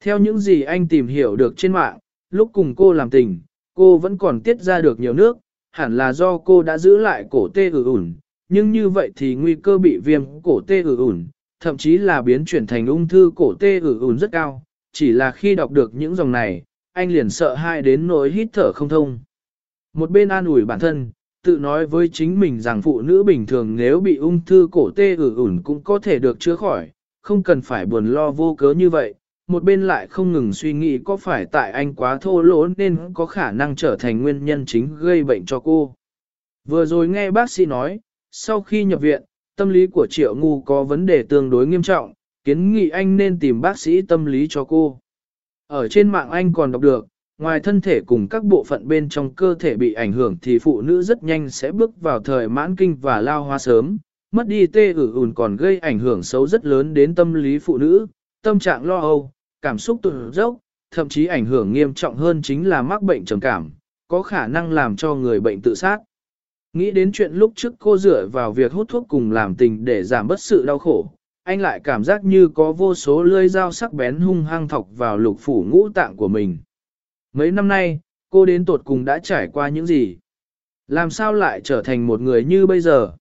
Theo những gì anh tìm hiểu được trên mạng, lúc cùng cô làm tình, cô vẫn còn tiết ra được nhiều nước, hẳn là do cô đã giữ lại cổ tê ử ủn, nhưng như vậy thì nguy cơ bị viêm cổ tê ử ủn, thậm chí là biến chuyển thành ung thư cổ tê ử ủn rất cao, chỉ là khi đọc được những dòng này, anh liền sợ hãi đến nỗi hít thở không thông. Một bên an ủi bản thân, tự nói với chính mình rằng phụ nữ bình thường nếu bị ung thư cổ tê ử ủn cũng có thể được chữa khỏi, không cần phải buồn lo vô cớ như vậy. Một bên lại không ngừng suy nghĩ có phải tại anh quá thô lỗ nên có khả năng trở thành nguyên nhân chính gây bệnh cho cô. Vừa rồi nghe bác sĩ nói, sau khi nhập viện, tâm lý của Triệu Ngu có vấn đề tương đối nghiêm trọng, kiến nghị anh nên tìm bác sĩ tâm lý cho cô. Ở trên mạng anh còn đọc được, ngoài thân thể cùng các bộ phận bên trong cơ thể bị ảnh hưởng thì phụ nữ rất nhanh sẽ bước vào thời mãn kinh và lao hoa sớm, mất đi tê ử ùn còn gây ảnh hưởng xấu rất lớn đến tâm lý phụ nữ, tâm trạng lo âu, cảm xúc tụt dốc, thậm chí ảnh hưởng nghiêm trọng hơn chính là mắc bệnh trầm cảm, có khả năng làm cho người bệnh tự sát. Nghĩ đến chuyện lúc trước cô dựa vào việc hút thuốc cùng làm tình để giảm bớt sự đau khổ, anh lại cảm giác như có vô số lưỡi dao sắc bén hung hăng thọc vào lục phủ ngũ tạng của mình. Mấy năm nay, cô đến tột cùng đã trải qua những gì? Làm sao lại trở thành một người như bây giờ?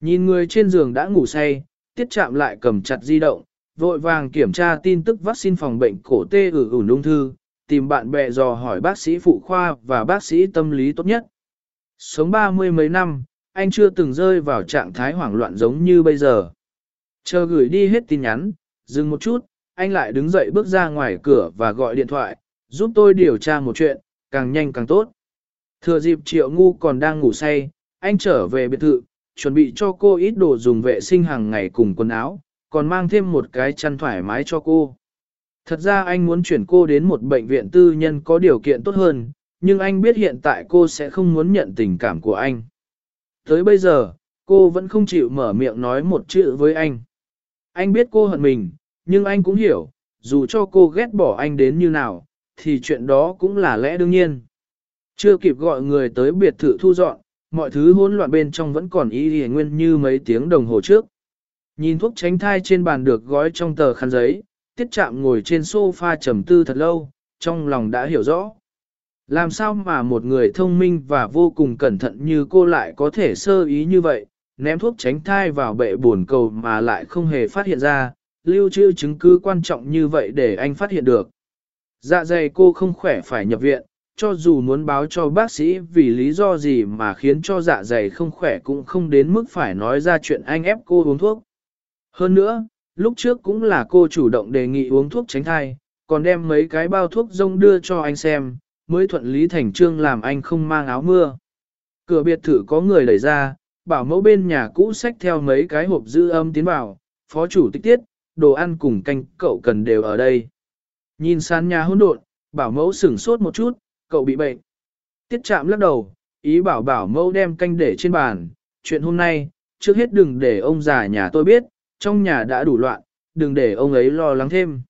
Nhìn người trên giường đã ngủ say, tiết chạm lại cầm chặt di động, vội vàng kiểm tra tin tức vaccine phòng bệnh cổ tê ử ủ ung thư, tìm bạn bè dò hỏi bác sĩ phụ khoa và bác sĩ tâm lý tốt nhất. Sống ba mươi mấy năm, anh chưa từng rơi vào trạng thái hoảng loạn giống như bây giờ. Chờ gửi đi hết tin nhắn, dừng một chút, anh lại đứng dậy bước ra ngoài cửa và gọi điện thoại, giúp tôi điều tra một chuyện, càng nhanh càng tốt. Thừa dịp triệu ngu còn đang ngủ say, anh trở về biệt thự, chuẩn bị cho cô ít đồ dùng vệ sinh hàng ngày cùng quần áo, còn mang thêm một cái chăn thoải mái cho cô. Thật ra anh muốn chuyển cô đến một bệnh viện tư nhân có điều kiện tốt hơn, nhưng anh biết hiện tại cô sẽ không muốn nhận tình cảm của anh. Tới bây giờ, cô vẫn không chịu mở miệng nói một chữ với anh. Anh biết cô hận mình, nhưng anh cũng hiểu, dù cho cô ghét bỏ anh đến như nào, thì chuyện đó cũng là lẽ đương nhiên. Chưa kịp gọi người tới biệt thự thu dọn, mọi thứ hỗn loạn bên trong vẫn còn y hề nguyên như mấy tiếng đồng hồ trước. Nhìn thuốc tránh thai trên bàn được gói trong tờ khăn giấy, tiết chạm ngồi trên sofa trầm tư thật lâu, trong lòng đã hiểu rõ. Làm sao mà một người thông minh và vô cùng cẩn thận như cô lại có thể sơ ý như vậy, ném thuốc tránh thai vào bệ buồn cầu mà lại không hề phát hiện ra, lưu trữ chứng cứ quan trọng như vậy để anh phát hiện được. Dạ dày cô không khỏe phải nhập viện, cho dù muốn báo cho bác sĩ vì lý do gì mà khiến cho dạ dày không khỏe cũng không đến mức phải nói ra chuyện anh ép cô uống thuốc. Hơn nữa, lúc trước cũng là cô chủ động đề nghị uống thuốc tránh thai, còn đem mấy cái bao thuốc rông đưa cho anh xem, mới thuận lý thành trương làm anh không mang áo mưa. Cửa biệt thự có người đẩy ra, bảo mẫu bên nhà cũ xách theo mấy cái hộp giữ âm tiến vào, phó chủ tịch tiết, đồ ăn cùng canh cậu cần đều ở đây. Nhìn sàn nhà hỗn độn, bảo mẫu sửng sốt một chút, cậu bị bệnh. Tiết chạm lắc đầu, ý bảo bảo mẫu đem canh để trên bàn, chuyện hôm nay, trước hết đừng để ông già nhà tôi biết, trong nhà đã đủ loạn, đừng để ông ấy lo lắng thêm.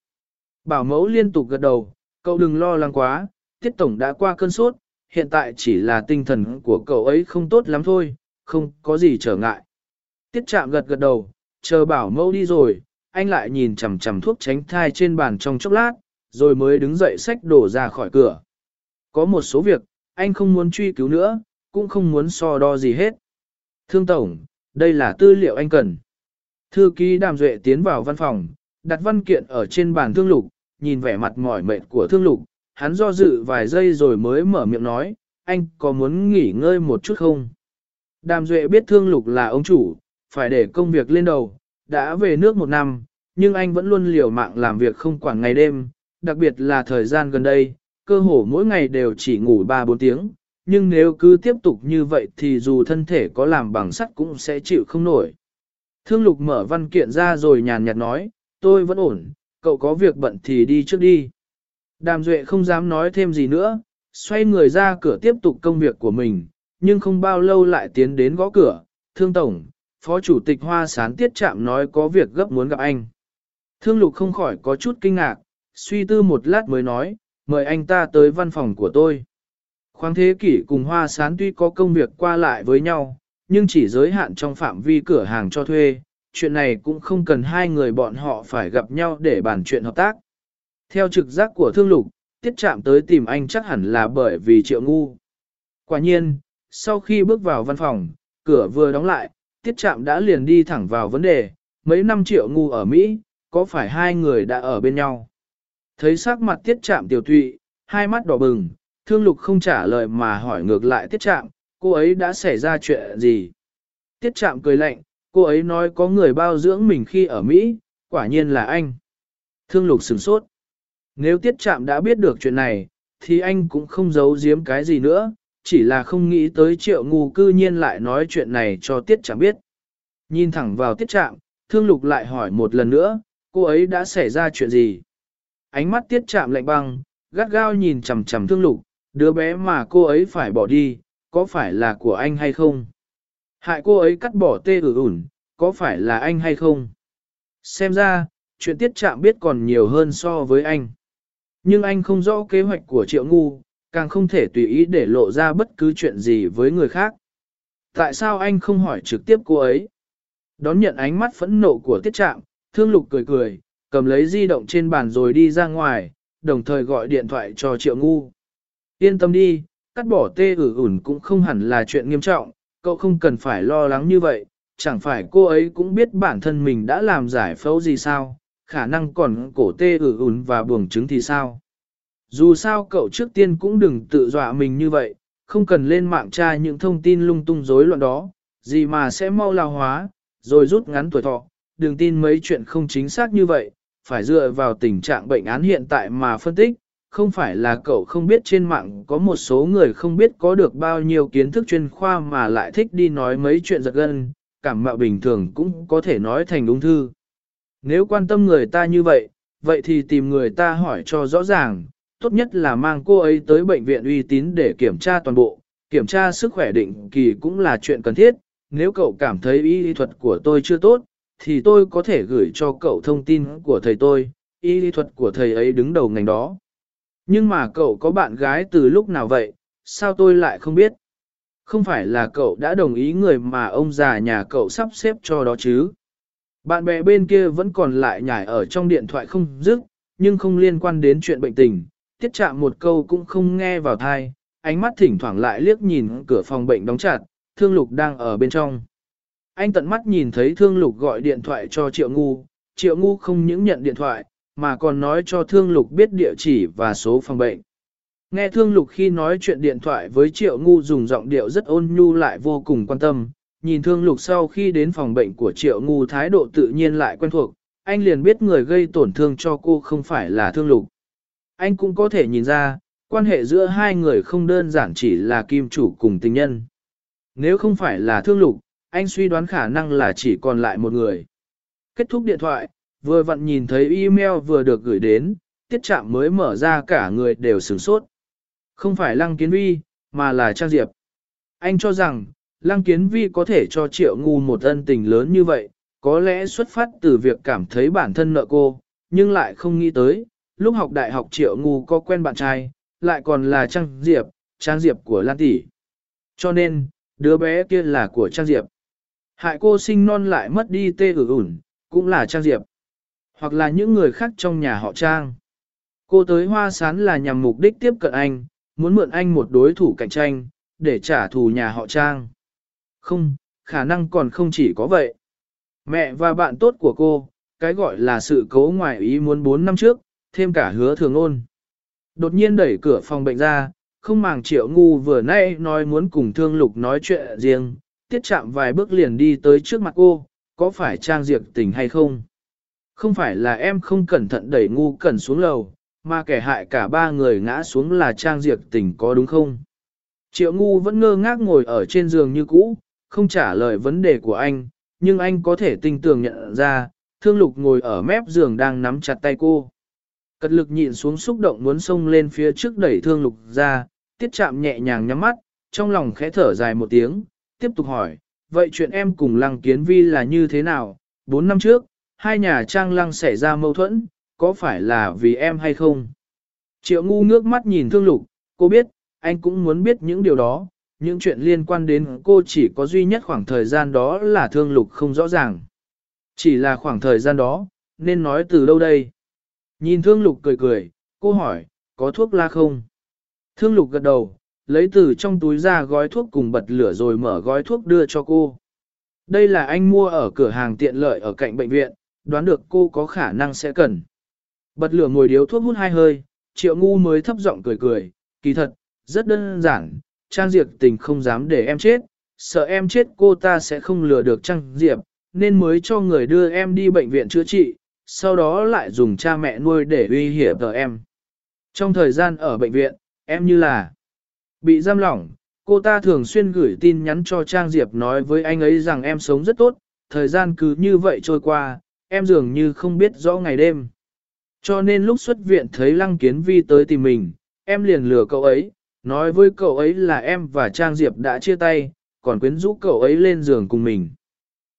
Bảo mẫu liên tục gật đầu, cậu đừng lo lắng quá, tiết tổng đã qua cơn sốt, hiện tại chỉ là tinh thần của cậu ấy không tốt lắm thôi, không có gì trở ngại. Tiết chạm gật gật đầu, chờ bảo mẫu đi rồi, anh lại nhìn chằm chằm thuốc tránh thai trên bàn trong chốc lát, rồi mới đứng dậy xách đổ ra khỏi cửa. Có một số việc, anh không muốn truy cứu nữa, cũng không muốn so đo gì hết. Thương Tổng, đây là tư liệu anh cần. Thư ký đàm duệ tiến vào văn phòng, đặt văn kiện ở trên bàn thương lục, nhìn vẻ mặt mỏi mệt của thương lục, hắn do dự vài giây rồi mới mở miệng nói, anh có muốn nghỉ ngơi một chút không? Đàm duệ biết thương lục là ông chủ, phải để công việc lên đầu, đã về nước một năm, nhưng anh vẫn luôn liều mạng làm việc không quản ngày đêm, đặc biệt là thời gian gần đây, cơ hồ mỗi ngày đều chỉ ngủ 3-4 tiếng, nhưng nếu cứ tiếp tục như vậy thì dù thân thể có làm bằng sắt cũng sẽ chịu không nổi. Thương lục mở văn kiện ra rồi nhàn nhạt nói, tôi vẫn ổn, cậu có việc bận thì đi trước đi. Đàm Duệ không dám nói thêm gì nữa, xoay người ra cửa tiếp tục công việc của mình, nhưng không bao lâu lại tiến đến gõ cửa, thương tổng, phó chủ tịch hoa sán tiết chạm nói có việc gấp muốn gặp anh. Thương lục không khỏi có chút kinh ngạc, suy tư một lát mới nói, mời anh ta tới văn phòng của tôi. Khoáng thế kỷ cùng hoa sán tuy có công việc qua lại với nhau, nhưng chỉ giới hạn trong phạm vi cửa hàng cho thuê, chuyện này cũng không cần hai người bọn họ phải gặp nhau để bàn chuyện hợp tác. Theo trực giác của thương lục, tiết chạm tới tìm anh chắc hẳn là bởi vì triệu ngu. Quả nhiên, sau khi bước vào văn phòng, cửa vừa đóng lại, tiết chạm đã liền đi thẳng vào vấn đề, mấy năm triệu ngu ở Mỹ, có phải hai người đã ở bên nhau? Thấy sắc mặt tiết chạm tiểu tụy, hai mắt đỏ bừng, thương lục không trả lời mà hỏi ngược lại tiết chạm, cô ấy đã xảy ra chuyện gì? Tiết chạm cười lạnh, cô ấy nói có người bao dưỡng mình khi ở Mỹ, quả nhiên là anh. Thương lục sửng sốt. Nếu tiết chạm đã biết được chuyện này, thì anh cũng không giấu giếm cái gì nữa, chỉ là không nghĩ tới triệu ngu cư nhiên lại nói chuyện này cho tiết chạm biết. Nhìn thẳng vào tiết chạm, thương lục lại hỏi một lần nữa, cô ấy đã xảy ra chuyện gì? Ánh mắt tiết chạm lạnh băng, gắt gao nhìn chằm chằm thương lục, đứa bé mà cô ấy phải bỏ đi, có phải là của anh hay không? Hại cô ấy cắt bỏ tê ử ủn, có phải là anh hay không? Xem ra, chuyện tiết chạm biết còn nhiều hơn so với anh. Nhưng anh không rõ kế hoạch của triệu ngu, càng không thể tùy ý để lộ ra bất cứ chuyện gì với người khác. Tại sao anh không hỏi trực tiếp cô ấy? Đón nhận ánh mắt phẫn nộ của tiết trạm, thương lục cười cười, cầm lấy di động trên bàn rồi đi ra ngoài, đồng thời gọi điện thoại cho triệu ngu. Yên tâm đi, cắt bỏ tê ử ủn cũng không hẳn là chuyện nghiêm trọng, cậu không cần phải lo lắng như vậy, chẳng phải cô ấy cũng biết bản thân mình đã làm giải phẫu gì sao, khả năng còn cổ tê ử ủn và buồng trứng thì sao. Dù sao cậu trước tiên cũng đừng tự dọa mình như vậy, không cần lên mạng tra những thông tin lung tung rối loạn đó, gì mà sẽ mau lao hóa, rồi rút ngắn tuổi thọ, đừng tin mấy chuyện không chính xác như vậy, phải dựa vào tình trạng bệnh án hiện tại mà phân tích, không phải là cậu không biết trên mạng có một số người không biết có được bao nhiêu kiến thức chuyên khoa mà lại thích đi nói mấy chuyện giật gân, cảm mạo bình thường cũng có thể nói thành ung thư. Nếu quan tâm người ta như vậy, vậy thì tìm người ta hỏi cho rõ ràng, tốt nhất là mang cô ấy tới bệnh viện uy tín để kiểm tra toàn bộ, kiểm tra sức khỏe định kỳ cũng là chuyện cần thiết, nếu cậu cảm thấy y thuật của tôi chưa tốt, thì tôi có thể gửi cho cậu thông tin của thầy tôi, y thuật của thầy ấy đứng đầu ngành đó. Nhưng mà cậu có bạn gái từ lúc nào vậy, sao tôi lại không biết? Không phải là cậu đã đồng ý người mà ông già nhà cậu sắp xếp cho đó chứ? Bạn bè bên kia vẫn còn lại nhảy ở trong điện thoại không dứt, nhưng không liên quan đến chuyện bệnh tình, tiết chạm một câu cũng không nghe vào thai, ánh mắt thỉnh thoảng lại liếc nhìn cửa phòng bệnh đóng chặt, thương lục đang ở bên trong. Anh tận mắt nhìn thấy thương lục gọi điện thoại cho triệu ngu, triệu ngu không những nhận điện thoại, mà còn nói cho thương lục biết địa chỉ và số phòng bệnh. Nghe thương lục khi nói chuyện điện thoại với triệu ngu dùng giọng điệu rất ôn nhu lại vô cùng quan tâm, nhìn thương lục sau khi đến phòng bệnh của triệu ngu thái độ tự nhiên lại quen thuộc, anh liền biết người gây tổn thương cho cô không phải là thương lục. Anh cũng có thể nhìn ra, quan hệ giữa hai người không đơn giản chỉ là kim chủ cùng tình nhân. Nếu không phải là thương lục, anh suy đoán khả năng là chỉ còn lại một người. Kết thúc điện thoại, vừa vặn nhìn thấy email vừa được gửi đến, tiết trạm mới mở ra cả người đều sửng sốt. Không phải Lăng Kiến Vi, mà là Trang Diệp. Anh cho rằng, Lăng Kiến Vi có thể cho Triệu Ngu một ân tình lớn như vậy, có lẽ xuất phát từ việc cảm thấy bản thân nợ cô, nhưng lại không nghĩ tới, lúc học đại học Triệu Ngu có quen bạn trai, lại còn là Trang Diệp, Trang Diệp của Lan Tỷ. Cho nên, đứa bé kia là của Trang Diệp. Hại cô sinh non lại mất đi tê ử ủn, cũng là Trang Diệp. Hoặc là những người khác trong nhà họ Trang. Cô tới hoa sán là nhằm mục đích tiếp cận anh, muốn mượn anh một đối thủ cạnh tranh, để trả thù nhà họ Trang. Không, khả năng còn không chỉ có vậy. Mẹ và bạn tốt của cô, cái gọi là sự cố ngoài ý muốn 4 năm trước, thêm cả hứa thường ôn. Đột nhiên đẩy cửa phòng bệnh ra, không màng triệu ngu vừa nay nói muốn cùng thương lục nói chuyện riêng, tiết chạm vài bước liền đi tới trước mặt cô, có phải trang diệt tình hay không? Không phải là em không cẩn thận đẩy ngu cẩn xuống lầu, mà kẻ hại cả ba người ngã xuống là trang diệt tình có đúng không? Triệu ngu vẫn ngơ ngác ngồi ở trên giường như cũ, không trả lời vấn đề của anh, nhưng anh có thể tinh tường nhận ra, thương lục ngồi ở mép giường đang nắm chặt tay cô. Cật lực nhịn xuống xúc động muốn xông lên phía trước đẩy thương lục ra, tiết chạm nhẹ nhàng nhắm mắt, trong lòng khẽ thở dài một tiếng, tiếp tục hỏi, vậy chuyện em cùng lăng kiến vi là như thế nào? Bốn năm trước, hai nhà trang lăng xảy ra mâu thuẫn, có phải là vì em hay không? Triệu ngu nước mắt nhìn thương lục, cô biết, anh cũng muốn biết những điều đó, những chuyện liên quan đến cô chỉ có duy nhất khoảng thời gian đó là thương lục không rõ ràng. Chỉ là khoảng thời gian đó, nên nói từ đâu đây? Nhìn thương lục cười cười, cô hỏi, có thuốc la không? Thương lục gật đầu, lấy từ trong túi ra gói thuốc cùng bật lửa rồi mở gói thuốc đưa cho cô. Đây là anh mua ở cửa hàng tiện lợi ở cạnh bệnh viện, đoán được cô có khả năng sẽ cần. Bật lửa ngồi điếu thuốc hút hai hơi, triệu ngu mới thấp giọng cười cười, kỳ thật, rất đơn giản, Trang Diệp tình không dám để em chết, sợ em chết cô ta sẽ không lừa được Trang Diệp, nên mới cho người đưa em đi bệnh viện chữa trị, sau đó lại dùng cha mẹ nuôi để uy hiếp ở em. Trong thời gian ở bệnh viện, em như là bị giam lỏng, cô ta thường xuyên gửi tin nhắn cho Trang Diệp nói với anh ấy rằng em sống rất tốt, thời gian cứ như vậy trôi qua, em dường như không biết rõ ngày đêm. Cho nên lúc xuất viện thấy Lăng Kiến Vi tới tìm mình, em liền lừa cậu ấy, nói với cậu ấy là em và Trang Diệp đã chia tay, còn quyến rũ cậu ấy lên giường cùng mình.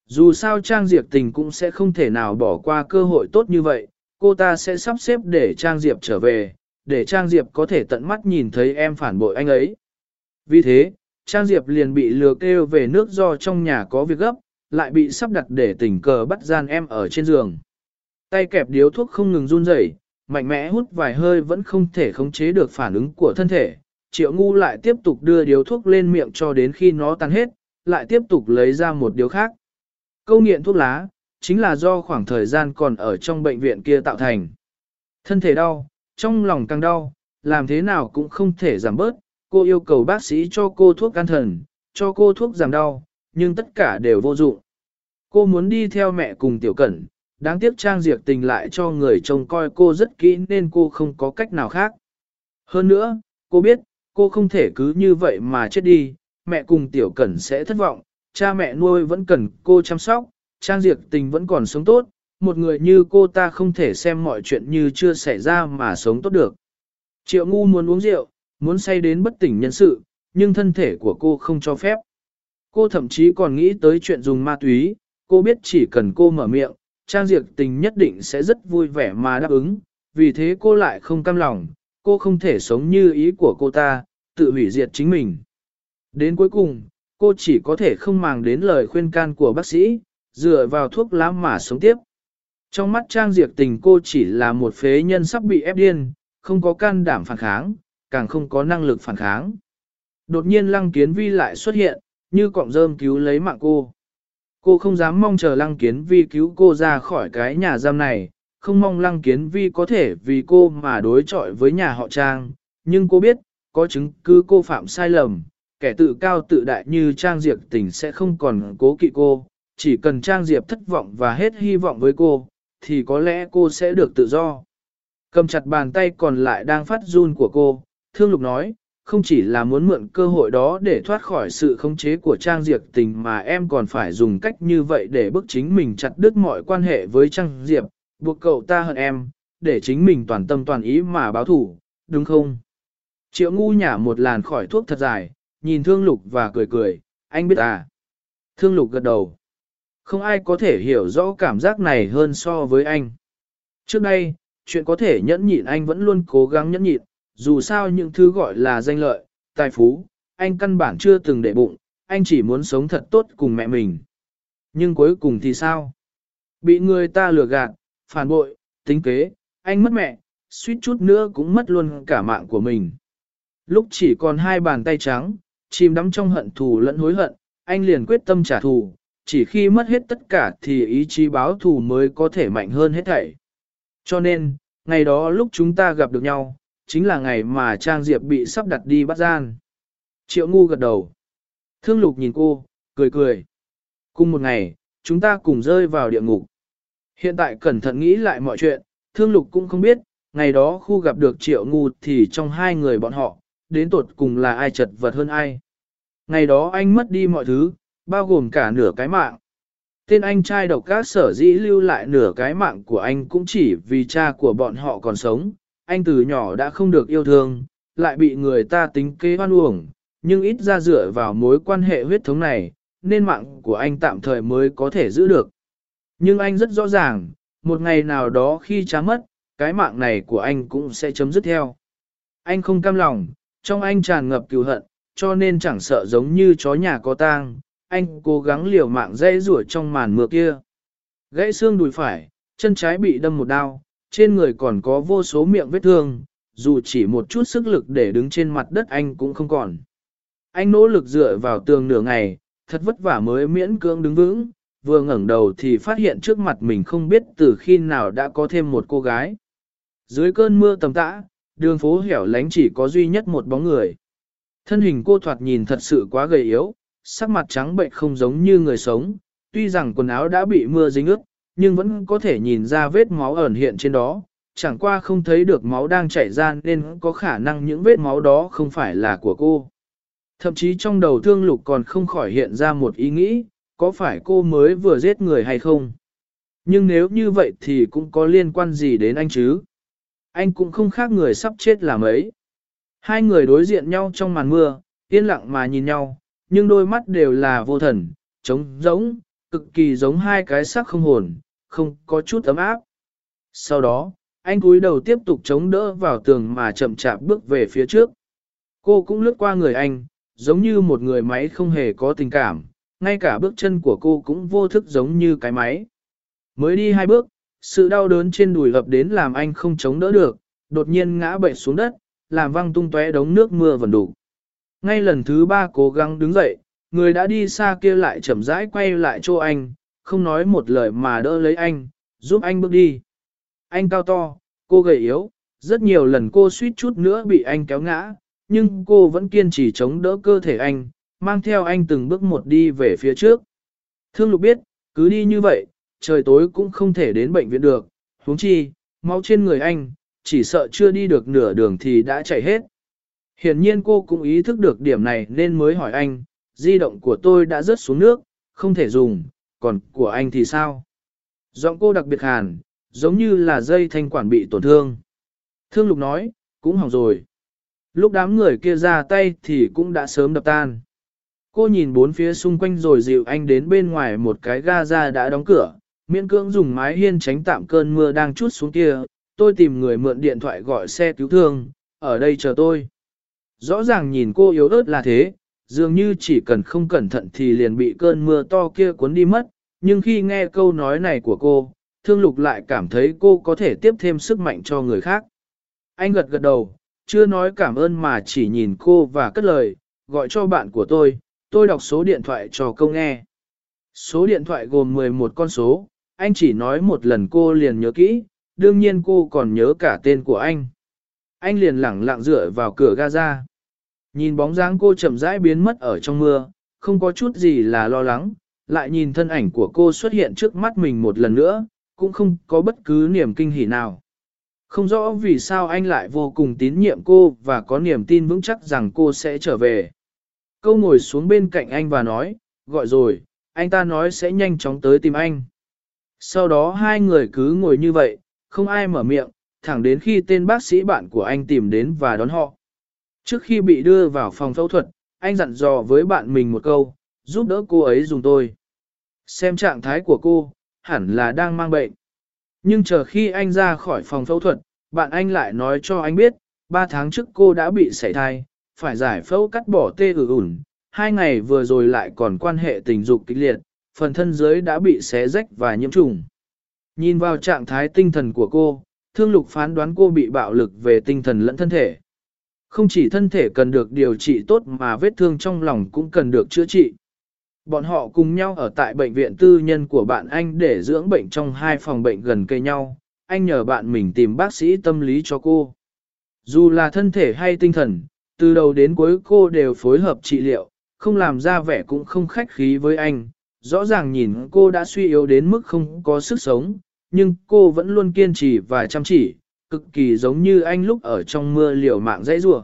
Dù sao Trang Diệp tình cũng sẽ không thể nào bỏ qua cơ hội tốt như vậy, cô ta sẽ sắp xếp để Trang Diệp trở về, để Trang Diệp có thể tận mắt nhìn thấy em phản bội anh ấy. Vì thế, Trang Diệp liền bị lừa kêu về nước do trong nhà có việc gấp, lại bị sắp đặt để tình cờ bắt gian em ở trên giường. Tay kẹp điếu thuốc không ngừng run rẩy, mạnh mẽ hút vài hơi vẫn không thể khống chế được phản ứng của thân thể. Triệu ngu lại tiếp tục đưa điếu thuốc lên miệng cho đến khi nó tan hết, lại tiếp tục lấy ra một điếu khác. Câu nghiện thuốc lá, chính là do khoảng thời gian còn ở trong bệnh viện kia tạo thành. Thân thể đau, trong lòng càng đau, làm thế nào cũng không thể giảm bớt, cô yêu cầu bác sĩ cho cô thuốc an thần, cho cô thuốc giảm đau, nhưng tất cả đều vô dụng. Cô muốn đi theo mẹ cùng tiểu cẩn, đáng tiếc Trang Diệp tình lại cho người trông coi cô rất kỹ nên cô không có cách nào khác. Hơn nữa, cô biết, cô không thể cứ như vậy mà chết đi, mẹ cùng tiểu cẩn sẽ thất vọng, cha mẹ nuôi vẫn cần cô chăm sóc, trang diệt tình vẫn còn sống tốt, một người như cô ta không thể xem mọi chuyện như chưa xảy ra mà sống tốt được. Triệu ngu muốn uống rượu, muốn say đến bất tỉnh nhân sự, nhưng thân thể của cô không cho phép. Cô thậm chí còn nghĩ tới chuyện dùng ma túy, cô biết chỉ cần cô mở miệng, Trang Diệp Tình nhất định sẽ rất vui vẻ mà đáp ứng, vì thế cô lại không cam lòng, cô không thể sống như ý của cô ta, tự hủy diệt chính mình. Đến cuối cùng, cô chỉ có thể không màng đến lời khuyên can của bác sĩ, dựa vào thuốc lá mà sống tiếp. Trong mắt Trang Diệp Tình cô chỉ là một phế nhân sắp bị ép điên, không có can đảm phản kháng, càng không có năng lực phản kháng. Đột nhiên Lăng Kiến Vi lại xuất hiện, như cọng rơm cứu lấy mạng cô. Cô không dám mong chờ Lăng Kiến Vi cứu cô ra khỏi cái nhà giam này, không mong Lăng Kiến Vi có thể vì cô mà đối chọi với nhà họ Trang, nhưng cô biết, có chứng cứ cô phạm sai lầm, kẻ tự cao tự đại như Trang Diệp tình sẽ không còn cố kỵ cô, chỉ cần Trang Diệp thất vọng và hết hy vọng với cô, thì có lẽ cô sẽ được tự do. Cầm chặt bàn tay còn lại đang phát run của cô, Thương Lục nói, không chỉ là muốn mượn cơ hội đó để thoát khỏi sự khống chế của Trang Diệp tình mà em còn phải dùng cách như vậy để bức chính mình chặt đứt mọi quan hệ với Trang Diệp, buộc cậu ta hận em, để chính mình toàn tâm toàn ý mà báo thủ, đúng không? Triệu ngu nhả một làn khỏi thuốc thật dài, nhìn Thương Lục và cười cười, anh biết à? Thương Lục gật đầu. Không ai có thể hiểu rõ cảm giác này hơn so với anh. Trước đây, chuyện có thể nhẫn nhịn anh vẫn luôn cố gắng nhẫn nhịn, dù sao những thứ gọi là danh lợi, tài phú, anh căn bản chưa từng để bụng, anh chỉ muốn sống thật tốt cùng mẹ mình. Nhưng cuối cùng thì sao? Bị người ta lừa gạt, phản bội, tính kế, anh mất mẹ, suýt chút nữa cũng mất luôn cả mạng của mình. Lúc chỉ còn hai bàn tay trắng, chìm đắm trong hận thù lẫn hối hận, anh liền quyết tâm trả thù, chỉ khi mất hết tất cả thì ý chí báo thù mới có thể mạnh hơn hết thảy. Cho nên, ngày đó lúc chúng ta gặp được nhau, chính là ngày mà Trang Diệp bị sắp đặt đi bắt gian. Triệu ngu gật đầu. Thương lục nhìn cô, cười cười. Cùng một ngày, chúng ta cùng rơi vào địa ngục. Hiện tại cẩn thận nghĩ lại mọi chuyện, thương lục cũng không biết, ngày đó khu gặp được triệu ngu thì trong hai người bọn họ, đến tột cùng là ai chật vật hơn ai. Ngày đó anh mất đi mọi thứ, bao gồm cả nửa cái mạng. Tên anh trai độc các sở dĩ lưu lại nửa cái mạng của anh cũng chỉ vì cha của bọn họ còn sống, anh từ nhỏ đã không được yêu thương, lại bị người ta tính kế hoan uổng, nhưng ít ra dựa vào mối quan hệ huyết thống này, nên mạng của anh tạm thời mới có thể giữ được. Nhưng anh rất rõ ràng, một ngày nào đó khi cha mất, cái mạng này của anh cũng sẽ chấm dứt theo. Anh không cam lòng, trong anh tràn ngập cừu hận, cho nên chẳng sợ giống như chó nhà có tang, anh cố gắng liều mạng dây rủa trong màn mưa kia. Gãy xương đùi phải, chân trái bị đâm một đao, trên người còn có vô số miệng vết thương, dù chỉ một chút sức lực để đứng trên mặt đất anh cũng không còn. Anh nỗ lực dựa vào tường nửa ngày, thật vất vả mới miễn cưỡng đứng vững, vừa ngẩng đầu thì phát hiện trước mặt mình không biết từ khi nào đã có thêm một cô gái. Dưới cơn mưa tầm tã, đường phố hẻo lánh chỉ có duy nhất một bóng người. Thân hình cô thoạt nhìn thật sự quá gầy yếu, sắc mặt trắng bệnh không giống như người sống, tuy rằng quần áo đã bị mưa dính ướt, nhưng vẫn có thể nhìn ra vết máu ẩn hiện trên đó, chẳng qua không thấy được máu đang chảy ra nên có khả năng những vết máu đó không phải là của cô. Thậm chí trong đầu thương lục còn không khỏi hiện ra một ý nghĩ, có phải cô mới vừa giết người hay không? Nhưng nếu như vậy thì cũng có liên quan gì đến anh chứ? Anh cũng không khác người sắp chết là mấy. Hai người đối diện nhau trong màn mưa, yên lặng mà nhìn nhau, nhưng đôi mắt đều là vô thần, trống giống, cực kỳ giống hai cái xác không hồn, không có chút ấm áp. Sau đó, anh cúi đầu tiếp tục chống đỡ vào tường mà chậm chạp bước về phía trước. Cô cũng lướt qua người anh, giống như một người máy không hề có tình cảm, ngay cả bước chân của cô cũng vô thức giống như cái máy. Mới đi hai bước, sự đau đớn trên đùi gập đến làm anh không chống đỡ được, đột nhiên ngã bệnh xuống đất, làm văng tung tóe đống nước mưa vần đủ. Ngay lần thứ ba cố gắng đứng dậy, người đã đi xa kia lại chậm rãi quay lại chỗ anh, không nói một lời mà đỡ lấy anh, giúp anh bước đi. Anh cao to, cô gầy yếu, rất nhiều lần cô suýt chút nữa bị anh kéo ngã, nhưng cô vẫn kiên trì chống đỡ cơ thể anh, mang theo anh từng bước một đi về phía trước. Thương lục biết, cứ đi như vậy, trời tối cũng không thể đến bệnh viện được, huống chi, máu trên người anh, chỉ sợ chưa đi được nửa đường thì đã chảy hết. Hiển nhiên cô cũng ý thức được điểm này nên mới hỏi anh, di động của tôi đã rớt xuống nước, không thể dùng, còn của anh thì sao? Giọng cô đặc biệt hàn, giống như là dây thanh quản bị tổn thương. Thương Lục nói, cũng hỏng rồi. Lúc đám người kia ra tay thì cũng đã sớm đập tan. Cô nhìn bốn phía xung quanh rồi dịu anh đến bên ngoài một cái ga ra đã đóng cửa, miễn cưỡng dùng mái hiên tránh tạm cơn mưa đang chút xuống kia. Tôi tìm người mượn điện thoại gọi xe cứu thương, ở đây chờ tôi. Rõ ràng nhìn cô yếu ớt là thế, dường như chỉ cần không cẩn thận thì liền bị cơn mưa to kia cuốn đi mất, nhưng khi nghe câu nói này của cô, thương lục lại cảm thấy cô có thể tiếp thêm sức mạnh cho người khác. Anh gật gật đầu, chưa nói cảm ơn mà chỉ nhìn cô và cất lời, gọi cho bạn của tôi, tôi đọc số điện thoại cho câu nghe. Số điện thoại gồm 11 con số, anh chỉ nói một lần cô liền nhớ kỹ, đương nhiên cô còn nhớ cả tên của anh. Anh liền lẳng lặng dựa vào cửa Gaza. Nhìn bóng dáng cô chậm rãi biến mất ở trong mưa, không có chút gì là lo lắng, lại nhìn thân ảnh của cô xuất hiện trước mắt mình một lần nữa, cũng không có bất cứ niềm kinh hỉ nào. Không rõ vì sao anh lại vô cùng tín nhiệm cô và có niềm tin vững chắc rằng cô sẽ trở về. Câu ngồi xuống bên cạnh anh và nói, gọi rồi, anh ta nói sẽ nhanh chóng tới tìm anh. Sau đó hai người cứ ngồi như vậy, không ai mở miệng, thẳng đến khi tên bác sĩ bạn của anh tìm đến và đón họ. Trước khi bị đưa vào phòng phẫu thuật, anh dặn dò với bạn mình một câu, giúp đỡ cô ấy dùng tôi. Xem trạng thái của cô, hẳn là đang mang bệnh. Nhưng chờ khi anh ra khỏi phòng phẫu thuật, bạn anh lại nói cho anh biết, 3 tháng trước cô đã bị sảy thai, phải giải phẫu cắt bỏ tê ử ủn, hai ngày vừa rồi lại còn quan hệ tình dục kịch liệt, phần thân dưới đã bị xé rách và nhiễm trùng. Nhìn vào trạng thái tinh thần của cô, thương lục phán đoán cô bị bạo lực về tinh thần lẫn thân thể. Không chỉ thân thể cần được điều trị tốt mà vết thương trong lòng cũng cần được chữa trị. Bọn họ cùng nhau ở tại bệnh viện tư nhân của bạn anh để dưỡng bệnh trong hai phòng bệnh gần cây nhau. Anh nhờ bạn mình tìm bác sĩ tâm lý cho cô. Dù là thân thể hay tinh thần, từ đầu đến cuối cô đều phối hợp trị liệu, không làm ra vẻ cũng không khách khí với anh. Rõ ràng nhìn cô đã suy yếu đến mức không có sức sống, nhưng cô vẫn luôn kiên trì và chăm chỉ, cực kỳ giống như anh lúc ở trong mưa liều mạng dãy rủa.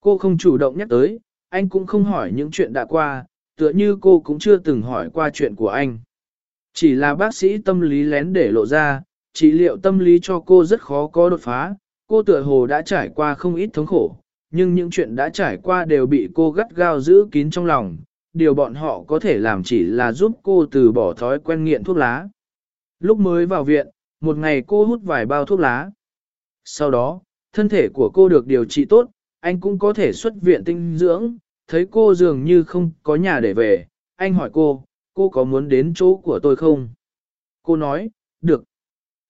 Cô không chủ động nhắc tới, anh cũng không hỏi những chuyện đã qua, tựa như cô cũng chưa từng hỏi qua chuyện của anh. Chỉ là bác sĩ tâm lý lén để lộ ra, trị liệu tâm lý cho cô rất khó có đột phá, cô tựa hồ đã trải qua không ít thống khổ, nhưng những chuyện đã trải qua đều bị cô gắt gao giữ kín trong lòng, điều bọn họ có thể làm chỉ là giúp cô từ bỏ thói quen nghiện thuốc lá. Lúc mới vào viện, một ngày cô hút vài bao thuốc lá. Sau đó, thân thể của cô được điều trị tốt, anh cũng có thể xuất viện tinh dưỡng, thấy cô dường như không có nhà để về, anh hỏi cô, cô có muốn đến chỗ của tôi không? Cô nói, được.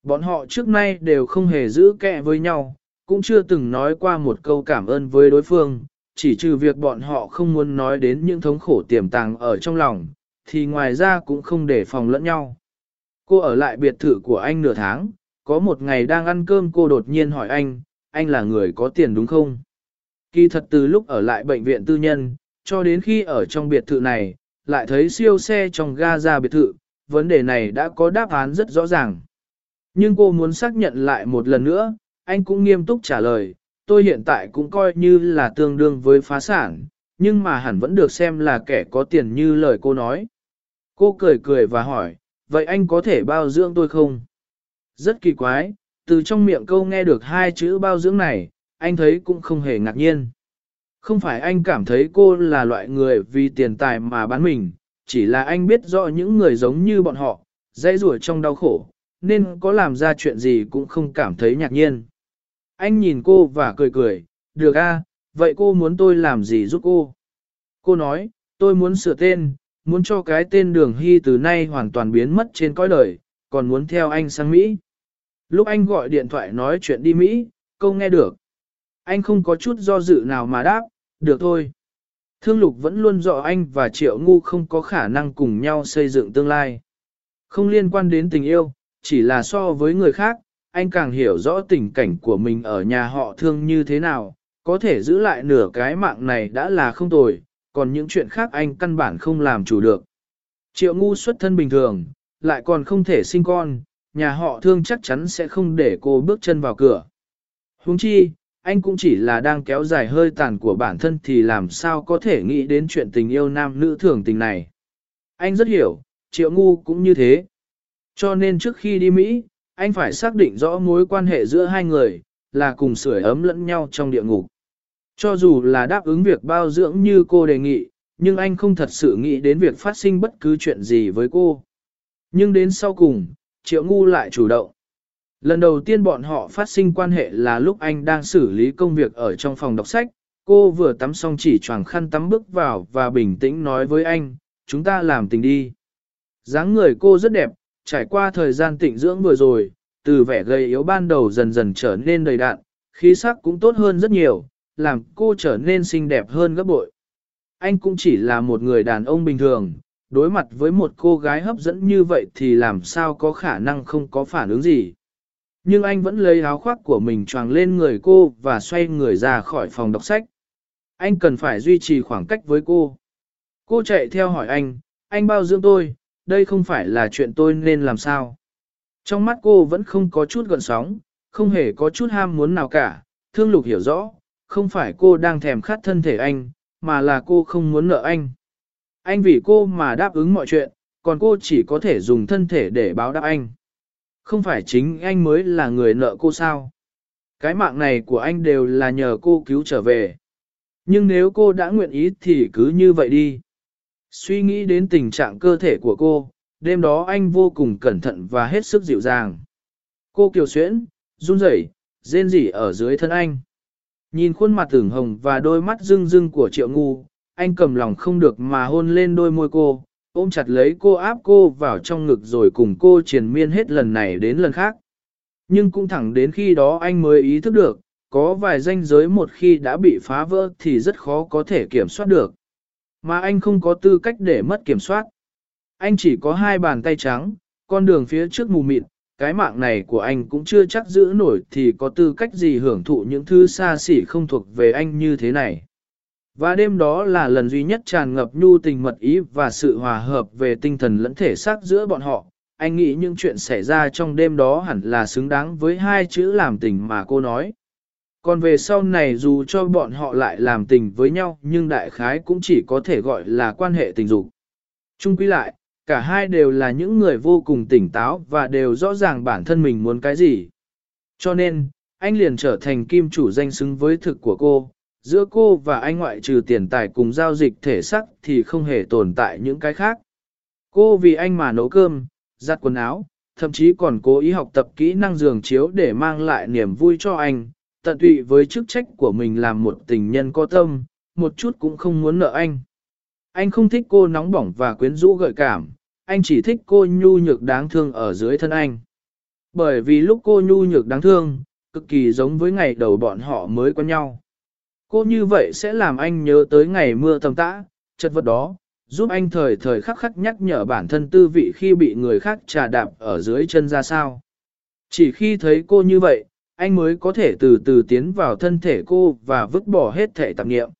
Bọn họ trước nay đều không hề giữ kẹ với nhau, cũng chưa từng nói qua một câu cảm ơn với đối phương, chỉ trừ việc bọn họ không muốn nói đến những thống khổ tiềm tàng ở trong lòng, thì ngoài ra cũng không để phòng lẫn nhau. Cô ở lại biệt thự của anh nửa tháng, có một ngày đang ăn cơm cô đột nhiên hỏi anh, anh là người có tiền đúng không? Kỳ thật từ lúc ở lại bệnh viện tư nhân, cho đến khi ở trong biệt thự này, lại thấy siêu xe trong ga ra biệt thự, vấn đề này đã có đáp án rất rõ ràng. Nhưng cô muốn xác nhận lại một lần nữa, anh cũng nghiêm túc trả lời, tôi hiện tại cũng coi như là tương đương với phá sản, nhưng mà hẳn vẫn được xem là kẻ có tiền như lời cô nói. Cô cười cười và hỏi, vậy anh có thể bao dưỡng tôi không? Rất kỳ quái, từ trong miệng câu nghe được hai chữ bao dưỡng này, anh thấy cũng không hề ngạc nhiên. Không phải anh cảm thấy cô là loại người vì tiền tài mà bán mình, chỉ là anh biết rõ những người giống như bọn họ, dây rủa trong đau khổ, nên có làm ra chuyện gì cũng không cảm thấy ngạc nhiên. Anh nhìn cô và cười cười, được a, vậy cô muốn tôi làm gì giúp cô? Cô nói, tôi muốn sửa tên, muốn cho cái tên đường hy từ nay hoàn toàn biến mất trên cõi đời, còn muốn theo anh sang Mỹ. Lúc anh gọi điện thoại nói chuyện đi Mỹ, câu nghe được. Anh không có chút do dự nào mà đáp, được thôi. Thương lục vẫn luôn rõ anh và triệu ngu không có khả năng cùng nhau xây dựng tương lai. Không liên quan đến tình yêu, chỉ là so với người khác, anh càng hiểu rõ tình cảnh của mình ở nhà họ thương như thế nào, có thể giữ lại nửa cái mạng này đã là không tồi, còn những chuyện khác anh căn bản không làm chủ được. Triệu ngu xuất thân bình thường, lại còn không thể sinh con, nhà họ thương chắc chắn sẽ không để cô bước chân vào cửa. Huống chi, anh cũng chỉ là đang kéo dài hơi tàn của bản thân thì làm sao có thể nghĩ đến chuyện tình yêu nam nữ thường tình này. Anh rất hiểu, triệu ngu cũng như thế. Cho nên trước khi đi Mỹ, anh phải xác định rõ mối quan hệ giữa hai người, là cùng sưởi ấm lẫn nhau trong địa ngục. Cho dù là đáp ứng việc bao dưỡng như cô đề nghị, nhưng anh không thật sự nghĩ đến việc phát sinh bất cứ chuyện gì với cô. Nhưng đến sau cùng, Triệu Ngu lại chủ động. Lần đầu tiên bọn họ phát sinh quan hệ là lúc anh đang xử lý công việc ở trong phòng đọc sách, cô vừa tắm xong chỉ choàng khăn tắm bước vào và bình tĩnh nói với anh, chúng ta làm tình đi. dáng người cô rất đẹp, trải qua thời gian tịnh dưỡng vừa rồi, từ vẻ gầy yếu ban đầu dần dần trở nên đầy đạn, khí sắc cũng tốt hơn rất nhiều, làm cô trở nên xinh đẹp hơn gấp bội. Anh cũng chỉ là một người đàn ông bình thường, đối mặt với một cô gái hấp dẫn như vậy thì làm sao có khả năng không có phản ứng gì. Nhưng anh vẫn lấy áo khoác của mình choàng lên người cô và xoay người ra khỏi phòng đọc sách. Anh cần phải duy trì khoảng cách với cô. Cô chạy theo hỏi anh, anh bao dưỡng tôi, đây không phải là chuyện tôi nên làm sao. Trong mắt cô vẫn không có chút gợn sóng, không hề có chút ham muốn nào cả, thương lục hiểu rõ, không phải cô đang thèm khát thân thể anh, mà là cô không muốn nợ anh. Anh vì cô mà đáp ứng mọi chuyện, còn cô chỉ có thể dùng thân thể để báo đáp anh. Không phải chính anh mới là người nợ cô sao? Cái mạng này của anh đều là nhờ cô cứu trở về. Nhưng nếu cô đã nguyện ý thì cứ như vậy đi. Suy nghĩ đến tình trạng cơ thể của cô, đêm đó anh vô cùng cẩn thận và hết sức dịu dàng. Cô kiều xuyễn, run rẩy, rên rỉ ở dưới thân anh. Nhìn khuôn mặt tưởng hồng và đôi mắt rưng rưng của triệu ngu, anh cầm lòng không được mà hôn lên đôi môi cô, ôm chặt lấy cô áp cô vào trong ngực rồi cùng cô triền miên hết lần này đến lần khác. Nhưng cũng thẳng đến khi đó anh mới ý thức được, có vài danh giới một khi đã bị phá vỡ thì rất khó có thể kiểm soát được. Mà anh không có tư cách để mất kiểm soát. Anh chỉ có hai bàn tay trắng, con đường phía trước mù mịt, cái mạng này của anh cũng chưa chắc giữ nổi thì có tư cách gì hưởng thụ những thứ xa xỉ không thuộc về anh như thế này. Và đêm đó là lần duy nhất tràn ngập nhu tình mật ý và sự hòa hợp về tinh thần lẫn thể xác giữa bọn họ. Anh nghĩ những chuyện xảy ra trong đêm đó hẳn là xứng đáng với hai chữ làm tình mà cô nói. Còn về sau này dù cho bọn họ lại làm tình với nhau nhưng đại khái cũng chỉ có thể gọi là quan hệ tình dục. Trung quý lại, cả hai đều là những người vô cùng tỉnh táo và đều rõ ràng bản thân mình muốn cái gì. Cho nên, anh liền trở thành kim chủ danh xứng với thực của cô, giữa cô và anh ngoại trừ tiền tài cùng giao dịch thể sắc thì không hề tồn tại những cái khác. Cô vì anh mà nấu cơm, giặt quần áo, thậm chí còn cố ý học tập kỹ năng giường chiếu để mang lại niềm vui cho anh, tận tụy với chức trách của mình làm một tình nhân có tâm, một chút cũng không muốn nợ anh. Anh không thích cô nóng bỏng và quyến rũ gợi cảm, anh chỉ thích cô nhu nhược đáng thương ở dưới thân anh. Bởi vì lúc cô nhu nhược đáng thương, cực kỳ giống với ngày đầu bọn họ mới quen nhau. Cô như vậy sẽ làm anh nhớ tới ngày mưa tầm tã, chất vật đó, giúp anh thời thời khắc khắc nhắc nhở bản thân tư vị khi bị người khác trà đạp ở dưới chân ra sao. Chỉ khi thấy cô như vậy, anh mới có thể từ từ tiến vào thân thể cô và vứt bỏ hết thể tạp nghiệm.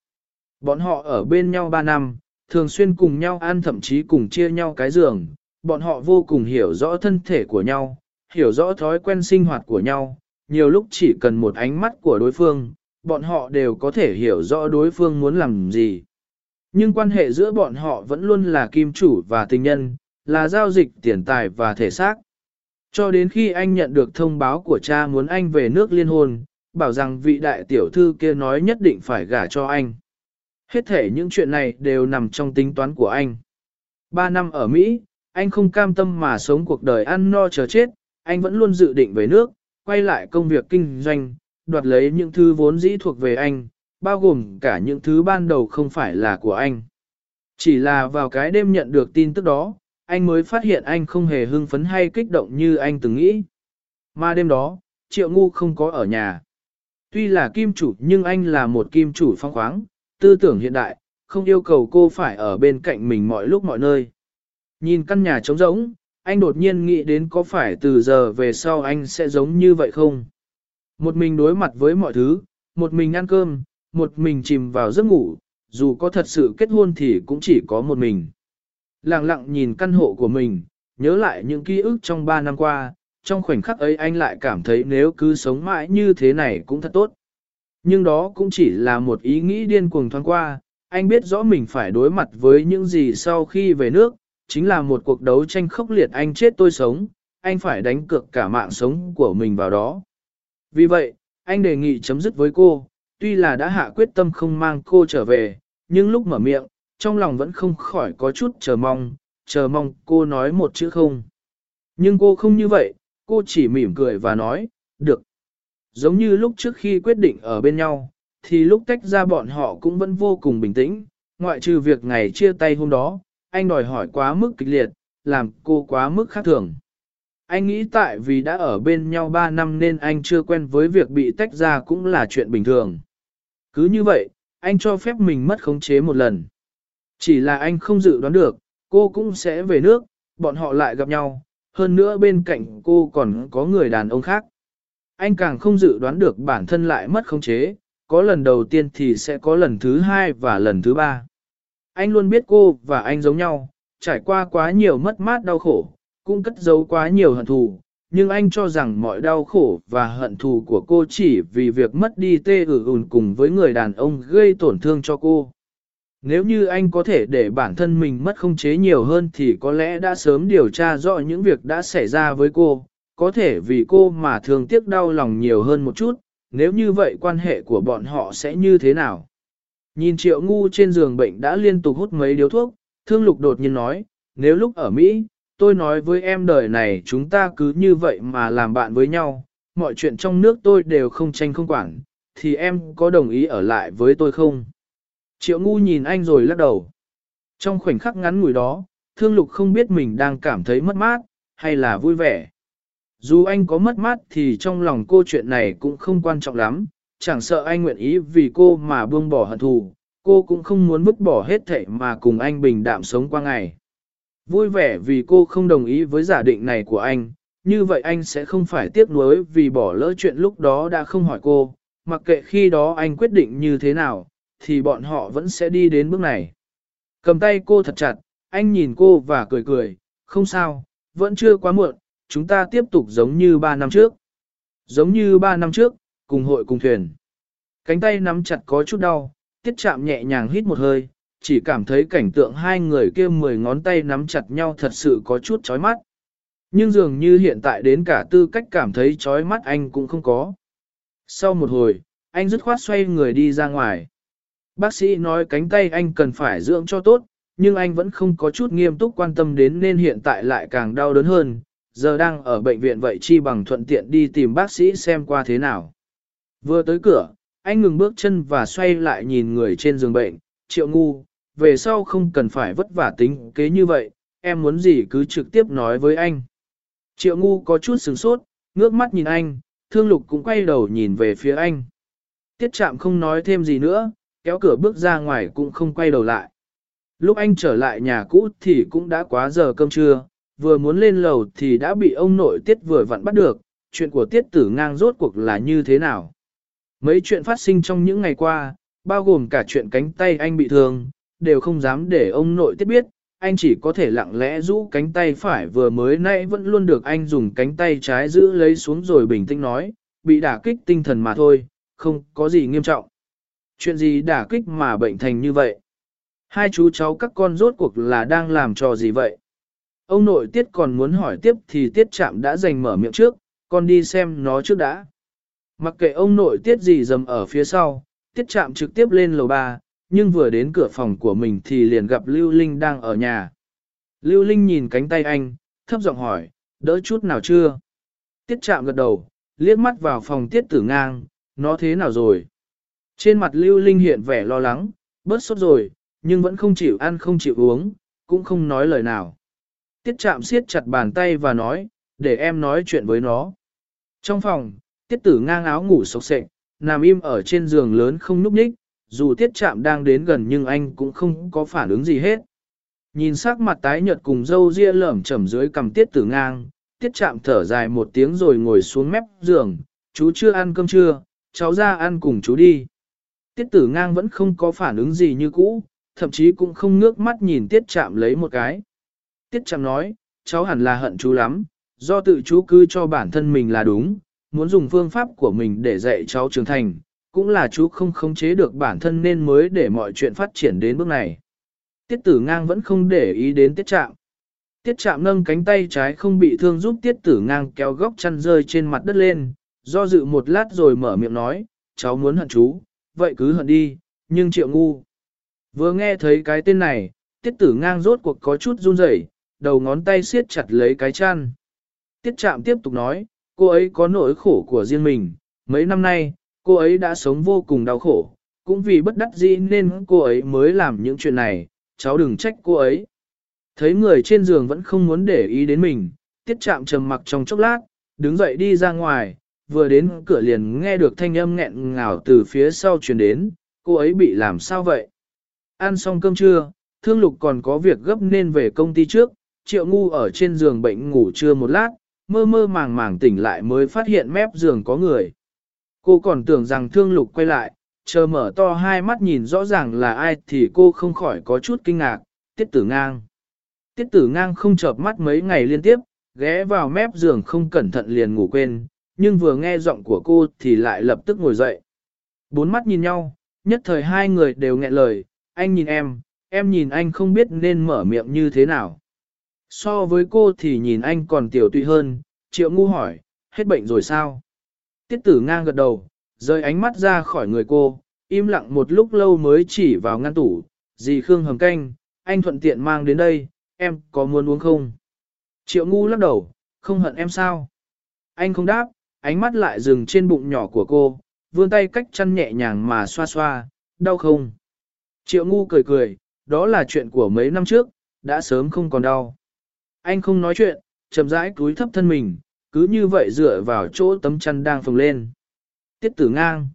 Bọn họ ở bên nhau 3 năm, thường xuyên cùng nhau ăn thậm chí cùng chia nhau cái giường, bọn họ vô cùng hiểu rõ thân thể của nhau, hiểu rõ thói quen sinh hoạt của nhau, nhiều lúc chỉ cần một ánh mắt của đối phương, bọn họ đều có thể hiểu rõ đối phương muốn làm gì. Nhưng quan hệ giữa bọn họ vẫn luôn là kim chủ và tình nhân, là giao dịch tiền tài và thể xác. Cho đến khi anh nhận được thông báo của cha muốn anh về nước liên hôn, bảo rằng vị đại tiểu thư kia nói nhất định phải gả cho anh. Hết thể những chuyện này đều nằm trong tính toán của anh. Ba năm ở Mỹ, anh không cam tâm mà sống cuộc đời ăn no chờ chết, anh vẫn luôn dự định về nước, quay lại công việc kinh doanh, đoạt lấy những thứ vốn dĩ thuộc về anh, bao gồm cả những thứ ban đầu không phải là của anh. Chỉ là vào cái đêm nhận được tin tức đó, anh mới phát hiện anh không hề hưng phấn hay kích động như anh từng nghĩ. Mà đêm đó, Triệu Ngu không có ở nhà. Tuy là kim chủ nhưng anh là một kim chủ phong khoáng, tư tưởng hiện đại, không yêu cầu cô phải ở bên cạnh mình mọi lúc mọi nơi. Nhìn căn nhà trống rỗng, anh đột nhiên nghĩ đến có phải từ giờ về sau anh sẽ giống như vậy không? Một mình đối mặt với mọi thứ, một mình ăn cơm, một mình chìm vào giấc ngủ, dù có thật sự kết hôn thì cũng chỉ có một mình. Lặng lặng nhìn căn hộ của mình, nhớ lại những ký ức trong ba năm qua, trong khoảnh khắc ấy anh lại cảm thấy nếu cứ sống mãi như thế này cũng thật tốt. Nhưng đó cũng chỉ là một ý nghĩ điên cuồng thoáng qua, anh biết rõ mình phải đối mặt với những gì sau khi về nước, chính là một cuộc đấu tranh khốc liệt anh chết tôi sống, anh phải đánh cược cả mạng sống của mình vào đó. Vì vậy, anh đề nghị chấm dứt với cô, tuy là đã hạ quyết tâm không mang cô trở về, nhưng lúc mở miệng, trong lòng vẫn không khỏi có chút chờ mong, chờ mong cô nói một chữ không. Nhưng cô không như vậy, cô chỉ mỉm cười và nói, được. Giống như lúc trước khi quyết định ở bên nhau, thì lúc tách ra bọn họ cũng vẫn vô cùng bình tĩnh, ngoại trừ việc ngày chia tay hôm đó, anh đòi hỏi quá mức kịch liệt, làm cô quá mức khác thường. Anh nghĩ tại vì đã ở bên nhau 3 năm nên anh chưa quen với việc bị tách ra cũng là chuyện bình thường. Cứ như vậy, anh cho phép mình mất khống chế một lần. Chỉ là anh không dự đoán được, cô cũng sẽ về nước, bọn họ lại gặp nhau, hơn nữa bên cạnh cô còn có người đàn ông khác. Anh càng không dự đoán được bản thân lại mất khống chế, có lần đầu tiên thì sẽ có lần thứ hai và lần thứ ba. Anh luôn biết cô và anh giống nhau, trải qua quá nhiều mất mát đau khổ, cũng cất giấu quá nhiều hận thù, nhưng anh cho rằng mọi đau khổ và hận thù của cô chỉ vì việc mất đi tê ử ùn cùng với người đàn ông gây tổn thương cho cô. Nếu như anh có thể để bản thân mình mất không chế nhiều hơn thì có lẽ đã sớm điều tra rõ những việc đã xảy ra với cô, có thể vì cô mà thường tiếc đau lòng nhiều hơn một chút, nếu như vậy quan hệ của bọn họ sẽ như thế nào? Nhìn triệu ngu trên giường bệnh đã liên tục hút mấy điếu thuốc, thương lục đột nhiên nói, nếu lúc ở Mỹ, tôi nói với em đời này chúng ta cứ như vậy mà làm bạn với nhau, mọi chuyện trong nước tôi đều không tranh không quản, thì em có đồng ý ở lại với tôi không? Triệu ngu nhìn anh rồi lắc đầu. Trong khoảnh khắc ngắn ngủi đó, thương lục không biết mình đang cảm thấy mất mát, hay là vui vẻ. Dù anh có mất mát thì trong lòng cô chuyện này cũng không quan trọng lắm, chẳng sợ anh nguyện ý vì cô mà buông bỏ hận thù, cô cũng không muốn vứt bỏ hết thảy mà cùng anh bình đạm sống qua ngày. Vui vẻ vì cô không đồng ý với giả định này của anh, như vậy anh sẽ không phải tiếc nuối vì bỏ lỡ chuyện lúc đó đã không hỏi cô, mặc kệ khi đó anh quyết định như thế nào, thì bọn họ vẫn sẽ đi đến bước này. Cầm tay cô thật chặt, anh nhìn cô và cười cười, không sao, vẫn chưa quá muộn, chúng ta tiếp tục giống như ba năm trước. Giống như ba năm trước, cùng hội cùng thuyền. Cánh tay nắm chặt có chút đau, tiết chạm nhẹ nhàng hít một hơi, chỉ cảm thấy cảnh tượng hai người kia mười ngón tay nắm chặt nhau thật sự có chút chói mắt. Nhưng dường như hiện tại đến cả tư cách cảm thấy chói mắt anh cũng không có. Sau một hồi, anh dứt khoát xoay người đi ra ngoài. Bác sĩ nói cánh tay anh cần phải dưỡng cho tốt, nhưng anh vẫn không có chút nghiêm túc quan tâm đến nên hiện tại lại càng đau đớn hơn, giờ đang ở bệnh viện vậy chi bằng thuận tiện đi tìm bác sĩ xem qua thế nào. Vừa tới cửa, anh ngừng bước chân và xoay lại nhìn người trên giường bệnh, triệu ngu, về sau không cần phải vất vả tính kế như vậy, em muốn gì cứ trực tiếp nói với anh. Triệu ngu có chút sửng sốt, ngước mắt nhìn anh, thương lục cũng quay đầu nhìn về phía anh. Tiết chạm không nói thêm gì nữa, kéo cửa bước ra ngoài cũng không quay đầu lại. Lúc anh trở lại nhà cũ thì cũng đã quá giờ cơm trưa, vừa muốn lên lầu thì đã bị ông nội tiết vừa vặn bắt được, chuyện của tiết tử ngang rốt cuộc là như thế nào. Mấy chuyện phát sinh trong những ngày qua, bao gồm cả chuyện cánh tay anh bị thương, đều không dám để ông nội tiết biết, anh chỉ có thể lặng lẽ rũ cánh tay phải vừa mới nãy vẫn luôn được anh dùng cánh tay trái giữ lấy xuống rồi bình tĩnh nói, bị đả kích tinh thần mà thôi, không có gì nghiêm trọng. Chuyện gì đả kích mà bệnh thành như vậy? Hai chú cháu các con rốt cuộc là đang làm trò gì vậy? Ông nội tiết còn muốn hỏi tiếp thì tiết chạm đã giành mở miệng trước, con đi xem nó trước đã. Mặc kệ ông nội tiết gì dầm ở phía sau, tiết chạm trực tiếp lên lầu ba, nhưng vừa đến cửa phòng của mình thì liền gặp Lưu Linh đang ở nhà. Lưu Linh nhìn cánh tay anh, thấp giọng hỏi, đỡ chút nào chưa? Tiết chạm gật đầu, liếc mắt vào phòng tiết tử ngang, nó thế nào rồi? Trên mặt Lưu Linh hiện vẻ lo lắng, bớt sốt rồi, nhưng vẫn không chịu ăn không chịu uống, cũng không nói lời nào. Tiết chạm siết chặt bàn tay và nói, để em nói chuyện với nó. Trong phòng, tiết tử ngang áo ngủ sộc sệch, nằm im ở trên giường lớn không núp ních, dù tiết chạm đang đến gần nhưng anh cũng không có phản ứng gì hết. Nhìn sắc mặt tái nhợt cùng dâu ria lởm chầm dưới cầm tiết tử ngang, tiết chạm thở dài một tiếng rồi ngồi xuống mép giường, chú chưa ăn cơm chưa, cháu ra ăn cùng chú đi. Tiết tử ngang vẫn không có phản ứng gì như cũ, thậm chí cũng không ngước mắt nhìn tiết chạm lấy một cái. Tiết chạm nói, cháu hẳn là hận chú lắm, do tự chú cứ cho bản thân mình là đúng, muốn dùng phương pháp của mình để dạy cháu trưởng thành, cũng là chú không khống chế được bản thân nên mới để mọi chuyện phát triển đến bước này. Tiết tử ngang vẫn không để ý đến tiết trạm. Tiết Trạm nâng cánh tay trái không bị thương giúp tiết tử ngang kéo góc chăn rơi trên mặt đất lên, do dự một lát rồi mở miệng nói, cháu muốn hận chú, vậy cứ hận đi, nhưng triệu ngu. Vừa nghe thấy cái tên này, tiết tử ngang rốt cuộc có chút run rẩy, đầu ngón tay siết chặt lấy cái chăn. Tiết Trạm tiếp tục nói, cô ấy có nỗi khổ của riêng mình, mấy năm nay, cô ấy đã sống vô cùng đau khổ, cũng vì bất đắc dĩ nên cô ấy mới làm những chuyện này, cháu đừng trách cô ấy. Thấy người trên giường vẫn không muốn để ý đến mình, tiết chạm trầm mặc trong chốc lát, đứng dậy đi ra ngoài, vừa đến cửa liền nghe được thanh âm nghẹn ngào từ phía sau truyền đến, cô ấy bị làm sao vậy? Ăn xong cơm trưa, thương lục còn có việc gấp nên về công ty trước, triệu ngu ở trên giường bệnh ngủ trưa một lát, mơ mơ màng màng tỉnh lại mới phát hiện mép giường có người. Cô còn tưởng rằng thương lục quay lại, chờ mở to hai mắt nhìn rõ ràng là ai thì cô không khỏi có chút kinh ngạc, tiết tử ngang. Tiết tử ngang không chợp mắt mấy ngày liên tiếp, ghé vào mép giường không cẩn thận liền ngủ quên, nhưng vừa nghe giọng của cô thì lại lập tức ngồi dậy. Bốn mắt nhìn nhau, nhất thời hai người đều nghẹn lời, anh nhìn em, em nhìn anh không biết nên mở miệng như thế nào. So với cô thì nhìn anh còn tiểu tụy hơn, triệu ngu hỏi, hết bệnh rồi sao? Tiết tử ngang gật đầu, rời ánh mắt ra khỏi người cô, im lặng một lúc lâu mới chỉ vào ngăn tủ, dì Khương hầm canh, anh thuận tiện mang đến đây, em có muốn uống không? Triệu ngu lắc đầu, không hận em sao? Anh không đáp, ánh mắt lại dừng trên bụng nhỏ của cô, vươn tay cách chăn nhẹ nhàng mà xoa xoa, đau không? Triệu ngu cười cười, đó là chuyện của mấy năm trước, đã sớm không còn đau. Anh không nói chuyện, chậm rãi cúi thấp thân mình, cứ như vậy dựa vào chỗ tấm chăn đang phồng lên. Tiết tử ngang.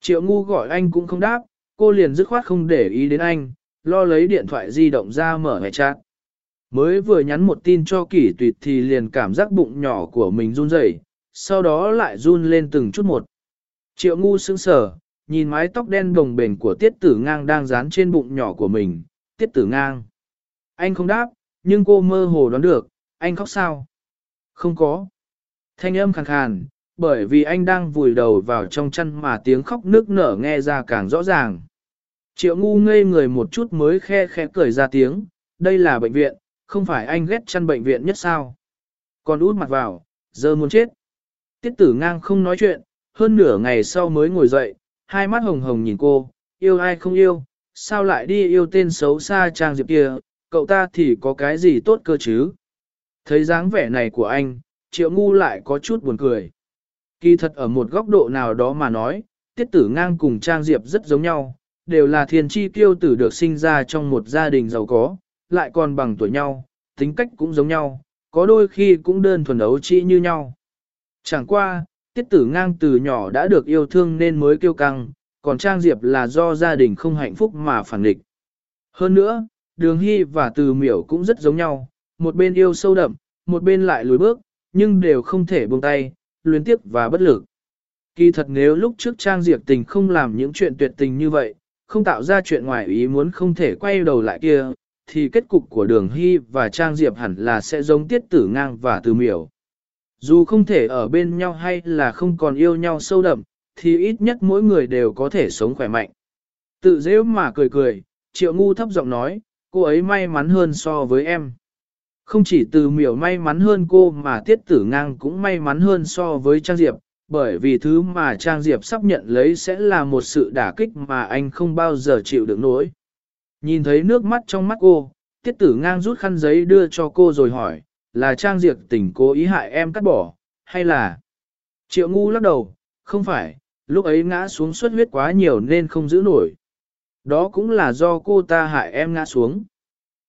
Triệu ngu gọi anh cũng không đáp, cô liền dứt khoát không để ý đến anh, lo lấy điện thoại di động ra mở hệ chat. Mới vừa nhắn một tin cho kỷ tuyệt thì liền cảm giác bụng nhỏ của mình run rẩy, sau đó lại run lên từng chút một. Triệu ngu sững sờ, nhìn mái tóc đen đồng bền của tiết tử ngang đang dán trên bụng nhỏ của mình, tiết tử ngang. Anh không đáp, nhưng cô mơ hồ đoán được, anh khóc sao? Không có. Thanh âm khàn khàn, bởi vì anh đang vùi đầu vào trong chăn mà tiếng khóc nức nở nghe ra càng rõ ràng. Triệu ngu ngây người một chút mới khe khẽ cười ra tiếng, đây là bệnh viện, không phải anh ghét chăn bệnh viện nhất sao. Còn út mặt vào, giờ muốn chết. Tiết tử ngang không nói chuyện, hơn nửa ngày sau mới ngồi dậy, hai mắt hồng hồng nhìn cô, yêu ai không yêu, sao lại đi yêu tên xấu xa trang diệp kia, cậu ta thì có cái gì tốt cơ chứ. Thấy dáng vẻ này của anh, triệu ngu lại có chút buồn cười. Kỳ thật ở một góc độ nào đó mà nói, tiết tử ngang cùng trang diệp rất giống nhau, đều là thiên chi tiêu tử được sinh ra trong một gia đình giàu có, lại còn bằng tuổi nhau, tính cách cũng giống nhau, có đôi khi cũng đơn thuần ấu trĩ như nhau. Chẳng qua, tiết tử ngang từ nhỏ đã được yêu thương nên mới kiêu căng, còn Trang Diệp là do gia đình không hạnh phúc mà phản địch. Hơn nữa, Đường Hy và Từ Miểu cũng rất giống nhau, một bên yêu sâu đậm, một bên lại lùi bước, nhưng đều không thể buông tay, luyến tiếp và bất lực. Kỳ thật nếu lúc trước Trang Diệp tình không làm những chuyện tuyệt tình như vậy, không tạo ra chuyện ngoài ý muốn không thể quay đầu lại kia, thì kết cục của đường hy và trang diệp hẳn là sẽ giống tiết tử ngang và từ miểu. Dù không thể ở bên nhau hay là không còn yêu nhau sâu đậm, thì ít nhất mỗi người đều có thể sống khỏe mạnh. Tự dễ mà cười cười, triệu ngu thấp giọng nói, cô ấy may mắn hơn so với em. Không chỉ từ miểu may mắn hơn cô mà tiết tử ngang cũng may mắn hơn so với Trang Diệp, bởi vì thứ mà Trang Diệp sắp nhận lấy sẽ là một sự đả kích mà anh không bao giờ chịu được nổi. Nhìn thấy nước mắt trong mắt cô, tiết tử ngang rút khăn giấy đưa cho cô rồi hỏi, là Trang Diệp tình cố ý hại em cắt bỏ, hay là... Triệu ngu lắc đầu, không phải, lúc ấy ngã xuống suất huyết quá nhiều nên không giữ nổi. Đó cũng là do cô ta hại em ngã xuống.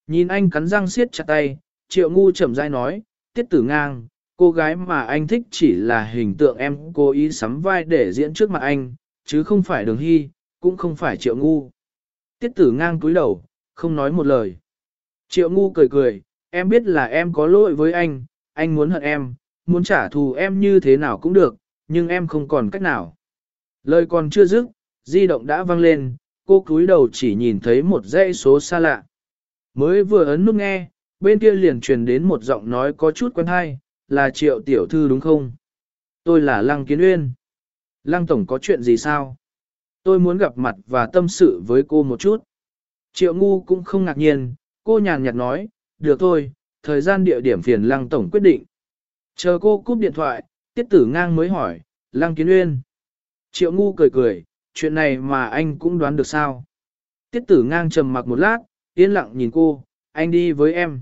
Nhìn anh cắn răng siết chặt tay, triệu ngu chậm rãi nói, tiết tử ngang, cô gái mà anh thích chỉ là hình tượng em cố ý sắm vai để diễn trước mặt anh, chứ không phải đường hy, cũng không phải triệu ngu. Tiết tử ngang cúi đầu, không nói một lời. Triệu ngu cười cười, em biết là em có lỗi với anh, anh muốn hận em, muốn trả thù em như thế nào cũng được, nhưng em không còn cách nào. Lời còn chưa dứt, di động đã vang lên, cô cúi đầu chỉ nhìn thấy một dãy số xa lạ. Mới vừa ấn nút nghe, bên kia liền truyền đến một giọng nói có chút quen hay, là triệu tiểu thư đúng không? Tôi là Lăng Kiến Uyên. Lăng Tổng có chuyện gì sao? Tôi muốn gặp mặt và tâm sự với cô một chút. Triệu ngu cũng không ngạc nhiên, cô nhàn nhạt nói, được thôi, thời gian địa điểm phiền Lăng Tổng quyết định. Chờ cô cúp điện thoại, tiết tử ngang mới hỏi, Lăng Kiến Uyên. Triệu ngu cười cười, chuyện này mà anh cũng đoán được sao. Tiết tử ngang trầm mặc một lát, yên lặng nhìn cô, anh đi với em.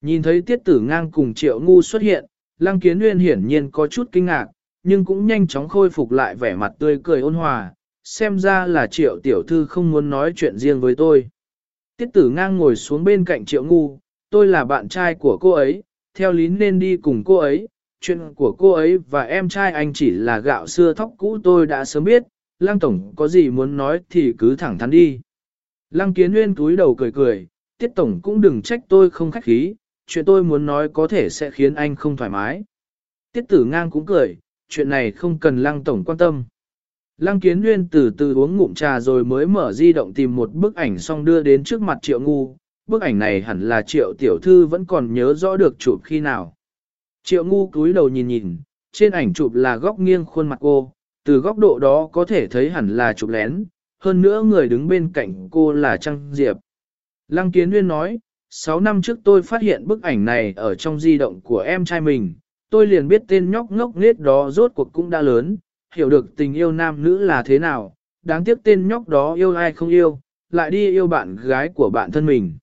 Nhìn thấy tiết tử ngang cùng triệu ngu xuất hiện, Lăng Kiến Uyên hiển nhiên có chút kinh ngạc, nhưng cũng nhanh chóng khôi phục lại vẻ mặt tươi cười ôn hòa, xem ra là triệu tiểu thư không muốn nói chuyện riêng với tôi. Tiết tử ngang ngồi xuống bên cạnh triệu ngu, tôi là bạn trai của cô ấy, theo lý nên đi cùng cô ấy, chuyện của cô ấy và em trai anh chỉ là gạo xưa thóc cũ tôi đã sớm biết, Lăng Tổng có gì muốn nói thì cứ thẳng thắn đi. Lăng Kiến Nguyên túi đầu cười cười, Tiết Tổng cũng đừng trách tôi không khách khí, chuyện tôi muốn nói có thể sẽ khiến anh không thoải mái. Tiết Tử Ngang cũng cười, chuyện này không cần Lăng Tổng quan tâm. Lăng Kiến Nguyên từ từ uống ngụm trà rồi mới mở di động tìm một bức ảnh xong đưa đến trước mặt Triệu Ngu. Bức ảnh này hẳn là Triệu Tiểu Thư vẫn còn nhớ rõ được chụp khi nào. Triệu Ngu cúi đầu nhìn nhìn, trên ảnh chụp là góc nghiêng khuôn mặt cô, từ góc độ đó có thể thấy hẳn là chụp lén, hơn nữa người đứng bên cạnh cô là Trăng Diệp. Lăng Kiến Nguyên nói, 6 năm trước tôi phát hiện bức ảnh này ở trong di động của em trai mình, tôi liền biết tên nhóc ngốc nghếch đó rốt cuộc cũng đã lớn, hiểu được tình yêu nam nữ là thế nào, đáng tiếc tên nhóc đó yêu ai không yêu, lại đi yêu bạn gái của bạn thân mình.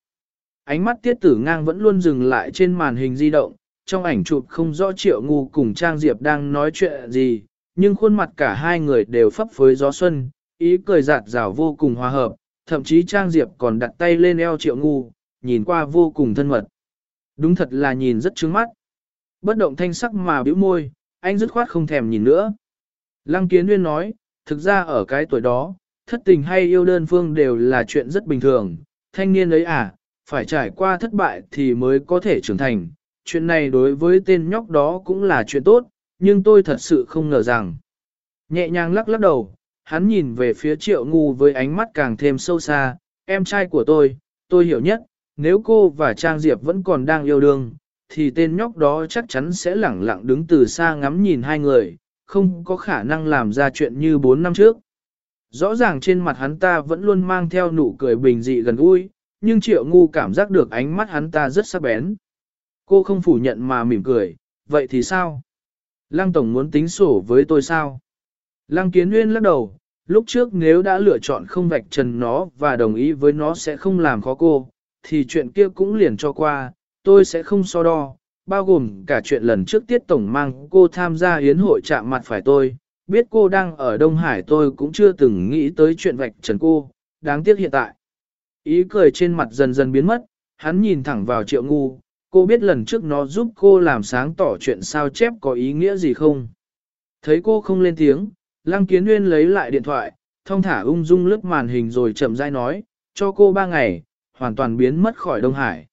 Ánh mắt tiết tử ngang vẫn luôn dừng lại trên màn hình di động, trong ảnh chụp không rõ triệu ngu cùng Trang Diệp đang nói chuyện gì, nhưng khuôn mặt cả hai người đều phấp phới gió xuân, ý cười giạt rào vô cùng hòa hợp, thậm chí Trang Diệp còn đặt tay lên eo triệu ngu, nhìn qua vô cùng thân mật. Đúng thật là nhìn rất trướng mắt. Bất động thanh sắc mà bĩu môi, anh dứt khoát không thèm nhìn nữa. Lăng Kiến Nguyên nói, thực ra ở cái tuổi đó, thất tình hay yêu đơn phương đều là chuyện rất bình thường. Thanh niên ấy à, phải trải qua thất bại thì mới có thể trưởng thành. Chuyện này đối với tên nhóc đó cũng là chuyện tốt, nhưng tôi thật sự không ngờ rằng. Nhẹ nhàng lắc lắc đầu, hắn nhìn về phía triệu ngu với ánh mắt càng thêm sâu xa, em trai của tôi, tôi hiểu nhất, nếu cô và Trang Diệp vẫn còn đang yêu đương, thì tên nhóc đó chắc chắn sẽ lẳng lặng đứng từ xa ngắm nhìn hai người, không có khả năng làm ra chuyện như bốn năm trước. Rõ ràng trên mặt hắn ta vẫn luôn mang theo nụ cười bình dị gần gũi, nhưng triệu ngu cảm giác được ánh mắt hắn ta rất sắc bén. Cô không phủ nhận mà mỉm cười, vậy thì sao? Lăng Tổng muốn tính sổ với tôi sao? Lăng Kiến Nguyên lắc đầu, lúc trước nếu đã lựa chọn không vạch trần nó và đồng ý với nó sẽ không làm khó cô, thì chuyện kia cũng liền cho qua, tôi sẽ không so đo, bao gồm cả chuyện lần trước Tiết Tổng mang cô tham gia hiến hội chạm mặt phải tôi, biết cô đang ở Đông Hải tôi cũng chưa từng nghĩ tới chuyện vạch trần cô, đáng tiếc hiện tại. Ý cười trên mặt dần dần biến mất, hắn nhìn thẳng vào triệu ngu, cô biết lần trước nó giúp cô làm sáng tỏ chuyện sao chép có ý nghĩa gì không. Thấy cô không lên tiếng, Lăng Kiến Nguyên lấy lại điện thoại, thông thả ung dung lướt màn hình rồi chậm rãi nói, cho cô ba ngày, hoàn toàn biến mất khỏi Đông Hải.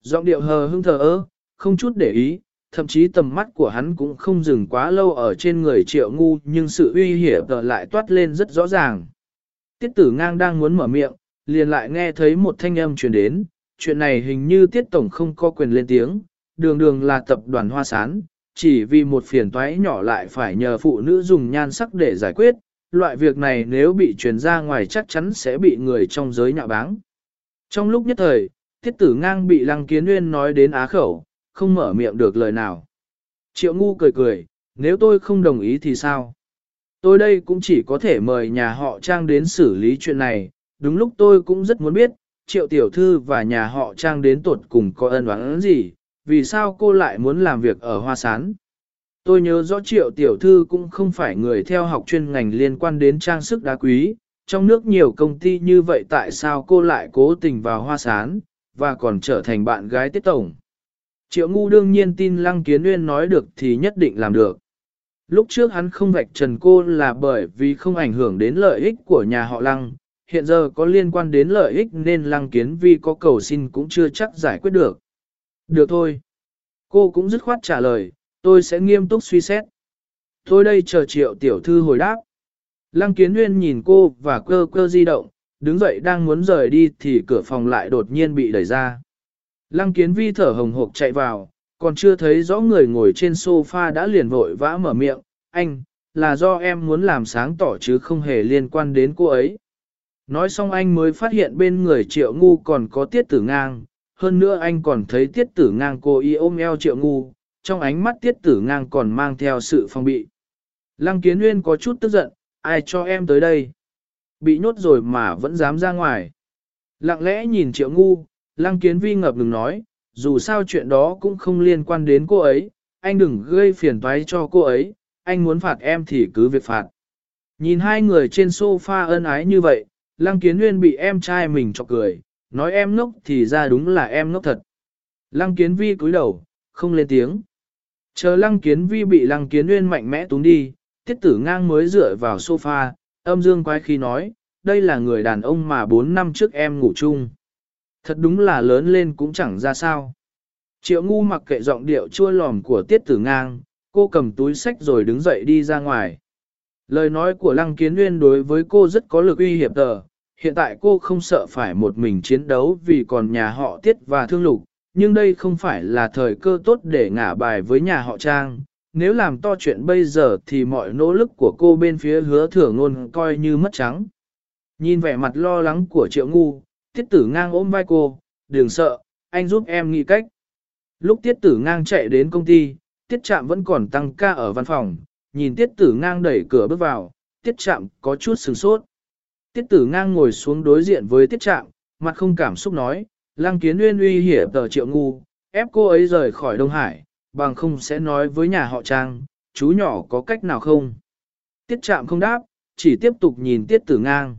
Giọng điệu hờ hững thờ ơ, không chút để ý, thậm chí tầm mắt của hắn cũng không dừng quá lâu ở trên người triệu ngu nhưng sự uy hiểm lại toát lên rất rõ ràng. Tiết tử ngang đang muốn mở miệng, liền lại nghe thấy một thanh âm truyền đến, chuyện này hình như tiết tổng không có quyền lên tiếng, đường đường là tập đoàn hoa sán, chỉ vì một phiền toái nhỏ lại phải nhờ phụ nữ dùng nhan sắc để giải quyết, loại việc này nếu bị truyền ra ngoài chắc chắn sẽ bị người trong giới nhạo báng. Trong lúc nhất thời, Tiết tử ngang bị lăng kiến nguyên nói đến á khẩu, không mở miệng được lời nào. Triệu ngu cười cười, nếu tôi không đồng ý thì sao? Tôi đây cũng chỉ có thể mời nhà họ Trang đến xử lý chuyện này, đúng lúc tôi cũng rất muốn biết, triệu tiểu thư và nhà họ Trang đến tột cùng có ân oán gì, vì sao cô lại muốn làm việc ở Hoa Sán. Tôi nhớ rõ triệu tiểu thư cũng không phải người theo học chuyên ngành liên quan đến trang sức đá quý, trong nước nhiều công ty như vậy tại sao cô lại cố tình vào Hoa Sán, và còn trở thành bạn gái tiết tổng. Triệu ngu đương nhiên tin Lăng Kiến Uyên nói được thì nhất định làm được. Lúc trước hắn không vạch trần cô là bởi vì không ảnh hưởng đến lợi ích của nhà họ Lăng, hiện giờ có liên quan đến lợi ích nên Lăng Kiến Vi có cầu xin cũng chưa chắc giải quyết được. Được thôi. Cô cũng dứt khoát trả lời, tôi sẽ nghiêm túc suy xét. Tôi đây chờ triệu tiểu thư hồi đáp. Lăng Kiến Nguyên nhìn cô và cơ cơ di động, đứng dậy đang muốn rời đi thì cửa phòng lại đột nhiên bị đẩy ra. Lăng kiến vi thở hồng hộc chạy vào, còn chưa thấy rõ người ngồi trên sofa đã liền vội vã mở miệng, anh, là do em muốn làm sáng tỏ chứ không hề liên quan đến cô ấy. Nói xong anh mới phát hiện bên người triệu ngu còn có tiết tử ngang, hơn nữa anh còn thấy tiết tử ngang cô y ôm eo triệu ngu, trong ánh mắt tiết tử ngang còn mang theo sự phong bị. Lăng kiến nguyên có chút tức giận, ai cho em tới đây? Bị nhốt rồi mà vẫn dám ra ngoài. Lặng lẽ nhìn triệu ngu, lăng kiến vi ngập ngừng nói, dù sao chuyện đó cũng không liên quan đến cô ấy, anh đừng gây phiền toái cho cô ấy, anh muốn phạt em thì cứ việc phạt. Nhìn hai người trên sofa ân ái như vậy, lăng kiến nguyên bị em trai mình chọc cười, nói em ngốc thì ra đúng là em ngốc thật. Lăng kiến vi cúi đầu, không lên tiếng. Chờ lăng kiến vi bị lăng kiến nguyên mạnh mẽ túng đi, tiết tử ngang mới dựa vào sofa, âm dương quái khi nói, đây là người đàn ông mà 4 năm trước em ngủ chung. Thật đúng là lớn lên cũng chẳng ra sao. Triệu ngu mặc kệ giọng điệu chua lòm của tiết tử ngang, cô cầm túi sách rồi đứng dậy đi ra ngoài. Lời nói của Lăng Kiến Nguyên đối với cô rất có lực uy hiểm tờ. Hiện tại cô không sợ phải một mình chiến đấu vì còn nhà họ tiết và thương lục, nhưng đây không phải là thời cơ tốt để ngả bài với nhà họ Trang. Nếu làm to chuyện bây giờ thì mọi nỗ lực của cô bên phía hứa thưởng ngôn coi như mất trắng. Nhìn vẻ mặt lo lắng của triệu ngu, tiết tử ngang ôm vai cô, đừng sợ, anh giúp em nghĩ cách. Lúc tiết tử ngang chạy đến công ty, tiết trạm vẫn còn tăng ca ở văn phòng, nhìn tiết tử ngang đẩy cửa bước vào, tiết trạm có chút sừng sốt. Tiết tử ngang ngồi xuống đối diện với tiết trạm, mặt không cảm xúc nói, lăng kiến uyên uy hiểm tờ triệu ngu, ép cô ấy rời khỏi Đông Hải, bằng không sẽ nói với nhà họ Trang, chú nhỏ có cách nào không? Tiết trạm không đáp, chỉ tiếp tục nhìn tiết tử ngang.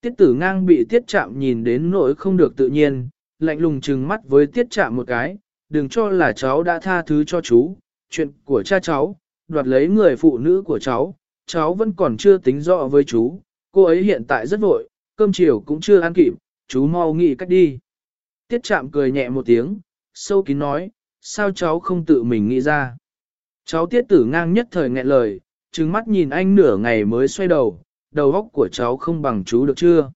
Tiết tử ngang bị tiết chạm nhìn đến nỗi không được tự nhiên, lạnh lùng trừng mắt với tiết chạm một cái, đừng cho là cháu đã tha thứ cho chú, chuyện của cha cháu, đoạt lấy người phụ nữ của cháu, cháu vẫn còn chưa tính rõ với chú, cô ấy hiện tại rất vội, cơm chiều cũng chưa ăn kịp, chú mau nghĩ cách đi. Tiết chạm cười nhẹ một tiếng, sâu kín nói, sao cháu không tự mình nghĩ ra. Cháu tiết tử ngang nhất thời nghẹn lời, trừng mắt nhìn anh nửa ngày mới xoay đầu, đầu góc của cháu không bằng chú được chưa?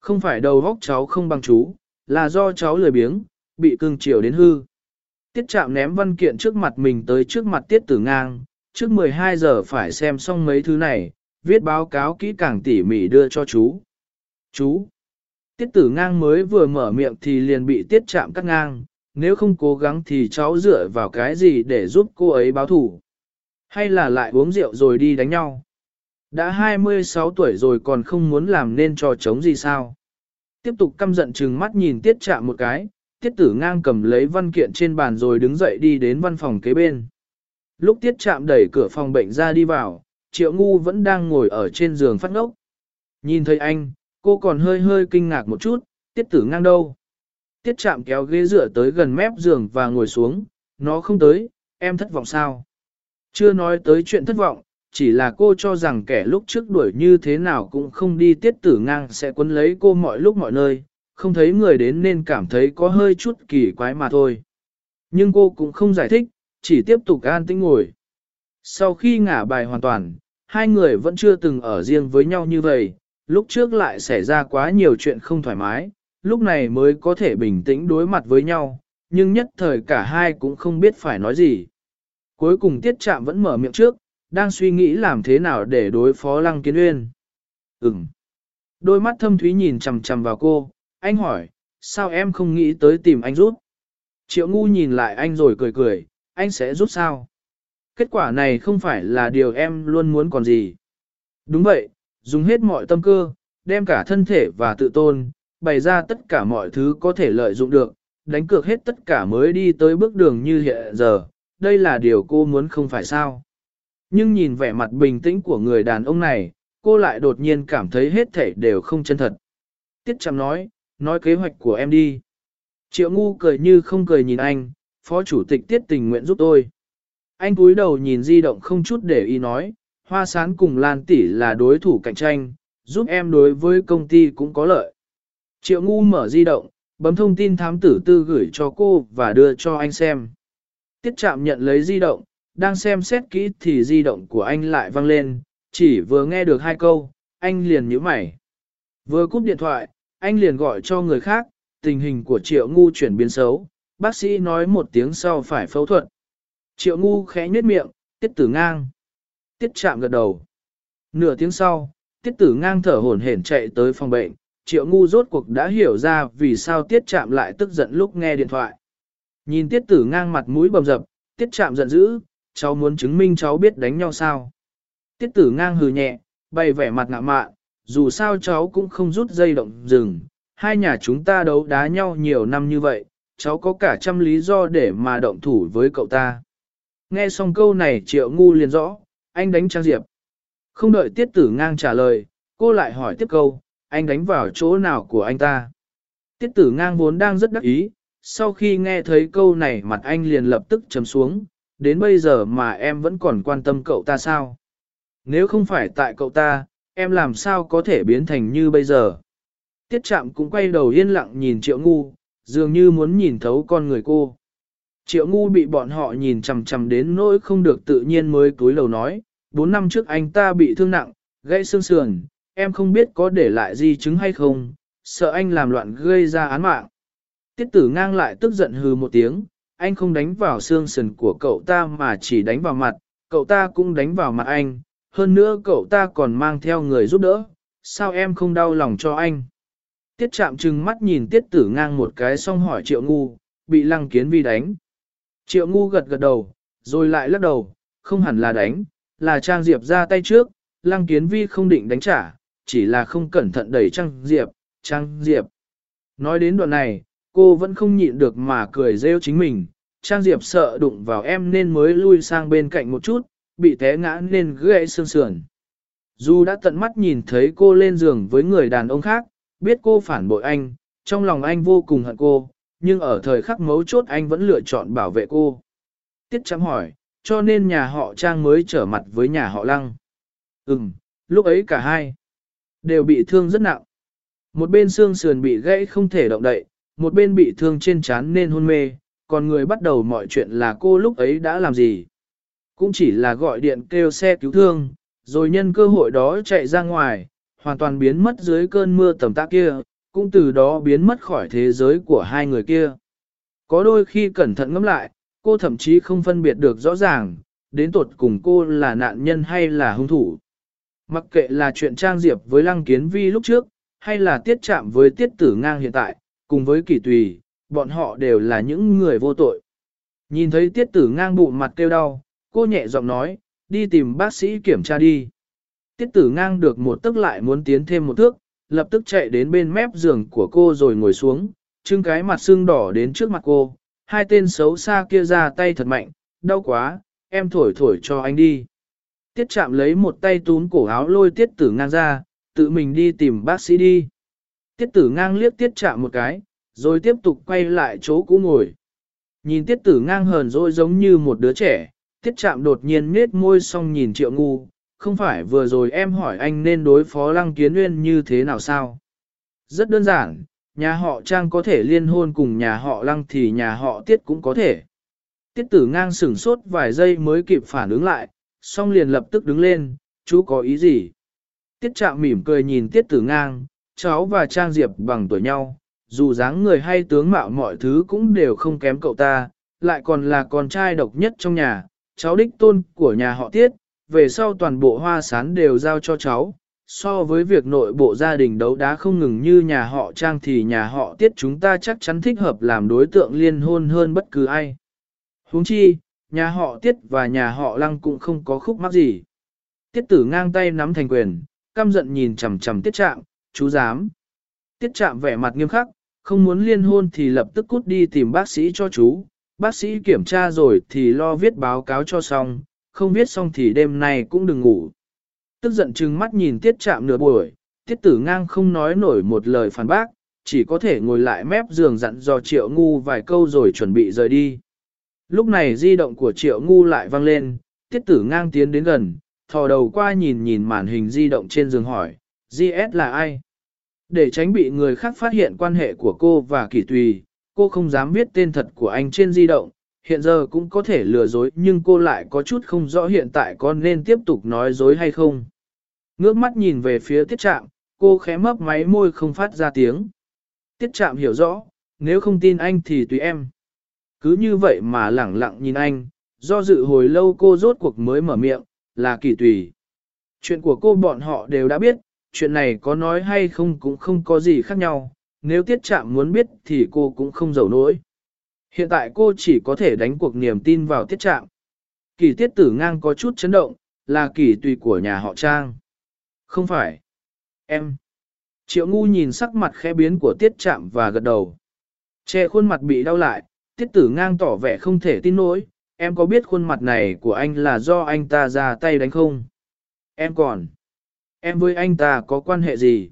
Không phải đầu góc cháu không bằng chú, là do cháu lười biếng, bị cưng chiều đến hư. Tiết chạm ném văn kiện trước mặt mình tới trước mặt tiết tử ngang, trước 12 giờ phải xem xong mấy thứ này, viết báo cáo kỹ càng tỉ mỉ đưa cho chú. Chú! Tiết tử ngang mới vừa mở miệng thì liền bị tiết chạm cắt ngang, nếu không cố gắng thì cháu dựa vào cái gì để giúp cô ấy báo thủ. Hay là lại uống rượu rồi đi đánh nhau. Đã 26 tuổi rồi còn không muốn làm nên trò chống gì sao. Tiếp tục căm giận chừng mắt nhìn tiết chạm một cái, tiết tử ngang cầm lấy văn kiện trên bàn rồi đứng dậy đi đến văn phòng kế bên. Lúc tiết chạm đẩy cửa phòng bệnh ra đi vào, triệu ngu vẫn đang ngồi ở trên giường phát ngốc. Nhìn thấy anh, cô còn hơi hơi kinh ngạc một chút, tiết tử ngang đâu. Tiết chạm kéo ghế dựa tới gần mép giường và ngồi xuống, nó không tới, em thất vọng sao? Chưa nói tới chuyện thất vọng, chỉ là cô cho rằng kẻ lúc trước đuổi như thế nào cũng không đi tiết tử ngang sẽ quấn lấy cô mọi lúc mọi nơi, không thấy người đến nên cảm thấy có hơi chút kỳ quái mà thôi. Nhưng cô cũng không giải thích, chỉ tiếp tục an tĩnh ngồi. Sau khi ngả bài hoàn toàn, hai người vẫn chưa từng ở riêng với nhau như vậy, lúc trước lại xảy ra quá nhiều chuyện không thoải mái, lúc này mới có thể bình tĩnh đối mặt với nhau, nhưng nhất thời cả hai cũng không biết phải nói gì. Cuối cùng tiết chạm vẫn mở miệng trước, đang suy nghĩ làm thế nào để đối phó Lăng Kiến Uyên. Ừm. Đôi mắt thâm thúy nhìn chằm chằm vào cô, anh hỏi, sao em không nghĩ tới tìm anh rút? Triệu ngu nhìn lại anh rồi cười cười, anh sẽ rút sao? Kết quả này không phải là điều em luôn muốn còn gì. Đúng vậy, dùng hết mọi tâm cơ, đem cả thân thể và tự tôn, bày ra tất cả mọi thứ có thể lợi dụng được, đánh cược hết tất cả mới đi tới bước đường như hiện giờ, đây là điều cô muốn không phải sao. Nhưng nhìn vẻ mặt bình tĩnh của người đàn ông này, cô lại đột nhiên cảm thấy hết thể đều không chân thật. Tiết chăm nói, nói kế hoạch của em đi. Triệu ngu cười như không cười nhìn anh, phó chủ tịch tiết tình nguyện giúp tôi. Anh cúi đầu nhìn di động không chút để ý nói, hoa sán cùng Lan tỷ là đối thủ cạnh tranh, giúp em đối với công ty cũng có lợi. Triệu ngu mở di động, bấm thông tin thám tử tư gửi cho cô và đưa cho anh xem. Tiết chạm nhận lấy di động, đang xem xét kỹ thì di động của anh lại vang lên, chỉ vừa nghe được hai câu, anh liền nhíu mày. Vừa cúp điện thoại, anh liền gọi cho người khác, tình hình của triệu ngu chuyển biến xấu, bác sĩ nói một tiếng sau phải phẫu thuật. Triệu ngu khẽ nhếch miệng, tiết tử ngang. Tiết chạm gật đầu. Nửa tiếng sau, tiết tử ngang thở hổn hển chạy tới phòng bệnh, triệu ngu rốt cuộc đã hiểu ra vì sao tiết chạm lại tức giận lúc nghe điện thoại. Nhìn tiết tử ngang mặt mũi bầm dập, tiết chạm giận dữ, cháu muốn chứng minh cháu biết đánh nhau sao. Tiết tử ngang hừ nhẹ, bày vẻ mặt ngạ mạn, dù sao cháu cũng không rút dây động rừng, hai nhà chúng ta đấu đá nhau nhiều năm như vậy, cháu có cả trăm lý do để mà động thủ với cậu ta. Nghe xong câu này triệu ngu liền rõ, anh đánh Trang Diệp. Không đợi tiết tử ngang trả lời, cô lại hỏi tiếp câu, anh đánh vào chỗ nào của anh ta. Tiết tử ngang vốn đang rất đắc ý, sau khi nghe thấy câu này mặt anh liền lập tức chấm xuống, đến bây giờ mà em vẫn còn quan tâm cậu ta sao? Nếu không phải tại cậu ta, em làm sao có thể biến thành như bây giờ? Tiết chạm cũng quay đầu yên lặng nhìn triệu ngu, dường như muốn nhìn thấu con người cô. Triệu ngu bị bọn họ nhìn chằm chằm đến nỗi không được tự nhiên mới túi lầu nói, bốn năm trước anh ta bị thương nặng, gãy xương sườn, em không biết có để lại di chứng hay không, sợ anh làm loạn gây ra án mạng. Tiết tử ngang lại tức giận hừ một tiếng, anh không đánh vào xương sườn của cậu ta mà chỉ đánh vào mặt, cậu ta cũng đánh vào mặt anh, hơn nữa cậu ta còn mang theo người giúp đỡ, sao em không đau lòng cho anh. Tiết chạm trừng mắt nhìn tiết tử ngang một cái xong hỏi triệu ngu, bị lăng kiến vi đánh. Triệu ngu gật gật đầu, rồi lại lắc đầu, không hẳn là đánh, là Trang Diệp ra tay trước, lăng kiến vi không định đánh trả, chỉ là không cẩn thận đẩy Trang Diệp, Trang Diệp. Nói đến đoạn này, cô vẫn không nhịn được mà cười rêu chính mình, Trang Diệp sợ đụng vào em nên mới lui sang bên cạnh một chút, bị té ngã nên gãy xương sườn. Dù đã tận mắt nhìn thấy cô lên giường với người đàn ông khác, biết cô phản bội anh, trong lòng anh vô cùng hận cô, nhưng ở thời khắc mấu chốt anh vẫn lựa chọn bảo vệ cô. Tiết chăm hỏi, cho nên nhà họ Trang mới trở mặt với nhà họ Lăng. Ừm, lúc ấy cả hai đều bị thương rất nặng. Một bên xương sườn bị gãy không thể động đậy, một bên bị thương trên trán nên hôn mê, còn người bắt đầu mọi chuyện là cô lúc ấy đã làm gì. Cũng chỉ là gọi điện kêu xe cứu thương, rồi nhân cơ hội đó chạy ra ngoài, hoàn toàn biến mất dưới cơn mưa tầm tác kia, cũng từ đó biến mất khỏi thế giới của hai người kia. Có đôi khi cẩn thận ngẫm lại, cô thậm chí không phân biệt được rõ ràng, đến tột cùng cô là nạn nhân hay là hung thủ. Mặc kệ là chuyện trang diệp với lăng kiến vi lúc trước, hay là tiết chạm với tiết tử ngang hiện tại, cùng với kỳ tùy, bọn họ đều là những người vô tội. Nhìn thấy tiết tử ngang bụng mặt kêu đau, cô nhẹ giọng nói, đi tìm bác sĩ kiểm tra đi. Tiết tử ngang được một tức lại muốn tiến thêm một thước, lập tức chạy đến bên mép giường của cô rồi ngồi xuống, trưng cái mặt xương đỏ đến trước mặt cô, hai tên xấu xa kia ra tay thật mạnh, đau quá, em thổi thổi cho anh đi. Tiết chạm lấy một tay túm cổ áo lôi tiết tử ngang ra, tự mình đi tìm bác sĩ đi. Tiết tử ngang liếc tiết chạm một cái, rồi tiếp tục quay lại chỗ cũ ngồi. Nhìn tiết tử ngang hờn dỗi giống như một đứa trẻ, tiết chạm đột nhiên nết môi xong nhìn triệu ngu, không phải vừa rồi em hỏi anh nên đối phó lăng kiến nguyên như thế nào sao? Rất đơn giản, nhà họ Trang có thể liên hôn cùng nhà họ lăng thì nhà họ tiết cũng có thể. Tiết tử ngang sửng sốt vài giây mới kịp phản ứng lại, xong liền lập tức đứng lên, chú có ý gì? Tiết Trạm mỉm cười nhìn tiết tử ngang, cháu và Trang Diệp bằng tuổi nhau, dù dáng người hay tướng mạo mọi thứ cũng đều không kém cậu ta, lại còn là con trai độc nhất trong nhà, cháu đích tôn của nhà họ tiết, về sau toàn bộ hoa sán đều giao cho cháu. So với việc nội bộ gia đình đấu đá không ngừng như nhà họ Trang thì nhà họ Tiết chúng ta chắc chắn thích hợp làm đối tượng liên hôn hơn bất cứ ai. huống chi, nhà họ Tiết và nhà họ Lăng cũng không có khúc mắc gì. Tiết tử ngang tay nắm thành quyền, căm giận nhìn chằm chằm Tiết Trạm, chú dám. Tiết Trạm vẻ mặt nghiêm khắc, không muốn liên hôn thì lập tức cút đi tìm bác sĩ cho chú. Bác sĩ kiểm tra rồi thì lo viết báo cáo cho xong, không viết xong thì đêm nay cũng đừng ngủ. Tức giận chừng mắt nhìn tiết chạm nửa buổi, tiết tử ngang không nói nổi một lời phản bác, chỉ có thể ngồi lại mép giường dặn dò triệu ngu vài câu rồi chuẩn bị rời đi. Lúc này di động của triệu ngu lại vang lên, tiết tử ngang tiến đến gần, thò đầu qua nhìn nhìn màn hình di động trên giường hỏi, GS là ai? Để tránh bị người khác phát hiện quan hệ của cô và kỷ tùy, cô không dám viết tên thật của anh trên di động, hiện giờ cũng có thể lừa dối nhưng cô lại có chút không rõ hiện tại có nên tiếp tục nói dối hay không. Ngước mắt nhìn về phía tiết trạm, cô khẽ mấp máy môi không phát ra tiếng. Tiết trạm hiểu rõ, nếu không tin anh thì tùy em. Cứ như vậy mà lẳng lặng nhìn anh, do dự hồi lâu cô rốt cuộc mới mở miệng, là kỳ tùy. Chuyện của cô bọn họ đều đã biết, chuyện này có nói hay không cũng không có gì khác nhau, nếu tiết Trạm muốn biết thì cô cũng không giàu nổi. Hiện tại cô chỉ có thể đánh cuộc niềm tin vào tiết trạng. Kỳ tiết tử ngang có chút chấn động, là kỳ tùy của nhà họ Trang. Không phải. Em. Triệu ngu nhìn sắc mặt khẽ biến của tiết Trạm và gật đầu. Che khuôn mặt bị đau lại, tiết tử ngang tỏ vẻ không thể tin nổi. Em có biết khuôn mặt này của anh là do anh ta ra tay đánh không? Em còn. Em với anh ta có quan hệ gì?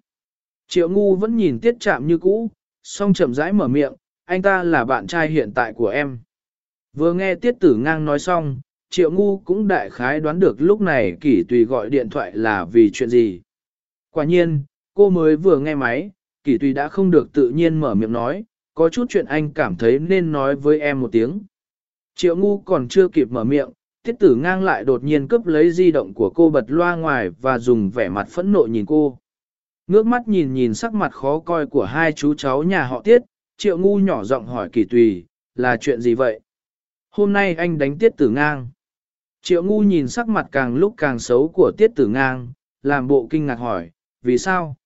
Triệu ngu vẫn nhìn tiết Trạm như cũ, song chậm rãi mở miệng, anh ta là bạn trai hiện tại của em. Vừa nghe tiết tử ngang nói xong, triệu ngu cũng đại khái đoán được lúc này kỷ tùy gọi điện thoại là vì chuyện gì. Quả nhiên, cô mới vừa nghe máy, kỷ tùy đã không được tự nhiên mở miệng nói, có chút chuyện anh cảm thấy nên nói với em một tiếng. Triệu ngu còn chưa kịp mở miệng, tiết tử ngang lại đột nhiên cướp lấy di động của cô bật loa ngoài và dùng vẻ mặt phẫn nộ nhìn cô. Ngước mắt nhìn nhìn sắc mặt khó coi của hai chú cháu nhà họ tiết, triệu ngu nhỏ giọng hỏi kỳ tùy, là chuyện gì vậy? Hôm nay anh đánh tiết tử ngang. Triệu ngu nhìn sắc mặt càng lúc càng xấu của tiết tử ngang, làm bộ kinh ngạc hỏi, vì sao?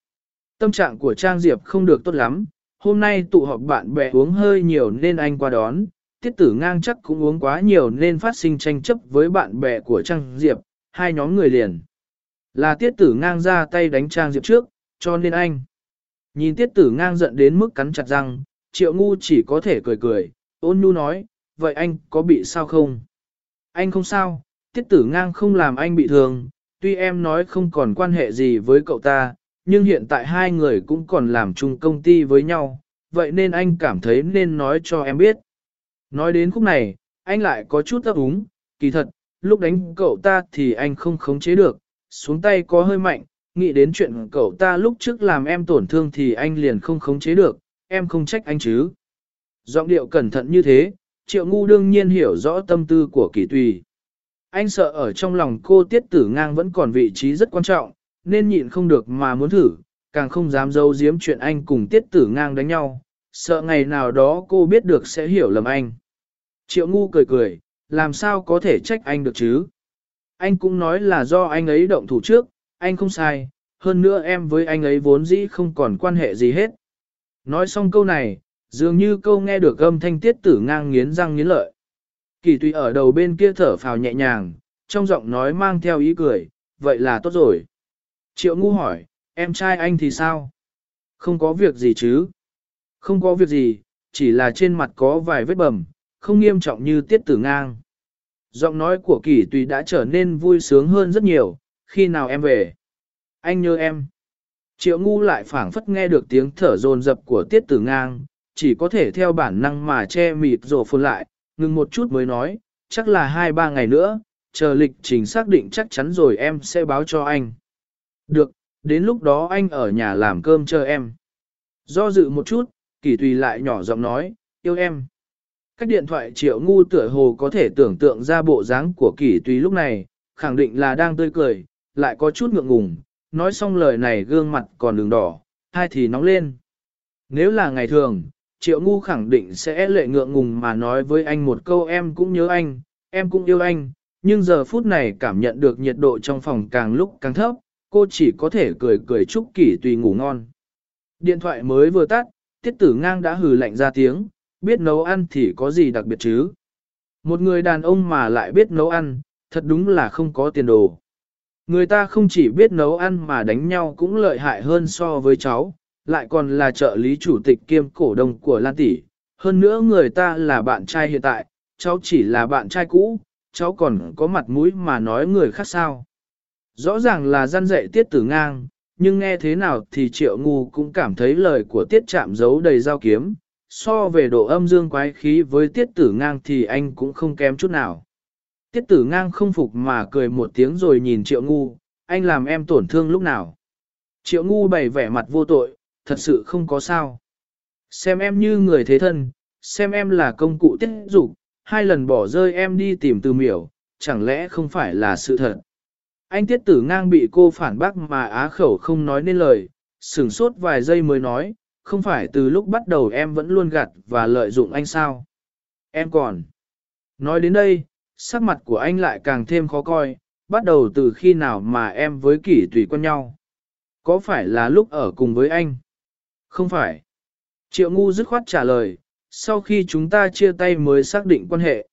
Tâm trạng của Trang Diệp không được tốt lắm, hôm nay tụ họp bạn bè uống hơi nhiều nên anh qua đón, tiết tử ngang chắc cũng uống quá nhiều nên phát sinh tranh chấp với bạn bè của Trang Diệp, hai nhóm người liền. Là tiết tử ngang ra tay đánh Trang Diệp trước, cho nên anh. Nhìn tiết tử ngang giận đến mức cắn chặt răng, triệu ngu chỉ có thể cười cười, ôn nhu nói, vậy anh có bị sao không? Anh không sao, tiết tử ngang không làm anh bị thương, tuy em nói không còn quan hệ gì với cậu ta, nhưng hiện tại hai người cũng còn làm chung công ty với nhau, vậy nên anh cảm thấy nên nói cho em biết. Nói đến khúc này, anh lại có chút ấp úng, kỳ thật, lúc đánh cậu ta thì anh không khống chế được, xuống tay có hơi mạnh, nghĩ đến chuyện cậu ta lúc trước làm em tổn thương thì anh liền không khống chế được, em không trách anh chứ. Giọng điệu cẩn thận như thế, triệu ngu đương nhiên hiểu rõ tâm tư của kỳ tùy. Anh sợ ở trong lòng cô tiết tử ngang vẫn còn vị trí rất quan trọng, nên nhịn không được mà muốn thử, càng không dám giấu giếm chuyện anh cùng tiết tử ngang đánh nhau, sợ ngày nào đó cô biết được sẽ hiểu lầm anh. Triệu ngu cười cười, làm sao có thể trách anh được chứ? Anh cũng nói là do anh ấy động thủ trước, anh không sai, hơn nữa em với anh ấy vốn dĩ không còn quan hệ gì hết. Nói xong câu này, dường như câu nghe được âm thanh tiết tử ngang nghiến răng nghiến lợi. Kỳ tùy ở đầu bên kia thở phào nhẹ nhàng, trong giọng nói mang theo ý cười, vậy là tốt rồi. Triệu ngu hỏi, em trai anh thì sao? Không có việc gì chứ? Không có việc gì, chỉ là trên mặt có vài vết bầm, không nghiêm trọng như tiết tử ngang. Giọng nói của kỳ tùy đã trở nên vui sướng hơn rất nhiều, khi nào em về? Anh nhớ em. Triệu ngu lại phảng phất nghe được tiếng thở dồn dập của tiết tử ngang, chỉ có thể theo bản năng mà che mịt rổ phun lại, ngừng một chút mới nói, chắc là hai ba ngày nữa, chờ lịch trình xác định chắc chắn rồi em sẽ báo cho anh. Được, đến lúc đó anh ở nhà làm cơm chờ em. Do dự một chút, kỳ tùy lại nhỏ giọng nói, yêu em. Cách điện thoại triệu ngu tựa hồ có thể tưởng tượng ra bộ dáng của kỳ tùy lúc này, khẳng định là đang tươi cười, lại có chút ngượng ngùng, nói xong lời này gương mặt còn đường đỏ, hai thì nóng lên. Nếu là ngày thường, triệu ngu khẳng định sẽ lệ ngượng ngùng mà nói với anh một câu em cũng nhớ anh, em cũng yêu anh, nhưng giờ phút này cảm nhận được nhiệt độ trong phòng càng lúc càng thấp, cô chỉ có thể cười cười chúc kỷ tùy ngủ ngon. Điện thoại mới vừa tắt, tiết tử ngang đã hừ lạnh ra tiếng, biết nấu ăn thì có gì đặc biệt chứ. Một người đàn ông mà lại biết nấu ăn, thật đúng là không có tiền đồ. Người ta không chỉ biết nấu ăn mà đánh nhau cũng lợi hại hơn so với cháu, lại còn là trợ lý chủ tịch kiêm cổ đông của Lan Tỷ. Hơn nữa người ta là bạn trai hiện tại, cháu chỉ là bạn trai cũ, cháu còn có mặt mũi mà nói người khác sao. Rõ ràng là gian dạy tiết tử ngang, nhưng nghe thế nào thì triệu ngu cũng cảm thấy lời của tiết chạm giấu đầy dao kiếm. So về độ âm dương quái khí với tiết tử ngang thì anh cũng không kém chút nào. Tiết tử ngang không phục mà cười một tiếng rồi nhìn triệu ngu, anh làm em tổn thương lúc nào. Triệu ngu bày vẻ mặt vô tội, thật sự không có sao. Xem em như người thế thân, xem em là công cụ tiết dục, hai lần bỏ rơi em đi tìm từ miểu, chẳng lẽ không phải là sự thật. Anh tiết tử ngang bị cô phản bác mà á khẩu không nói nên lời, sửng sốt vài giây mới nói, không phải từ lúc bắt đầu em vẫn luôn gạt và lợi dụng anh sao. Em còn. Nói đến đây, sắc mặt của anh lại càng thêm khó coi, bắt đầu từ khi nào mà em với kỷ tùy quen nhau. Có phải là lúc ở cùng với anh? Không phải. Triệu ngu dứt khoát trả lời, sau khi chúng ta chia tay mới xác định quan hệ.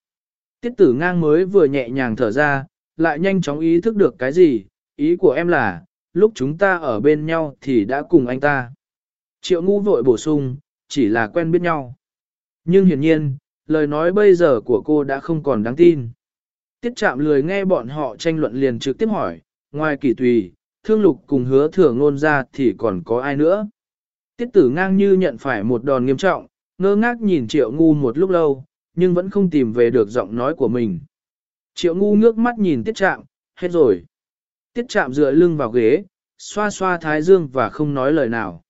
Tiết tử ngang mới vừa nhẹ nhàng thở ra, lại nhanh chóng ý thức được cái gì, ý của em là, lúc chúng ta ở bên nhau thì đã cùng anh ta. Triệu ngu vội bổ sung, chỉ là quen biết nhau. Nhưng hiển nhiên, lời nói bây giờ của cô đã không còn đáng tin. Tiết chạm lười nghe bọn họ tranh luận liền trực tiếp hỏi, ngoài kỷ tùy, thương lục cùng hứa thừa ngôn ra thì còn có ai nữa. Tiết tử ngang như nhận phải một đòn nghiêm trọng, ngơ ngác nhìn triệu ngu một lúc lâu, nhưng vẫn không tìm về được giọng nói của mình. Triệu ngu ngước mắt nhìn tiết chạm, hết rồi. Tiết chạm dựa lưng vào ghế, xoa xoa thái dương và không nói lời nào.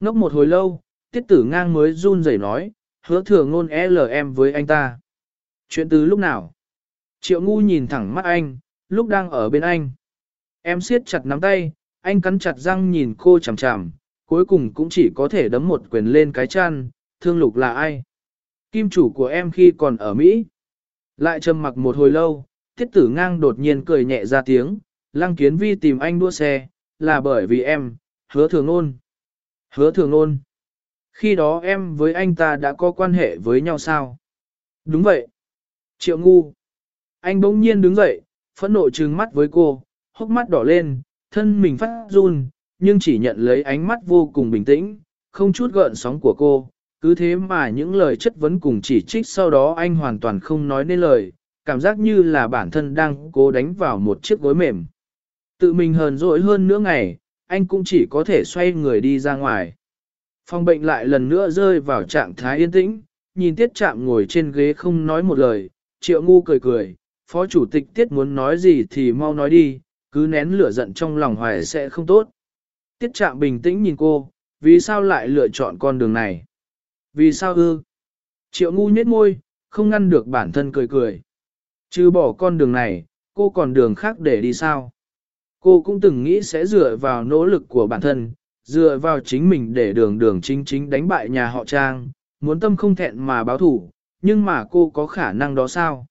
Ngốc một hồi lâu, tiết tử ngang mới run rẩy nói, hứa thừa ngôn LM với anh ta. Chuyện từ lúc nào? Triệu ngu nhìn thẳng mắt anh, lúc đang ở bên anh. Em siết chặt nắm tay, anh cắn chặt răng nhìn cô chằm chằm, cuối cùng cũng chỉ có thể đấm một quyền lên cái chăn, thương lục là ai? Kim chủ của em khi còn ở Mỹ. Lại trầm mặc một hồi lâu, tiết tử ngang đột nhiên cười nhẹ ra tiếng, lăng kiến vi tìm anh đua xe, là bởi vì em, hứa thường ôn. Hứa thường ôn. Khi đó em với anh ta đã có quan hệ với nhau sao? Đúng vậy. Triệu ngu. Anh bỗng nhiên đứng dậy, phẫn nộ trừng mắt với cô, hốc mắt đỏ lên, thân mình phát run, nhưng chỉ nhận lấy ánh mắt vô cùng bình tĩnh, không chút gợn sóng của cô. Cứ thế mà những lời chất vấn cùng chỉ trích sau đó anh hoàn toàn không nói nên lời, cảm giác như là bản thân đang cố đánh vào một chiếc gối mềm. Tự mình hờn dỗi hơn nữa ngày, anh cũng chỉ có thể xoay người đi ra ngoài. Phòng bệnh lại lần nữa rơi vào trạng thái yên tĩnh, nhìn tiết chạm ngồi trên ghế không nói một lời, triệu ngu cười cười, phó chủ tịch tiết muốn nói gì thì mau nói đi, cứ nén lửa giận trong lòng hoài sẽ không tốt. Tiết chạm bình tĩnh nhìn cô, vì sao lại lựa chọn con đường này? Vì sao ư? Triệu ngu nhếch môi, không ngăn được bản thân cười cười. Chứ bỏ con đường này, cô còn đường khác để đi sao? Cô cũng từng nghĩ sẽ dựa vào nỗ lực của bản thân, dựa vào chính mình để đường đường chính chính đánh bại nhà họ Trang, muốn tâm không thẹn mà báo thủ, nhưng mà cô có khả năng đó sao?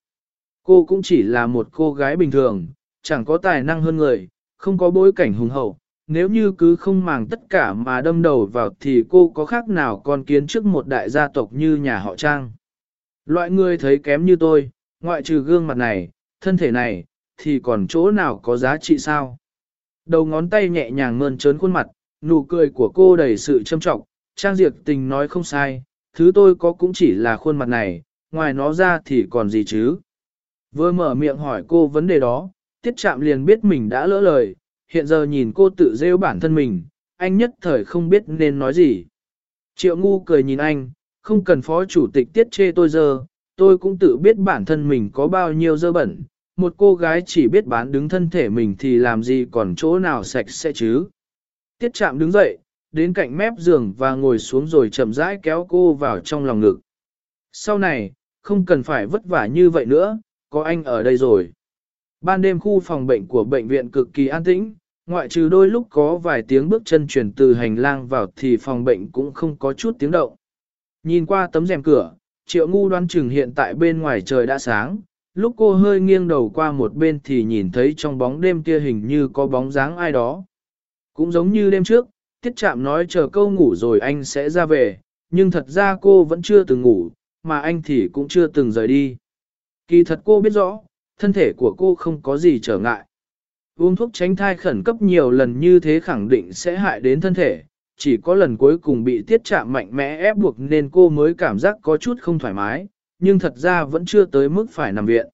Cô cũng chỉ là một cô gái bình thường, chẳng có tài năng hơn người, không có bối cảnh hùng hậu, nếu như cứ không màng tất cả mà đâm đầu vào thì cô có khác nào con kiến trước một đại gia tộc như nhà họ Trang. Loại người thấy kém như tôi, ngoại trừ gương mặt này, thân thể này, thì còn chỗ nào có giá trị sao? Đầu ngón tay nhẹ nhàng mơn trớn khuôn mặt, nụ cười của cô đầy sự châm trọng, Trang Diệp tình nói không sai, thứ tôi có cũng chỉ là khuôn mặt này, ngoài nó ra thì còn gì chứ? Vừa mở miệng hỏi cô vấn đề đó, tiết chạm liền biết mình đã lỡ lời, hiện giờ nhìn cô tự rêu bản thân mình, anh nhất thời không biết nên nói gì. Triệu ngu cười nhìn anh, không cần phó chủ tịch tiết chê tôi giờ, tôi cũng tự biết bản thân mình có bao nhiêu dơ bẩn, một cô gái chỉ biết bán đứng thân thể mình thì làm gì còn chỗ nào sạch sẽ chứ. Tiết chạm đứng dậy, đến cạnh mép giường và ngồi xuống rồi chậm rãi kéo cô vào trong lòng ngực. Sau này, không cần phải vất vả như vậy nữa, có anh ở đây rồi. Ban đêm khu phòng bệnh của bệnh viện cực kỳ an tĩnh, ngoại trừ đôi lúc có vài tiếng bước chân chuyển từ hành lang vào thì phòng bệnh cũng không có chút tiếng động. Nhìn qua tấm rèm cửa, triệu ngu đoán chừng hiện tại bên ngoài trời đã sáng, lúc cô hơi nghiêng đầu qua một bên thì nhìn thấy trong bóng đêm kia hình như có bóng dáng ai đó. Cũng giống như đêm trước, tiết chạm nói chờ câu ngủ rồi anh sẽ ra về, nhưng thật ra cô vẫn chưa từng ngủ, mà anh thì cũng chưa từng rời đi. Kỳ thật cô biết rõ, thân thể của cô không có gì trở ngại. Uống thuốc tránh thai khẩn cấp nhiều lần như thế khẳng định sẽ hại đến thân thể, chỉ có lần cuối cùng bị tiết chạm mạnh mẽ ép buộc nên cô mới cảm giác có chút không thoải mái, nhưng thật ra vẫn chưa tới mức phải nằm viện.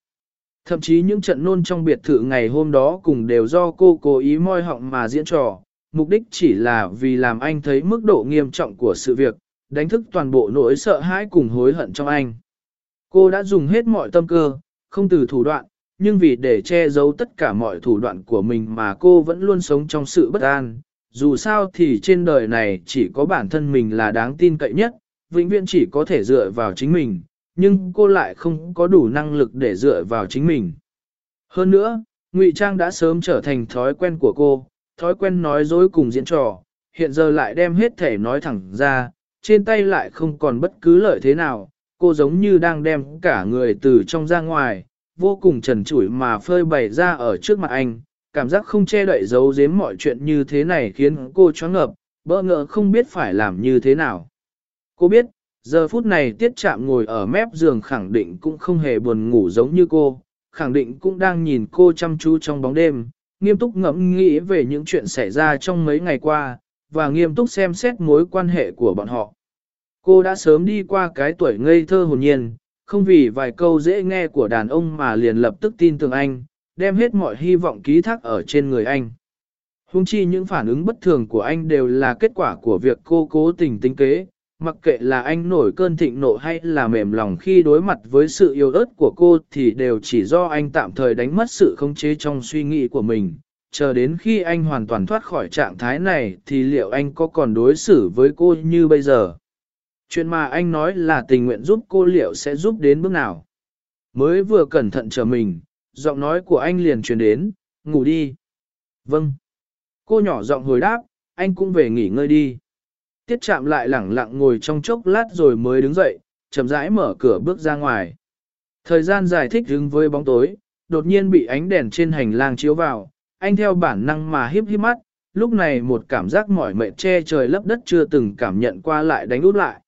Thậm chí những trận nôn trong biệt thự ngày hôm đó cùng đều do cô cố ý moi họng mà diễn trò, mục đích chỉ là vì làm anh thấy mức độ nghiêm trọng của sự việc, đánh thức toàn bộ nỗi sợ hãi cùng hối hận trong anh. Cô đã dùng hết mọi tâm cơ, không từ thủ đoạn, nhưng vì để che giấu tất cả mọi thủ đoạn của mình mà cô vẫn luôn sống trong sự bất an. Dù sao thì trên đời này chỉ có bản thân mình là đáng tin cậy nhất, vĩnh viễn chỉ có thể dựa vào chính mình, nhưng cô lại không có đủ năng lực để dựa vào chính mình. Hơn nữa, ngụy trang đã sớm trở thành thói quen của cô, thói quen nói dối cùng diễn trò, hiện giờ lại đem hết thể nói thẳng ra, trên tay lại không còn bất cứ lợi thế nào, cô giống như đang đem cả người từ trong ra ngoài, vô cùng trần trụi mà phơi bày ra ở trước mặt anh, cảm giác không che đậy giấu giếm mọi chuyện như thế này khiến cô choáng ngợp, bỡ ngỡ không biết phải làm như thế nào. Cô biết, giờ phút này tiết chạm ngồi ở mép giường khẳng định cũng không hề buồn ngủ giống như cô, khẳng định cũng đang nhìn cô chăm chú trong bóng đêm, nghiêm túc ngẫm nghĩ về những chuyện xảy ra trong mấy ngày qua, và nghiêm túc xem xét mối quan hệ của bọn họ. Cô đã sớm đi qua cái tuổi ngây thơ hồn nhiên, không vì vài câu dễ nghe của đàn ông mà liền lập tức tin tưởng anh, đem hết mọi hy vọng ký thác ở trên người anh. Hùng chi những phản ứng bất thường của anh đều là kết quả của việc cô cố tình tính kế, mặc kệ là anh nổi cơn thịnh nộ hay là mềm lòng khi đối mặt với sự yêu ớt của cô thì đều chỉ do anh tạm thời đánh mất sự khống chế trong suy nghĩ của mình. Chờ đến khi anh hoàn toàn thoát khỏi trạng thái này thì liệu anh có còn đối xử với cô như bây giờ? Chuyện mà anh nói là tình nguyện giúp cô liệu sẽ giúp đến bước nào? Mới vừa cẩn thận chờ mình, giọng nói của anh liền truyền đến, ngủ đi. Vâng. Cô nhỏ giọng hồi đáp, anh cũng về nghỉ ngơi đi. Tiết chạm lại lẳng lặng ngồi trong chốc lát rồi mới đứng dậy, chậm rãi mở cửa bước ra ngoài. Thời gian giải thích đứng với bóng tối, đột nhiên bị ánh đèn trên hành lang chiếu vào, anh theo bản năng mà híp híp mắt, lúc này một cảm giác mỏi mệt che trời lấp đất chưa từng cảm nhận qua lại đánh út lại.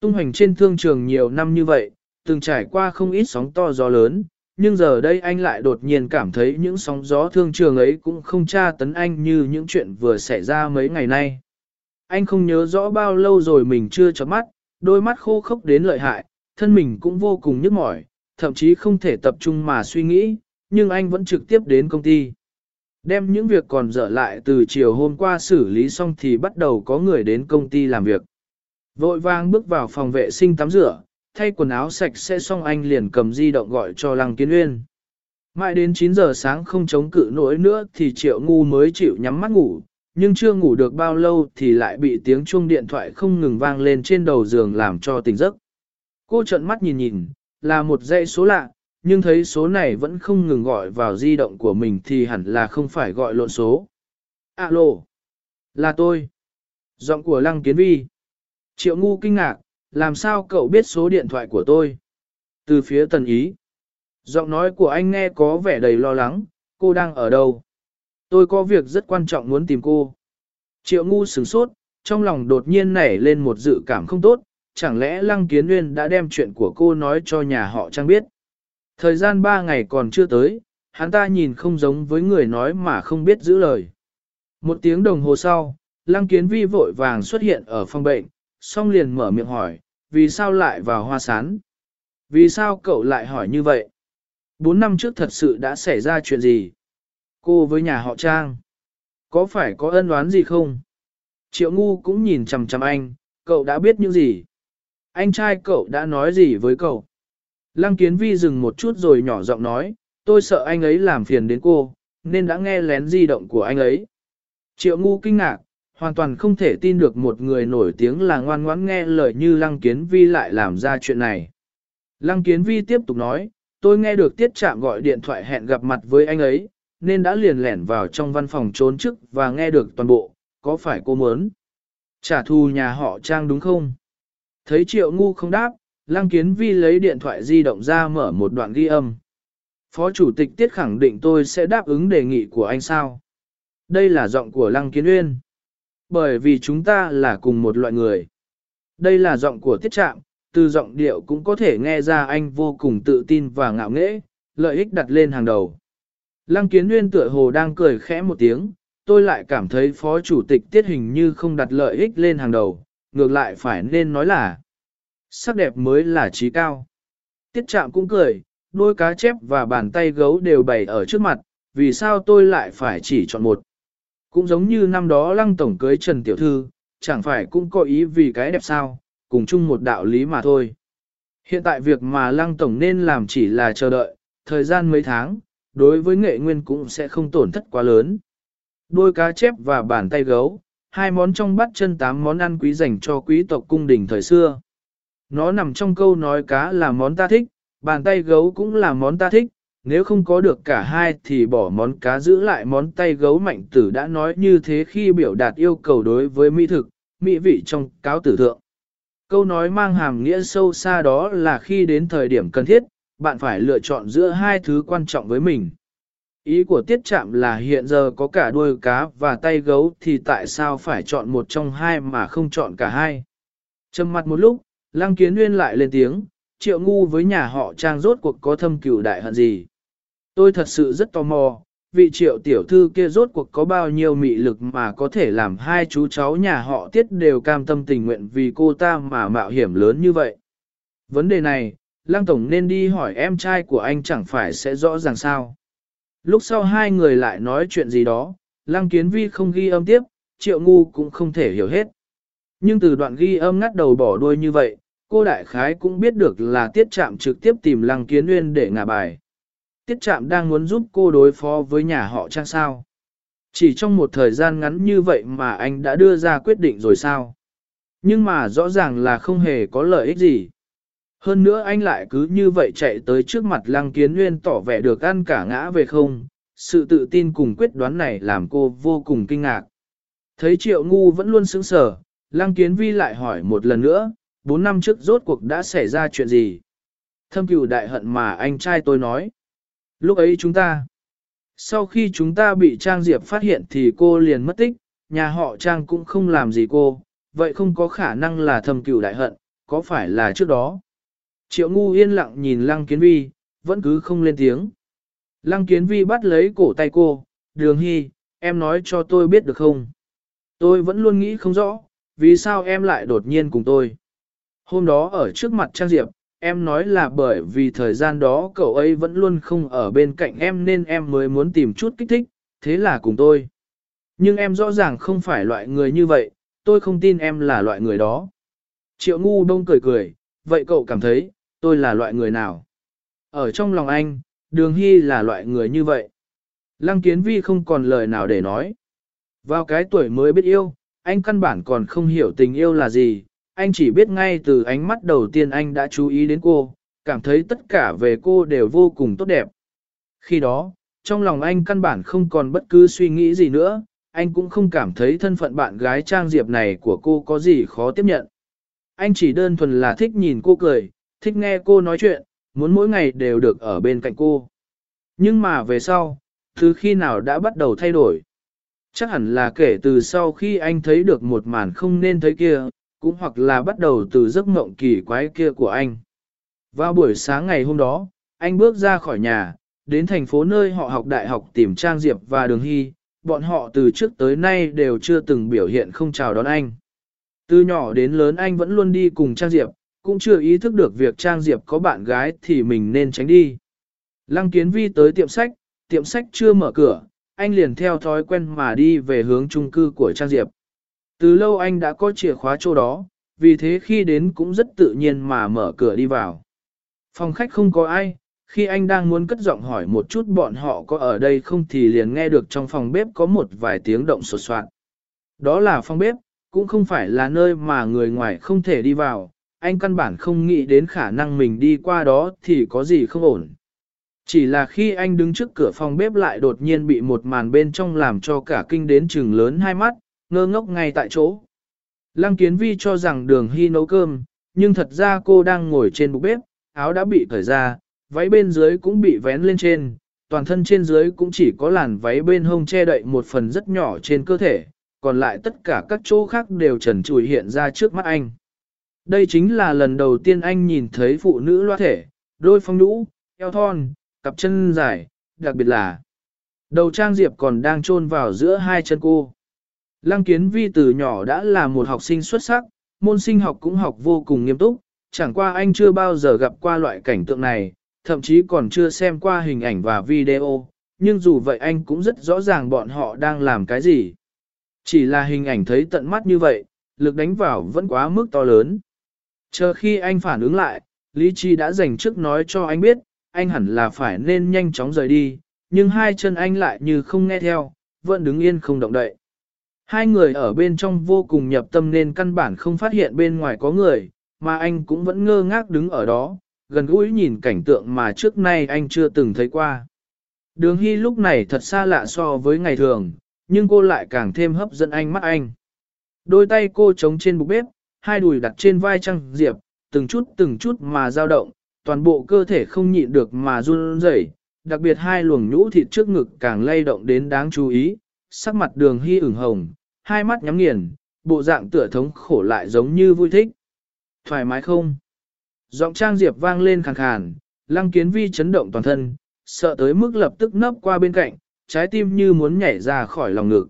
Tung hành trên thương trường nhiều năm như vậy, từng trải qua không ít sóng to gió lớn, nhưng giờ đây anh lại đột nhiên cảm thấy những sóng gió thương trường ấy cũng không tra tấn anh như những chuyện vừa xảy ra mấy ngày nay. Anh không nhớ rõ bao lâu rồi mình chưa chấm mắt, đôi mắt khô khốc đến lợi hại, thân mình cũng vô cùng nhức mỏi, thậm chí không thể tập trung mà suy nghĩ, nhưng anh vẫn trực tiếp đến công ty. Đem những việc còn dở lại từ chiều hôm qua xử lý xong thì bắt đầu có người đến công ty làm việc. Vội vang bước vào phòng vệ sinh tắm rửa, thay quần áo sạch sẽ xong anh liền cầm di động gọi cho Lăng Kiến Uyên. Mãi đến 9 giờ sáng không chống cự nổi nữa thì Triệu Ngu mới chịu nhắm mắt ngủ, nhưng chưa ngủ được bao lâu thì lại bị tiếng chuông điện thoại không ngừng vang lên trên đầu giường làm cho tỉnh giấc. Cô trợn mắt nhìn nhìn, là một dãy số lạ, nhưng thấy số này vẫn không ngừng gọi vào di động của mình thì hẳn là không phải gọi lộn số. Alo, là tôi. Giọng của Lăng Kiến Vi. Triệu Ngu kinh ngạc, làm sao cậu biết số điện thoại của tôi? Từ phía tần ý. Giọng nói của anh nghe có vẻ đầy lo lắng, cô đang ở đâu? Tôi có việc rất quan trọng muốn tìm cô. Triệu ngu sửng sốt, trong lòng đột nhiên nảy lên một dự cảm không tốt, chẳng lẽ Lăng Kiến Nguyên đã đem chuyện của cô nói cho nhà họ Trang biết. Thời gian ba ngày còn chưa tới, hắn ta nhìn không giống với người nói mà không biết giữ lời. Một tiếng đồng hồ sau, Lăng Kiến Vi vội vàng xuất hiện ở phòng bệnh, xong liền mở miệng hỏi, vì sao lại vào hoa sán? Vì sao cậu lại hỏi như vậy? Bốn năm trước thật sự đã xảy ra chuyện gì? Cô với nhà họ Trang. Có phải có ân oán gì không? Triệu ngu cũng nhìn chằm chằm anh, cậu đã biết những gì? Anh trai cậu đã nói gì với cậu? Lăng kiến vi dừng một chút rồi nhỏ giọng nói, tôi sợ anh ấy làm phiền đến cô, nên đã nghe lén di động của anh ấy. Triệu ngu kinh ngạc, hoàn toàn không thể tin được một người nổi tiếng là ngoan ngoãn nghe lời như Lăng Kiến Vi lại làm ra chuyện này. Lăng Kiến Vi tiếp tục nói, tôi nghe được Tiết Trạm gọi điện thoại hẹn gặp mặt với anh ấy, nên đã liền lẻn vào trong văn phòng trốn trước và nghe được toàn bộ, có phải cô muốn trả thù nhà họ Trang đúng không? Thấy Triệu Ngu không đáp, Lăng Kiến Vi lấy điện thoại di động ra mở một đoạn ghi âm. Phó Chủ tịch Tiết khẳng định tôi sẽ đáp ứng đề nghị của anh sao? Đây là giọng của Lăng Kiến Uyên. Bởi vì chúng ta là cùng một loại người. Đây là giọng của tiết trạm, từ giọng điệu cũng có thể nghe ra anh vô cùng tự tin và ngạo nghễ, lợi ích đặt lên hàng đầu. Lăng kiến nguyên tựa hồ đang cười khẽ một tiếng, tôi lại cảm thấy phó chủ tịch tiết hình như không đặt lợi ích lên hàng đầu, ngược lại phải nên nói là sắc đẹp mới là trí cao. Tiết trạm cũng cười, đôi cá chép và bàn tay gấu đều bày ở trước mặt, vì sao tôi lại phải chỉ chọn một. Cũng giống như năm đó lăng tổng cưới Trần Tiểu Thư, chẳng phải cũng có ý vì cái đẹp sao, cùng chung một đạo lý mà thôi. Hiện tại việc mà lăng tổng nên làm chỉ là chờ đợi, thời gian mấy tháng, đối với nghệ nguyên cũng sẽ không tổn thất quá lớn. Đôi cá chép và bàn tay gấu, hai món trong bát chân tám món ăn quý dành cho quý tộc cung đình thời xưa. Nó nằm trong câu nói cá là món ta thích, bàn tay gấu cũng là món ta thích, nếu không có được cả hai thì bỏ món cá giữ lại món tay gấu mạnh tử đã nói như thế khi biểu đạt yêu cầu đối với mỹ thực, mỹ vị trong cáo tử thượng. Câu nói mang hàm nghĩa sâu xa đó là khi đến thời điểm cần thiết, bạn phải lựa chọn giữa hai thứ quan trọng với mình. Ý của tiết chạm là hiện giờ có cả đuôi cá và tay gấu thì tại sao phải chọn một trong hai mà không chọn cả hai. Trầm mặt một lúc, Lăng Kiến Nguyên lại lên tiếng, triệu ngu với nhà họ trang rốt cuộc có thâm cửu đại hận gì. Tôi thật sự rất tò mò, vị triệu tiểu thư kia rốt cuộc có bao nhiêu mị lực mà có thể làm hai chú cháu nhà họ tiết đều cam tâm tình nguyện vì cô ta mà mạo hiểm lớn như vậy. Vấn đề này, Lăng Tổng nên đi hỏi em trai của anh chẳng phải sẽ rõ ràng sao. Lúc sau hai người lại nói chuyện gì đó, Lăng Kiến Vi không ghi âm tiếp, triệu ngu cũng không thể hiểu hết. Nhưng từ đoạn ghi âm ngắt đầu bỏ đuôi như vậy, cô đại khái cũng biết được là tiết trạm trực tiếp tìm Lăng Kiến Nguyên để ngả bài. Tiết Trạm đang muốn giúp cô đối phó với nhà họ Trang sao. Chỉ trong một thời gian ngắn như vậy mà anh đã đưa ra quyết định rồi sao. Nhưng mà rõ ràng là không hề có lợi ích gì. Hơn nữa anh lại cứ như vậy chạy tới trước mặt Lăng Kiến Nguyên tỏ vẻ được ăn cả ngã về không. Sự tự tin cùng quyết đoán này làm cô vô cùng kinh ngạc. Thấy Triệu Ngu vẫn luôn sững sờ, Lăng Kiến Vi lại hỏi một lần nữa, bốn năm trước rốt cuộc đã xảy ra chuyện gì? Thâm cửu đại hận mà anh trai tôi nói. Lúc ấy chúng ta, sau khi chúng ta bị Trang Diệp phát hiện thì cô liền mất tích, nhà họ Trang cũng không làm gì cô, vậy không có khả năng là thâm cửu đại hận, có phải là trước đó? Triệu ngu yên lặng nhìn Lăng Kiến Vi, vẫn cứ không lên tiếng. Lăng Kiến Vi bắt lấy cổ tay cô, Đường Hy, em nói cho tôi biết được không? Tôi vẫn luôn nghĩ không rõ, vì sao em lại đột nhiên cùng tôi? Hôm đó ở trước mặt Trang Diệp, em nói là bởi vì thời gian đó cậu ấy vẫn luôn không ở bên cạnh em nên em mới muốn tìm chút kích thích, thế là cùng tôi. Nhưng em rõ ràng không phải loại người như vậy, tôi không tin em là loại người đó. Triệu ngu đông cười cười, vậy cậu cảm thấy, tôi là loại người nào? Ở trong lòng anh, đường hy là loại người như vậy. Lăng kiến vi không còn lời nào để nói. Vào cái tuổi mới biết yêu, anh căn bản còn không hiểu tình yêu là gì, anh chỉ biết ngay từ ánh mắt đầu tiên anh đã chú ý đến cô, cảm thấy tất cả về cô đều vô cùng tốt đẹp. Khi đó, trong lòng anh căn bản không còn bất cứ suy nghĩ gì nữa, anh cũng không cảm thấy thân phận bạn gái trang diệp này của cô có gì khó tiếp nhận. Anh chỉ đơn thuần là thích nhìn cô cười, thích nghe cô nói chuyện, muốn mỗi ngày đều được ở bên cạnh cô. Nhưng mà về sau, từ khi nào đã bắt đầu thay đổi? Chắc hẳn là kể từ sau khi anh thấy được một màn không nên thấy kia, cũng hoặc là bắt đầu từ giấc mộng kỳ quái kia của anh. Vào buổi sáng ngày hôm đó, anh bước ra khỏi nhà, đến thành phố nơi họ học đại học tìm Trang Diệp và Đường Hy, bọn họ từ trước tới nay đều chưa từng biểu hiện không chào đón anh. Từ nhỏ đến lớn anh vẫn luôn đi cùng Trang Diệp, cũng chưa ý thức được việc Trang Diệp có bạn gái thì mình nên tránh đi. Lăng Kiến Vi tới tiệm sách, tiệm sách chưa mở cửa, anh liền theo thói quen mà đi về hướng chung cư của Trang Diệp. Từ lâu anh đã có chìa khóa chỗ đó, vì thế khi đến cũng rất tự nhiên mà mở cửa đi vào. Phòng khách không có ai, khi anh đang muốn cất giọng hỏi một chút bọn họ có ở đây không thì liền nghe được trong phòng bếp có một vài tiếng động sột soạn. Đó là phòng bếp, cũng không phải là nơi mà người ngoài không thể đi vào, anh căn bản không nghĩ đến khả năng mình đi qua đó thì có gì không ổn. Chỉ là khi anh đứng trước cửa phòng bếp lại đột nhiên bị một màn bên trong làm cho cả kinh đến chừng lớn hai mắt, ngơ ngốc ngay tại chỗ. Lăng kiến vi cho rằng đường hy nấu cơm, nhưng thật ra cô đang ngồi trên bục bếp, áo đã bị cởi ra, váy bên dưới cũng bị vén lên trên, toàn thân trên dưới cũng chỉ có làn váy bên hông che đậy một phần rất nhỏ trên cơ thể, còn lại tất cả các chỗ khác đều trần trùi hiện ra trước mắt anh. Đây chính là lần đầu tiên anh nhìn thấy phụ nữ loa thể, đôi phong nhũ, eo thon, cặp chân dài, đặc biệt là đầu trang diệp còn đang chôn vào giữa hai chân cô. Lăng kiến vi từ nhỏ đã là một học sinh xuất sắc, môn sinh học cũng học vô cùng nghiêm túc, chẳng qua anh chưa bao giờ gặp qua loại cảnh tượng này, thậm chí còn chưa xem qua hình ảnh và video, nhưng dù vậy anh cũng rất rõ ràng bọn họ đang làm cái gì. Chỉ là hình ảnh thấy tận mắt như vậy, lực đánh vào vẫn quá mức to lớn. Chờ khi anh phản ứng lại, Lý Chi đã dành trước nói cho anh biết, anh hẳn là phải nên nhanh chóng rời đi, nhưng hai chân anh lại như không nghe theo, vẫn đứng yên không động đậy. Hai người ở bên trong vô cùng nhập tâm nên căn bản không phát hiện bên ngoài có người, mà anh cũng vẫn ngơ ngác đứng ở đó, gần gũi nhìn cảnh tượng mà trước nay anh chưa từng thấy qua. Đường Hy lúc này thật xa lạ so với ngày thường, nhưng cô lại càng thêm hấp dẫn anh mắt anh. Đôi tay cô trống trên bục bếp, hai đùi đặt trên vai Trang Diệp, từng chút từng chút mà dao động, toàn bộ cơ thể không nhịn được mà run rẩy, đặc biệt hai luồng nhũ thịt trước ngực càng lay động đến đáng chú ý, sắc mặt đường hy ửng hồng, hai mắt nhắm nghiền, bộ dạng tựa thống khổ lại giống như vui thích. Thoải mái không? Giọng Trang Diệp vang lên khàn khàn, lăng kiến vi chấn động toàn thân, sợ tới mức lập tức nấp qua bên cạnh, trái tim như muốn nhảy ra khỏi lòng ngực.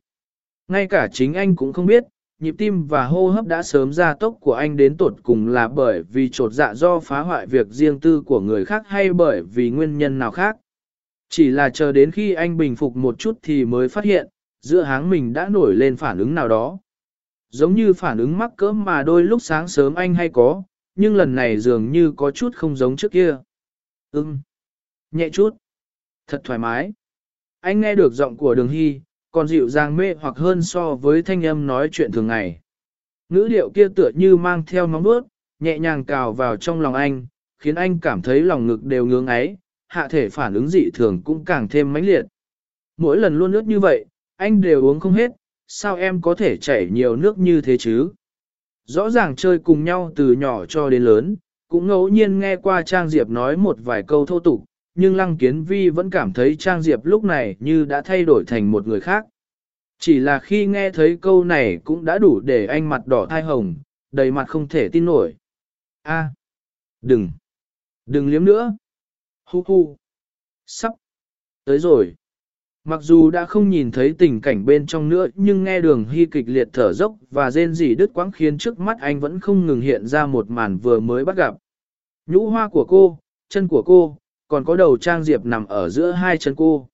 Ngay cả chính anh cũng không biết, nhịp tim và hô hấp đã sớm ra tốc của anh đến tột cùng là bởi vì trột dạ do phá hoại việc riêng tư của người khác hay bởi vì nguyên nhân nào khác. Chỉ là chờ đến khi anh bình phục một chút thì mới phát hiện, giữa háng mình đã nổi lên phản ứng nào đó. Giống như phản ứng mắc cỡ mà đôi lúc sáng sớm anh hay có, nhưng lần này dường như có chút không giống trước kia. Ừm, nhẹ chút, thật thoải mái. Anh nghe được giọng của đường hy, còn dịu dàng mê hoặc hơn so với thanh âm nói chuyện thường ngày. Ngữ điệu kia tựa như mang theo móng bước, nhẹ nhàng cào vào trong lòng anh, khiến anh cảm thấy lòng ngực đều ngưỡng ấy, hạ thể phản ứng dị thường cũng càng thêm mãnh liệt. Mỗi lần luôn nước như vậy, anh đều uống không hết, sao em có thể chảy nhiều nước như thế chứ? Rõ ràng chơi cùng nhau từ nhỏ cho đến lớn, cũng ngẫu nhiên nghe qua Trang Diệp nói một vài câu thô tục, nhưng Lăng Kiến Vi vẫn cảm thấy Trang Diệp lúc này như đã thay đổi thành một người khác. Chỉ là khi nghe thấy câu này cũng đã đủ để anh mặt đỏ thai hồng, đầy mặt không thể tin nổi. A, à, đừng, đừng liếm nữa. Hu hu, sắp, tới rồi. Mặc dù đã không nhìn thấy tình cảnh bên trong nữa nhưng nghe đường hy kịch liệt thở dốc và rên rỉ đứt quãng khiến trước mắt anh vẫn không ngừng hiện ra một màn vừa mới bắt gặp. Nhũ hoa của cô, chân của cô, còn có đầu trang diệp nằm ở giữa hai chân cô.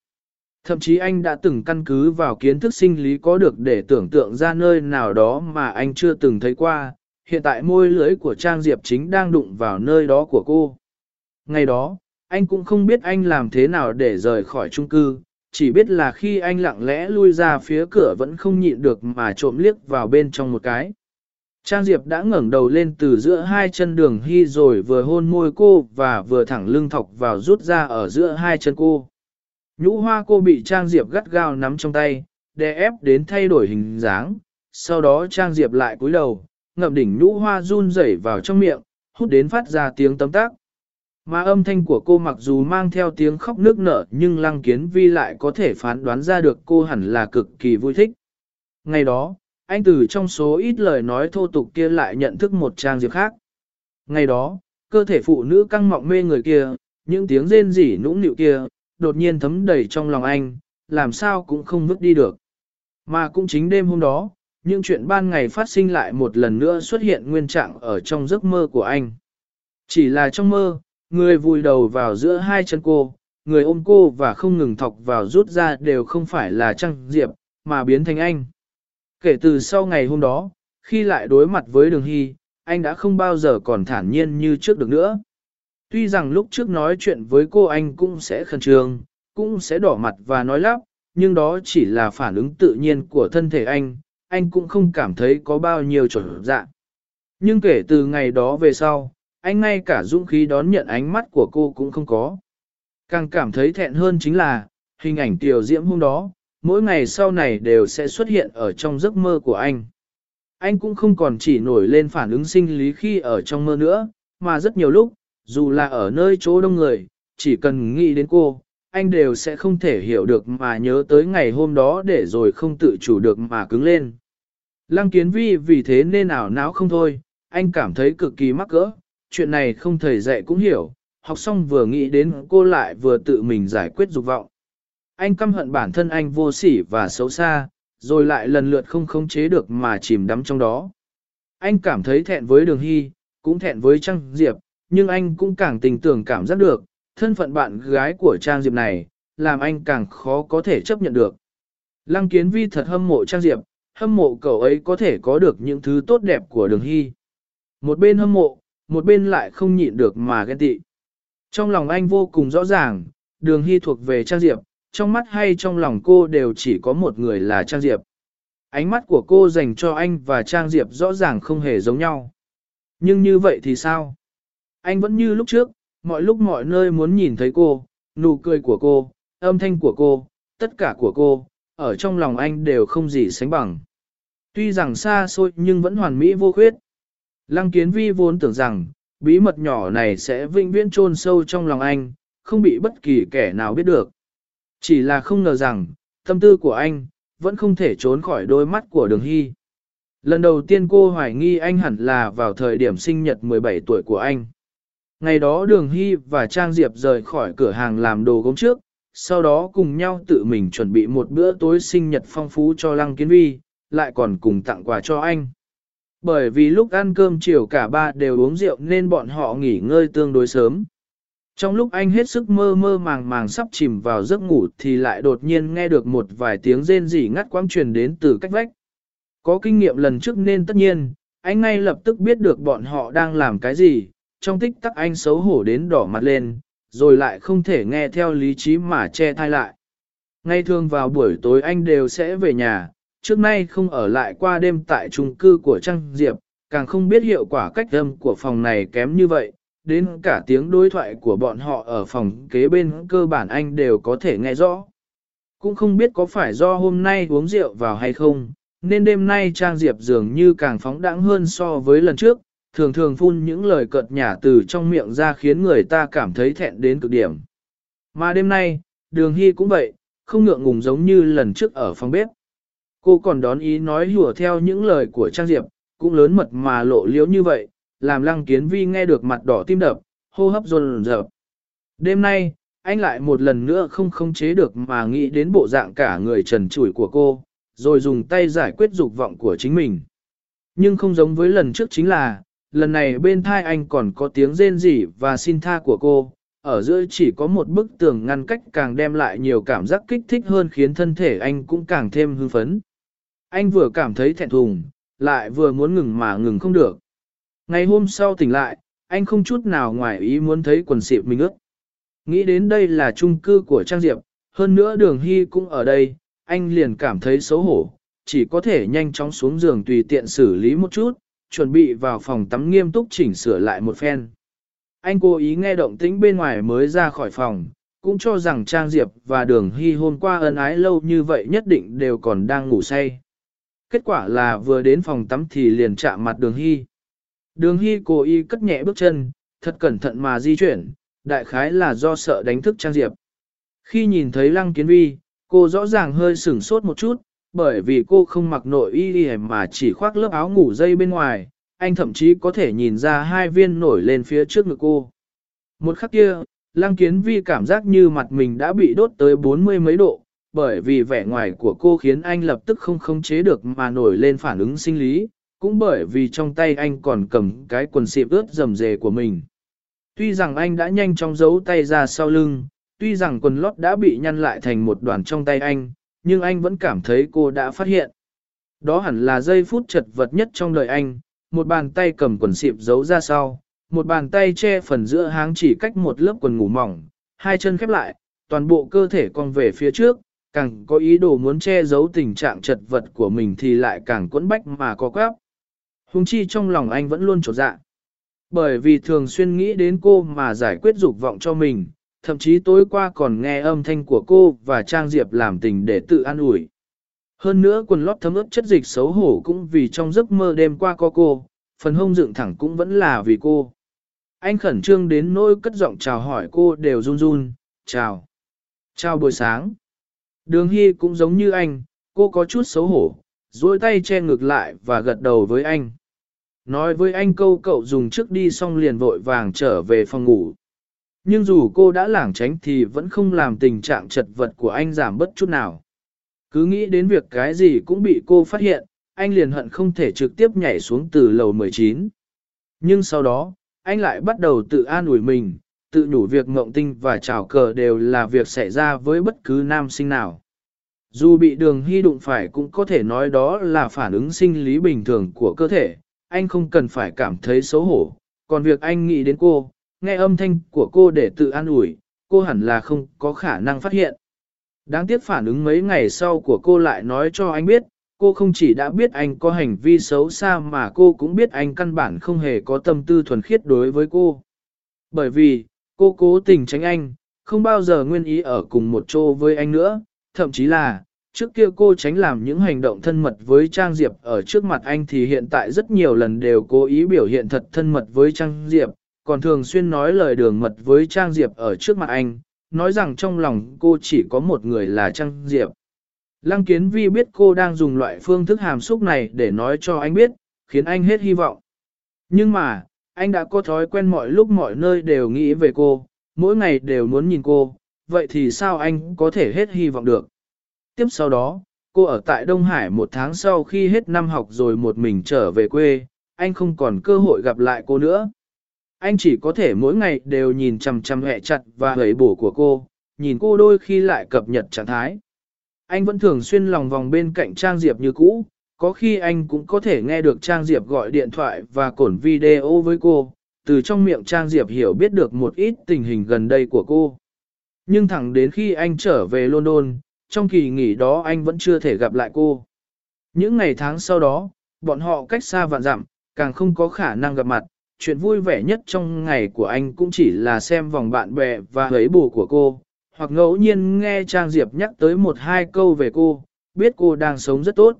Thậm chí anh đã từng căn cứ vào kiến thức sinh lý có được để tưởng tượng ra nơi nào đó mà anh chưa từng thấy qua, hiện tại môi lưới của Trang Diệp chính đang đụng vào nơi đó của cô. Ngày đó, anh cũng không biết anh làm thế nào để rời khỏi chung cư, chỉ biết là khi anh lặng lẽ lui ra phía cửa vẫn không nhịn được mà trộm liếc vào bên trong một cái. Trang Diệp đã ngẩng đầu lên từ giữa hai chân đường hy rồi vừa hôn môi cô và vừa thẳng lưng thọc vào rút ra ở giữa hai chân cô. Nhũ hoa cô bị Trang Diệp gắt gao nắm trong tay, đè ép đến thay đổi hình dáng, sau đó Trang Diệp lại cúi đầu, ngậm đỉnh nhũ hoa run rẩy vào trong miệng, hút đến phát ra tiếng tấm tác. Mà âm thanh của cô mặc dù mang theo tiếng khóc nước nở nhưng Lăng Kiến Vi lại có thể phán đoán ra được cô hẳn là cực kỳ vui thích. Ngày đó, anh từ trong số ít lời nói thô tục kia lại nhận thức một trang diệp khác. Ngày đó, cơ thể phụ nữ căng mọng mê người kia, những tiếng rên rỉ nũng nịu kia, đột nhiên thấm đầy trong lòng anh, làm sao cũng không vứt đi được. Mà cũng chính đêm hôm đó, những chuyện ban ngày phát sinh lại một lần nữa xuất hiện nguyên trạng ở trong giấc mơ của anh. Chỉ là trong mơ, người vùi đầu vào giữa hai chân cô, người ôm cô và không ngừng thọc vào rút ra đều không phải là trang Diệp, mà biến thành anh. Kể từ sau ngày hôm đó, khi lại đối mặt với Đường Hy, anh đã không bao giờ còn thản nhiên như trước được nữa. Tuy rằng lúc trước nói chuyện với cô anh cũng sẽ khẩn trương, cũng sẽ đỏ mặt và nói lắp, nhưng đó chỉ là phản ứng tự nhiên của thân thể anh, anh cũng không cảm thấy có bao nhiêu trở dạ. Nhưng kể từ ngày đó về sau, anh ngay cả dũng khí đón nhận ánh mắt của cô cũng không có. Càng cảm thấy thẹn hơn chính là, hình ảnh tiểu diễm hôm đó, mỗi ngày sau này đều sẽ xuất hiện ở trong giấc mơ của anh. Anh cũng không còn chỉ nổi lên phản ứng sinh lý khi ở trong mơ nữa, mà rất nhiều lúc, dù là ở nơi chỗ đông người, chỉ cần nghĩ đến cô, anh đều sẽ không thể hiểu được mà nhớ tới ngày hôm đó để rồi không tự chủ được mà cứng lên. Lăng kiến vi vì thế nên ảo não không thôi, anh cảm thấy cực kỳ mắc cỡ, chuyện này không thầy dạy cũng hiểu, học xong vừa nghĩ đến cô lại vừa tự mình giải quyết dục vọng. Anh căm hận bản thân anh vô sỉ và xấu xa, rồi lại lần lượt không khống chế được mà chìm đắm trong đó. Anh cảm thấy thẹn với Đường Hy, cũng thẹn với Trang Diệp, nhưng anh cũng càng tình tưởng cảm giác được, thân phận bạn gái của Trang Diệp này, làm anh càng khó có thể chấp nhận được. Lăng Kiến Vi thật hâm mộ Trang Diệp, hâm mộ cậu ấy có thể có được những thứ tốt đẹp của Đường Hy. Một bên hâm mộ, một bên lại không nhịn được mà ghen tị. Trong lòng anh vô cùng rõ ràng, Đường Hy thuộc về Trang Diệp, trong mắt hay trong lòng cô đều chỉ có một người là Trang Diệp. Ánh mắt của cô dành cho anh và Trang Diệp rõ ràng không hề giống nhau. Nhưng như vậy thì sao? Anh vẫn như lúc trước, mọi lúc mọi nơi muốn nhìn thấy cô, nụ cười của cô, âm thanh của cô, tất cả của cô, ở trong lòng anh đều không gì sánh bằng. Tuy rằng xa xôi nhưng vẫn hoàn mỹ vô khuyết. Lăng kiến vi vốn tưởng rằng, bí mật nhỏ này sẽ vĩnh viễn chôn sâu trong lòng anh, không bị bất kỳ kẻ nào biết được. Chỉ là không ngờ rằng, tâm tư của anh, vẫn không thể trốn khỏi đôi mắt của đường hy. Lần đầu tiên cô hoài nghi anh hẳn là vào thời điểm sinh nhật 17 tuổi của anh. Ngày đó Đường Hy và Trang Diệp rời khỏi cửa hàng làm đồ gốm trước, sau đó cùng nhau tự mình chuẩn bị một bữa tối sinh nhật phong phú cho Lăng Kiến Vi, lại còn cùng tặng quà cho anh. Bởi vì lúc ăn cơm chiều cả ba đều uống rượu nên bọn họ nghỉ ngơi tương đối sớm. Trong lúc anh hết sức mơ mơ màng màng sắp chìm vào giấc ngủ thì lại đột nhiên nghe được một vài tiếng rên rỉ ngắt quãng truyền đến từ cách vách. Có kinh nghiệm lần trước nên tất nhiên, anh ngay lập tức biết được bọn họ đang làm cái gì, trong tích tắc anh xấu hổ đến đỏ mặt lên, rồi lại không thể nghe theo lý trí mà che thai lại. Ngay thường vào buổi tối anh đều sẽ về nhà, trước nay không ở lại qua đêm tại chung cư của Trang Diệp, càng không biết hiệu quả cách âm của phòng này kém như vậy, đến cả tiếng đối thoại của bọn họ ở phòng kế bên cơ bản anh đều có thể nghe rõ. Cũng không biết có phải do hôm nay uống rượu vào hay không, nên đêm nay Trang Diệp dường như càng phóng đãng hơn so với lần trước, thường thường phun những lời cợt nhả từ trong miệng ra khiến người ta cảm thấy thẹn đến cực điểm. Mà đêm nay, đường hy cũng vậy, không ngượng ngùng giống như lần trước ở phòng bếp. Cô còn đón ý nói hùa theo những lời của Trang Diệp, cũng lớn mật mà lộ liễu như vậy, làm lăng kiến vi nghe được mặt đỏ tim đập, hô hấp dồn rợp. Đêm nay, anh lại một lần nữa không khống chế được mà nghĩ đến bộ dạng cả người trần trụi của cô, rồi dùng tay giải quyết dục vọng của chính mình. Nhưng không giống với lần trước chính là, lần này bên thai anh còn có tiếng rên rỉ và xin tha của cô, ở giữa chỉ có một bức tường ngăn cách càng đem lại nhiều cảm giác kích thích hơn khiến thân thể anh cũng càng thêm hưng phấn. Anh vừa cảm thấy thẹn thùng, lại vừa muốn ngừng mà ngừng không được. Ngày hôm sau tỉnh lại, anh không chút nào ngoài ý muốn thấy quần xịp mình ướt. Nghĩ đến đây là chung cư của Trang Diệp, hơn nữa đường hy cũng ở đây, anh liền cảm thấy xấu hổ, chỉ có thể nhanh chóng xuống giường tùy tiện xử lý một chút, chuẩn bị vào phòng tắm nghiêm túc chỉnh sửa lại một phen. Anh cố ý nghe động tĩnh bên ngoài mới ra khỏi phòng, cũng cho rằng Trang Diệp và Đường Hy hôm qua ân ái lâu như vậy nhất định đều còn đang ngủ say. Kết quả là vừa đến phòng tắm thì liền chạm mặt Đường Hy. Đường Hy cố ý cất nhẹ bước chân, thật cẩn thận mà di chuyển, đại khái là do sợ đánh thức Trang Diệp. Khi nhìn thấy Lăng Kiến Vi, cô rõ ràng hơi sửng sốt một chút, bởi vì cô không mặc nội y y mà chỉ khoác lớp áo ngủ dây bên ngoài, anh thậm chí có thể nhìn ra hai viên nổi lên phía trước ngực cô. Một khắc kia, Lăng Kiến Vi cảm giác như mặt mình đã bị đốt tới bốn mươi mấy độ, bởi vì vẻ ngoài của cô khiến anh lập tức không khống chế được mà nổi lên phản ứng sinh lý, cũng bởi vì trong tay anh còn cầm cái quần xịp ướt rầm rề của mình. Tuy rằng anh đã nhanh chóng giấu tay ra sau lưng, tuy rằng quần lót đã bị nhăn lại thành một đoàn trong tay anh, nhưng anh vẫn cảm thấy cô đã phát hiện. Đó hẳn là giây phút chật vật nhất trong đời anh, một bàn tay cầm quần xịp giấu ra sau, một bàn tay che phần giữa háng chỉ cách một lớp quần ngủ mỏng, hai chân khép lại, toàn bộ cơ thể cong về phía trước, càng có ý đồ muốn che giấu tình trạng chật vật của mình thì lại càng quẫn bách mà có quáp. Hùng chi trong lòng anh vẫn luôn trột dạ. Bởi vì thường xuyên nghĩ đến cô mà giải quyết dục vọng cho mình, thậm chí tối qua còn nghe âm thanh của cô và Trang Diệp làm tình để tự an ủi. Hơn nữa quần lót thấm ướt chất dịch xấu hổ cũng vì trong giấc mơ đêm qua có cô, phần hông dựng thẳng cũng vẫn là vì cô. Anh khẩn trương đến nỗi cất giọng chào hỏi cô đều run run, chào. Chào buổi sáng. Đường Hy cũng giống như anh, cô có chút xấu hổ, duỗi tay che ngược lại và gật đầu với anh. Nói với anh câu cậu dùng trước đi xong liền vội vàng trở về phòng ngủ. Nhưng dù cô đã lảng tránh thì vẫn không làm tình trạng chật vật của anh giảm bất chút nào. Cứ nghĩ đến việc cái gì cũng bị cô phát hiện, anh liền hận không thể trực tiếp nhảy xuống từ lầu 19. Nhưng sau đó, anh lại bắt đầu tự an ủi mình, tự nhủ việc ngộng tinh và trào cờ đều là việc xảy ra với bất cứ nam sinh nào. Dù bị đường hy đụng phải cũng có thể nói đó là phản ứng sinh lý bình thường của cơ thể, anh không cần phải cảm thấy xấu hổ, còn việc anh nghĩ đến cô, nghe âm thanh của cô để tự an ủi, cô hẳn là không có khả năng phát hiện. Đáng tiếc phản ứng mấy ngày sau của cô lại nói cho anh biết, cô không chỉ đã biết anh có hành vi xấu xa mà cô cũng biết anh căn bản không hề có tâm tư thuần khiết đối với cô. Bởi vì, cô cố tình tránh anh, không bao giờ nguyên ý ở cùng một chỗ với anh nữa, thậm chí là, Trước kia cô tránh làm những hành động thân mật với Trang Diệp ở trước mặt anh thì hiện tại rất nhiều lần đều cố ý biểu hiện thật thân mật với Trang Diệp, còn thường xuyên nói lời đường mật với Trang Diệp ở trước mặt anh, nói rằng trong lòng cô chỉ có một người là Trang Diệp. Lăng Kiến Vi biết cô đang dùng loại phương thức hàm xúc này để nói cho anh biết, khiến anh hết hy vọng. Nhưng mà, anh đã có thói quen mọi lúc mọi nơi đều nghĩ về cô, mỗi ngày đều muốn nhìn cô, vậy thì sao anh có thể hết hy vọng được? Tiếp sau đó, cô ở tại Đông Hải một tháng sau khi hết năm học rồi một mình trở về quê, anh không còn cơ hội gặp lại cô nữa. Anh chỉ có thể mỗi ngày đều nhìn chằm chằm hẹ chặt và hấy bổ của cô, nhìn cô đôi khi lại cập nhật trạng thái. Anh vẫn thường xuyên lòng vòng bên cạnh Trang Diệp như cũ, có khi anh cũng có thể nghe được Trang Diệp gọi điện thoại và cổn video với cô, từ trong miệng Trang Diệp hiểu biết được một ít tình hình gần đây của cô. Nhưng thẳng đến khi anh trở về London, trong kỳ nghỉ đó anh vẫn chưa thể gặp lại cô. Những ngày tháng sau đó, bọn họ cách xa vạn dặm, càng không có khả năng gặp mặt. Chuyện vui vẻ nhất trong ngày của anh cũng chỉ là xem vòng bạn bè và hấy bù của cô, hoặc ngẫu nhiên nghe Trang Diệp nhắc tới một hai câu về cô, biết cô đang sống rất tốt.